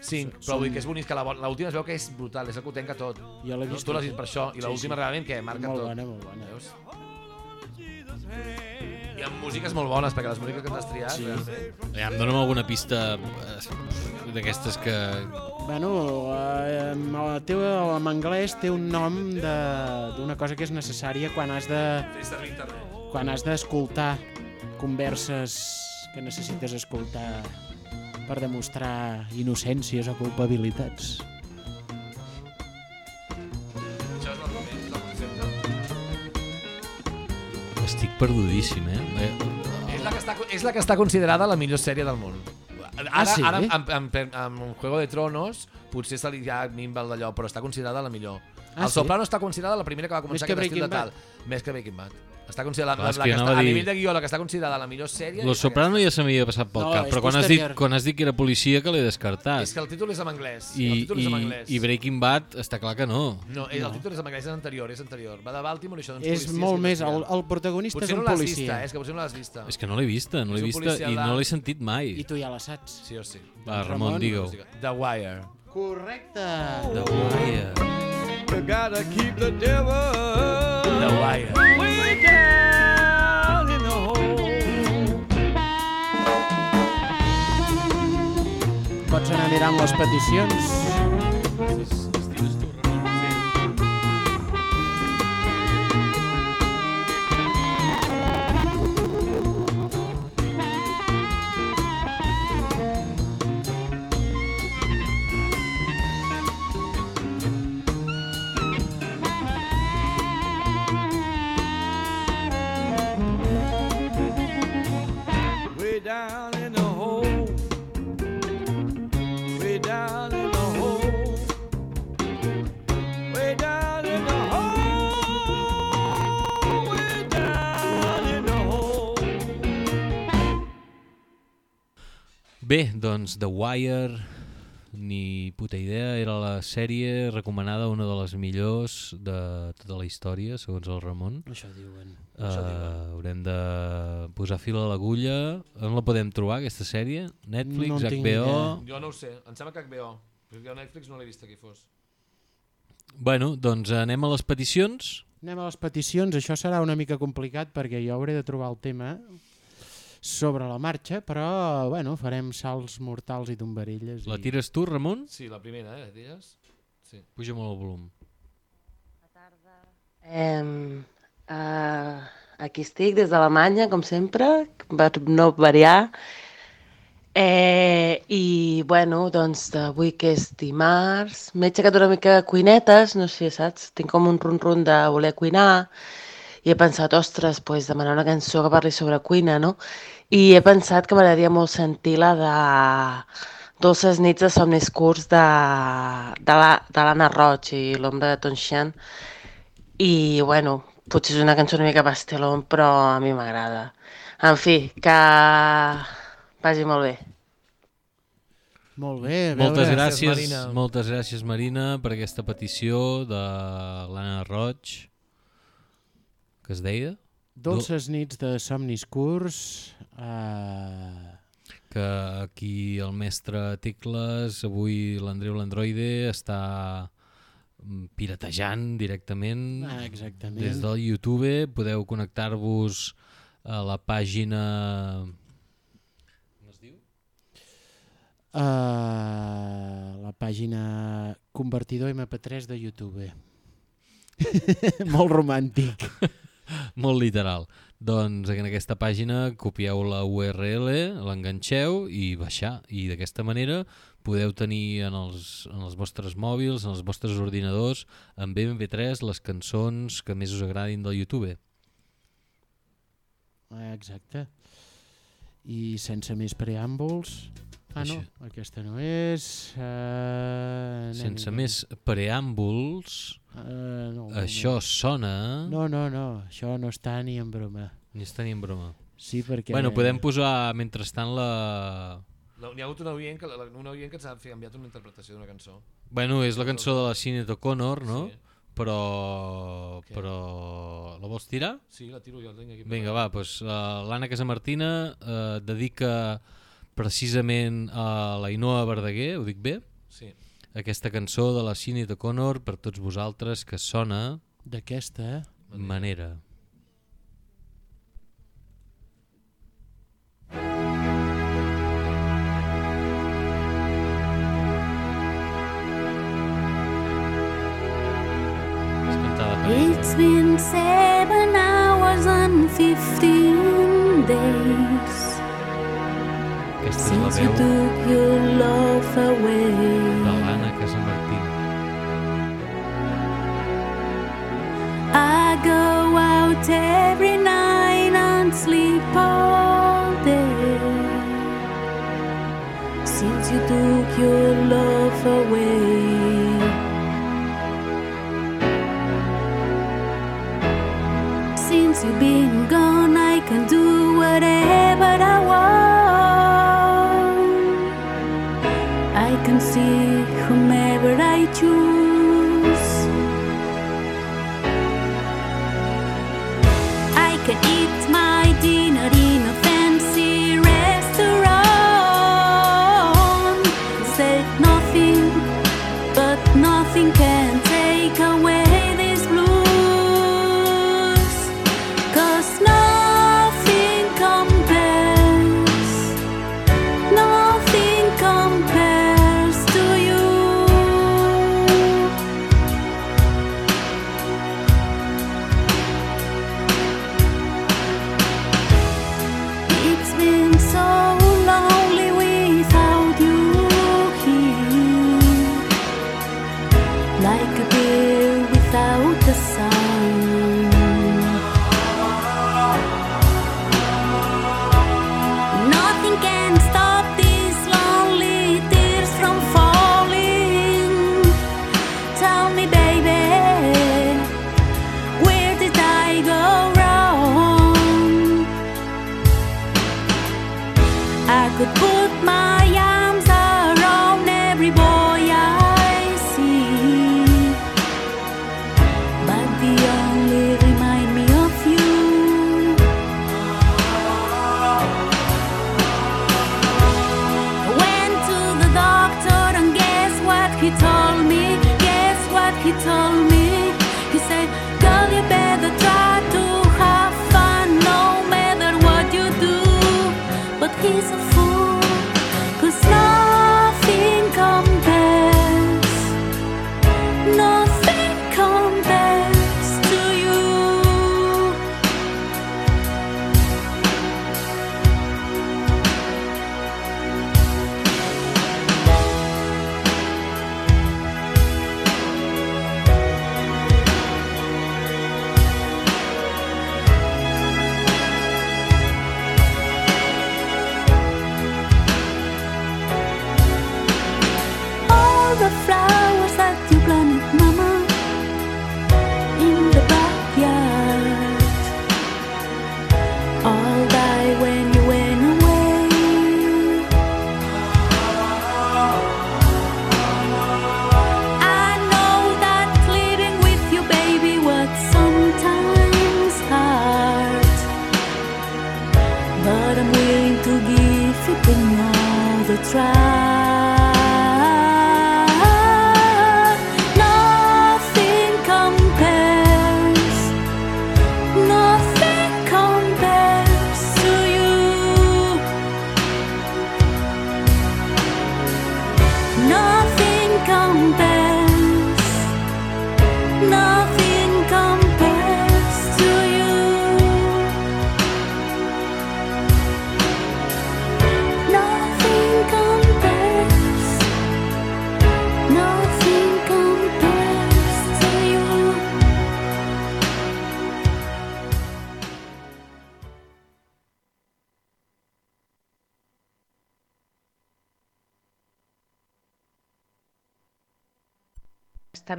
Són- però vull dir que és bonic que la- l'última es veu que és brutal, és el que ho tenca tot. Jo l'he No, vist tu l'has vist per això, i Sí, l'última sí. realment que marca Molt tot. bona, molt bona. Veus? I amb músiques molt bones, perquè les músiques que t'has triat, Sí. realment... Ja, em dona'm alguna pista eh, d'aquestes que... Bueno, eh, el teu, en anglès té un nom de- d'una cosa que és necessària quan has de quan has d'escoltar converses que necessites escoltar per demostrar innocències o culpabilitats. Estic perdudíssim, eh? eh? És la, que està, és la que està considerada la millor sèrie del món. Ara, Ah, sí? ara amb, amb, amb, amb Juego de Tronos potser se li ja minva d'allò, però està considerada la millor. Ah, el sí? Soprano està considerada la primera que va començar que aquest estil de tal. Més que Breaking Bad. Està considerada Clar, la, la que que està, a dir- nivell de guió, la que està considerada la millor sèrie. Lo és Soprano aquesta. ja se m'havia passat pel No, cap, però quan has, dit, quan has dit que era policia que l'he descartat. És que el títol és en anglès. el I, títol i, és en anglès. I Breaking Bad està clar que no. No, és, el títol és en anglès, és anterior, és anterior. Va de Baltimore i això doncs És molt més... El, el protagonista Potser és no un l'has policia. vista, eh? és que potser no l'has vista. És que no l'he vista, no l'he vista i no l'he sentit mai. I tu ja la saps. Sí o sí. Va, Ramon, digue-ho. The Wire. Correcte. The Wire. You gotta keep the devil The Wire. way down in the hole. Pots anar mirant les peticions. Way Bé, doncs The Wire, ni puta idea, era la sèrie recomanada, una de les millors de tota la història, segons el Ramon. Això diuen. Uh, haurem de posar fil a l'agulla. On la podem trobar, aquesta sèrie? Netflix, No HBO... Jo no ho sé, em sembla que HBO. Perquè jo Netflix no l'he vist aquí fos. Bueno, doncs anem a les peticions. Anem a les peticions. Això serà una mica complicat perquè jo hauré de trobar el tema sobre la marxa, però bueno, farem salts mortals i tombarilles. La i... tires tu, Ramon? Sí, la primera, eh, d'elles. Sí. Puja molt el volum. Eh, uh, aquí estic des d'Alemanya, com sempre, per no variar. Eh, I, bueno, doncs, avui que és dimarts, m'he aixecat una mica de cuinetes, no sé, saps? Tinc com un run-run de voler cuinar i he pensat, ostres, pues, demanar una cançó que parli sobre cuina, no? I he pensat que m'agradaria molt sentir la de Dolces nits de somnis curts de, de la- de l'Anna Roig i l'ombra de Tonxian. I, bueno, potser és una cançó una mica pastelón, però a mi m'agrada. En fi, que vagi molt bé. Molt bé, a Moltes veure... gràcies, Marina. moltes gràcies Marina per aquesta petició de l'Anna Roig que es deia Dolces nits de somnis curts. Uh... que aquí el mestre Tecles, avui l'Andreu l'Androide està mm, piratejant directament Ah, exactament. des del YouTube. Podeu connectar-vos a la pàgina... Com es diu? Uh, la pàgina convertidor MP3 de YouTube. (laughs) Molt romàntic. (laughs) Molt literal. Doncs en aquesta pàgina copieu la URL, l'enganxeu i baixar. I d'aquesta manera podeu tenir en els, en els vostres mòbils, en els vostres ordinadors, en MP3 les cançons que més us agradin del YouTube. Exacte. I sense més preàmbuls... Ah, no, aquesta no és... Uh, Sense més preàmbuls, Uh, no, no, això sona... No, no, no, això no està ni en broma. Ni està ni en broma. Sí, perquè... Bueno, podem posar, mentrestant, la... No, N'hi ha hagut una oient que, la- una oient que ens ha enviat una interpretació d'una cançó. Bueno, és la cançó de la Sinead O'Connor, no? Sí. Però... Què? Però... La vols tirar? Sí, la tiro jo, tinc aquí. Vinga, va, doncs uh, l'Anna Casamartina uh, dedica precisament a l'Ainoa Verdaguer, ho dic bé? Sí. Aquesta cançó de la Sinead O'Connor per tots vosaltres que sona D'aquesta, eh? manera. Ella. It's been seven hours and fifteen days love de away. l'Anna Casamartina. I go out every night and sleep all day since you took your love away. Since you've been gone, I can do MC không mê bởi ai chúa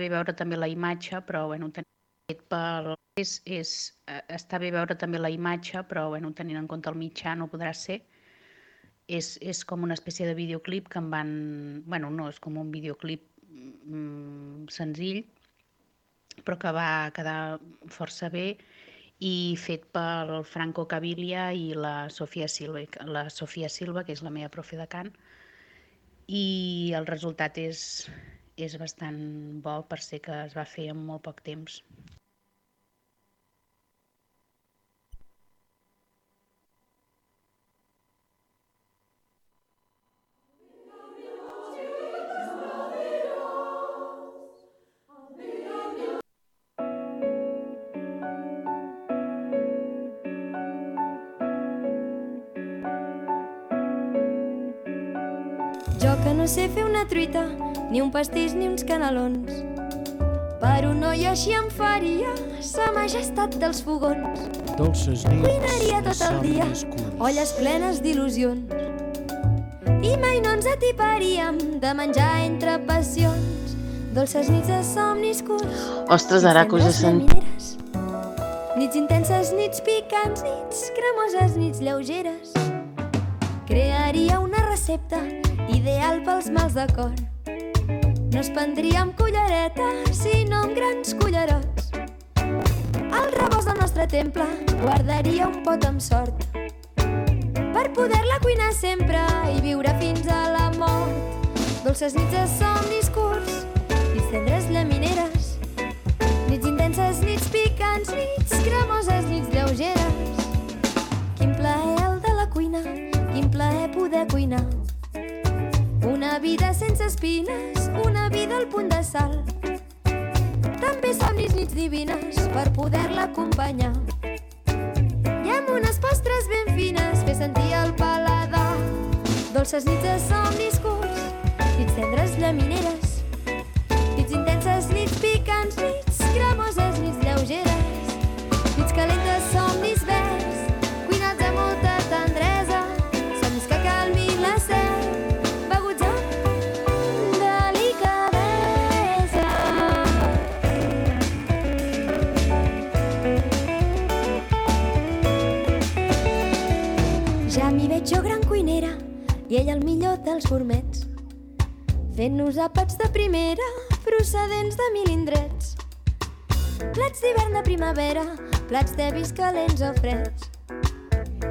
bé veure també la imatge, però bueno, tenint pel... És, és, eh, està bé veure també la imatge, però bueno, tenint en compte el mitjà no podrà ser. És, és com una espècie de videoclip que em van... Bueno, no, és com un videoclip mm, senzill, però que va quedar força bé i fet pel Franco Caviglia i la Sofia Silva, la Sofia Silva, que és la meva profe de cant, i el resultat és, és bastant bo per ser que es va fer en molt poc temps. No sé fer una truita, ni un pastís ni uns canelons. Per un noi així em faria sa majestat dels fogons. Dolces nits, Cuinaria tot el dia, olles plenes d'il·lusions. I mai no ens atiparíem de menjar entre passions. Dolces nits de somnis curts. Ostres, nits ara que us he tendres sent- llamineres. Nits intenses, nits picants, nits cremoses, nits lleugeres. Crearia una recepta ideal pels mals de cor. No es prendria amb cullereta, sinó amb grans cullerots. Al rebost del nostre temple guardaria un pot amb sort per poder-la cuinar sempre i viure fins a la mort. Dolces nits de somnis curts, vida sense espines, una vida al punt de sal. També somnis nits divines per poder-la acompanyar. I amb unes postres ben fines fer sentir el paladar. Dolces nits de somnis curts, nits tendres llamineres, nits intenses, nits picants, nits ell el millor dels gourmets fent-nos àpats de primera procedents de mil indrets. Plats d'hivern de primavera plats tevis calents o freds.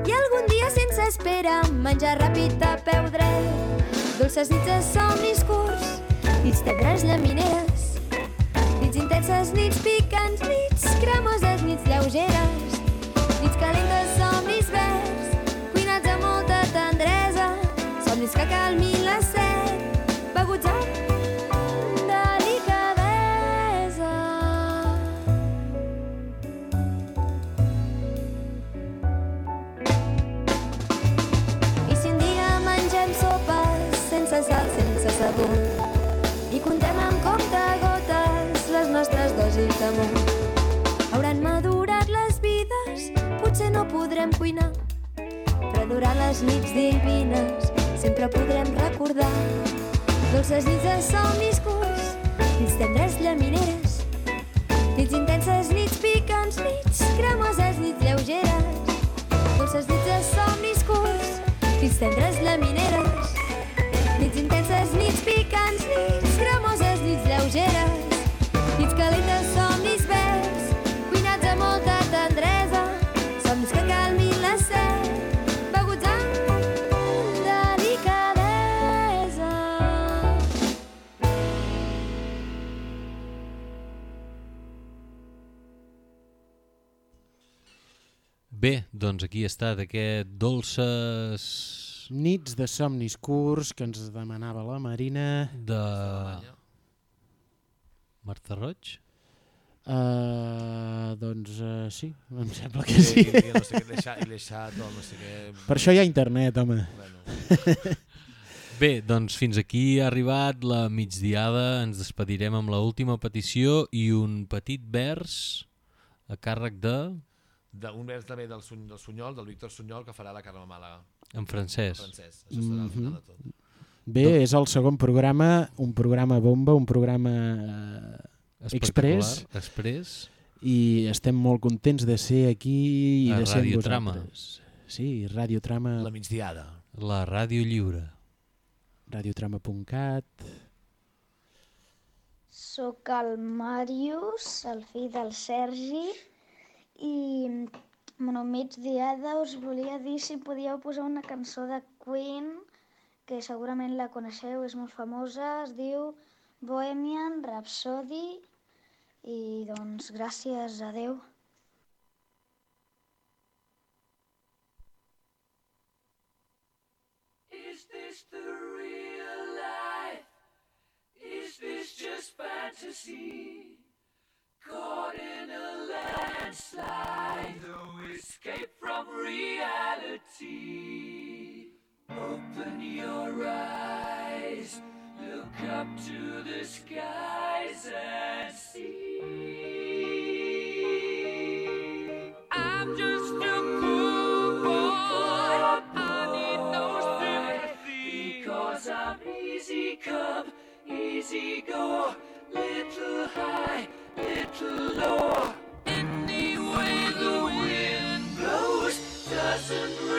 I algun dia sense espera menjar ràpid a peu dret. Dolces nits de somnis curts nits tendres llamineres nits intenses, nits picants, nits cremoses, nits lleugeres. Nits calentes, somnis verds somnis que calmin la set beguts amb delicadesa I si un dia mengem sopes sense sal, sense sabor i contem amb compte gotes les nostres dosis d'amor hauran madurat les vides, potser no podrem cuinar però durant les nits divines sempre podrem recordar. Dolces nits de somnis curts, nits tendres llamineres, nits intenses, nits picants, nits cremoses, nits lleugeres, dolces nits de somnis curts, nits tendres llamineres, nits intenses, nits picants, nits Bé, doncs aquí ha estat aquest dolces... Nits de somnis curts que ens demanava la Marina. De... Marta Roig? Uh, doncs uh, sí, em sembla que sí. i- i no sé què, deixar- i deixat, o no sé què. Per això hi ha internet, home. (laughs) Bé, doncs fins aquí ha arribat la migdiada. Ens despedirem amb l última petició i un petit vers a càrrec de... d'un vers també del, Suny, del Sunyol, del Víctor Sunyol, que farà la Carme Màlaga. En francès. En francès, això serà al final de tot. Bé, és el segon programa, un programa bomba, un programa eh, express. Express. I estem molt contents de ser aquí i A de ser amb Radiotrama. vosaltres. Sí, Radiotrama. La migdiada. La ràdio lliure. Radiotrama.cat. Soc el Màrius, el fill del Sergi, i bueno, migdiada us volia dir si podíeu posar una cançó de Queen, que segurament la coneixeu, és molt famosa, es diu Bohemian Rhapsody, i doncs gràcies a Déu. Is this the real life? Is this just fantasy? Caught in a landslide, no escape from reality. Open your eyes, look up to the skies and see. I'm just a poor boy. I need no sympathy. Because I'm easy come, easy go. Little high, little low. Any way the wind blows doesn't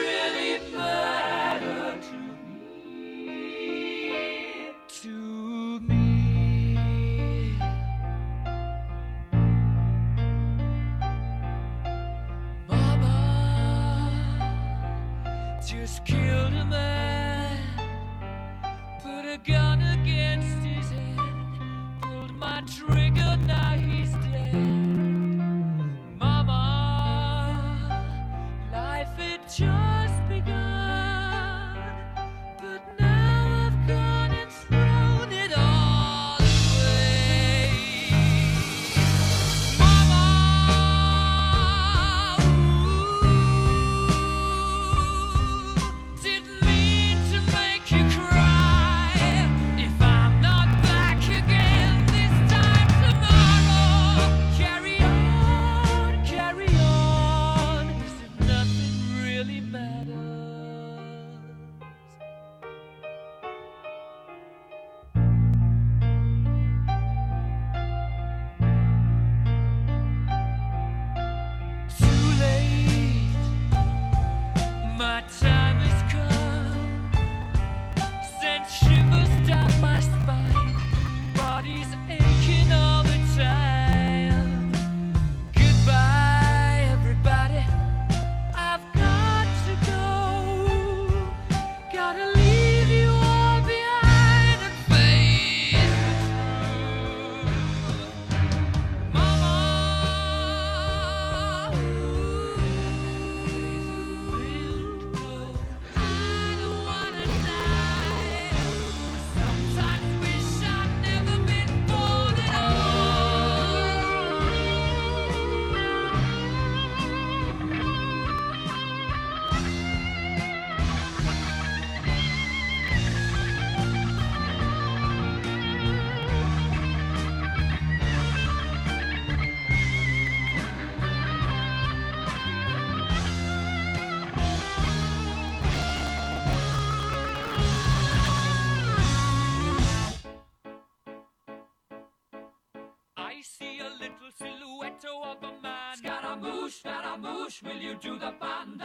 Scaramouche, will you do the fandango?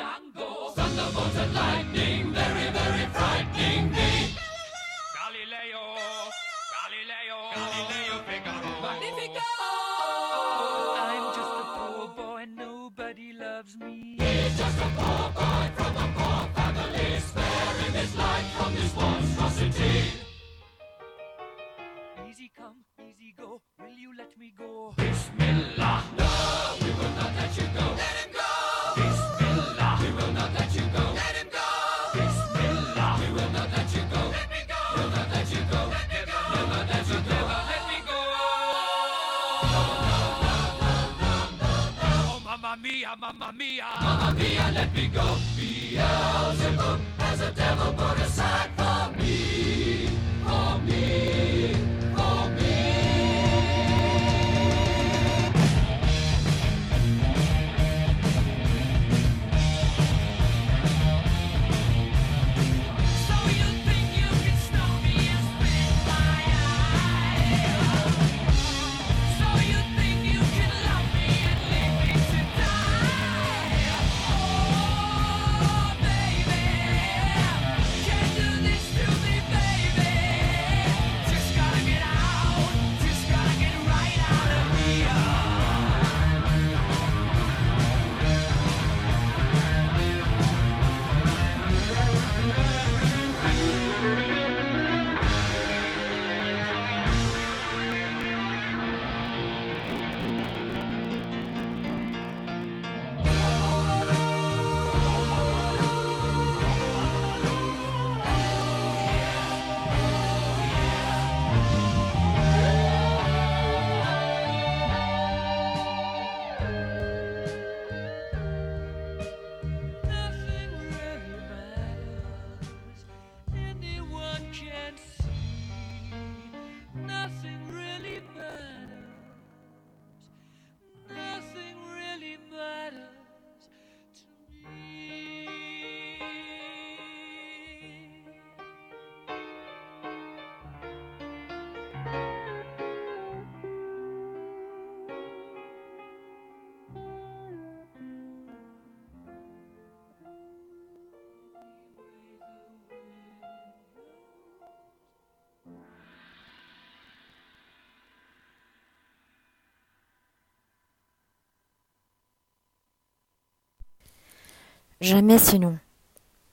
Jamais sinon.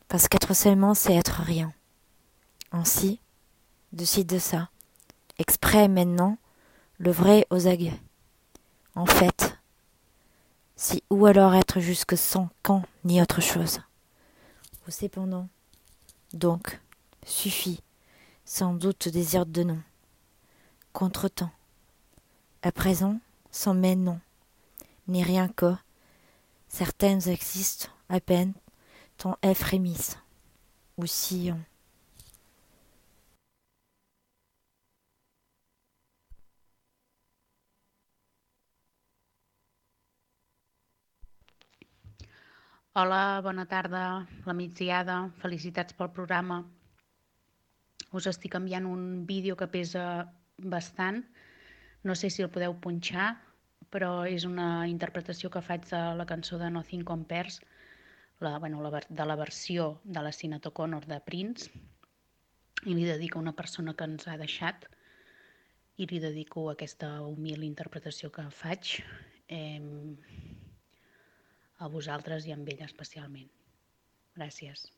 Parce qu'être seulement, c'est être rien. Ainsi, de ci, de ça. Exprès maintenant, le vrai aux aguets. En fait, si ou alors être jusque sans quand ni autre chose. Ou cependant, donc, suffit, sans doute désir de nom. Contretemps. À présent, sans mais non, ni rien que, certaines existent à peine, tant elles frémissent, ou sillent. Hola, bona tarda, la migdiada, felicitats pel programa. Us estic enviant un vídeo que pesa bastant, no sé si el podeu punxar, però és una interpretació que faig de la cançó de Nothing Compares, la, bueno, la, de la versió de la Sinead O'Connor de Prince, i li dedico a una persona que ens ha deixat, i li dedico aquesta humil interpretació que faig eh, a vosaltres i a ell especialment. Gràcies.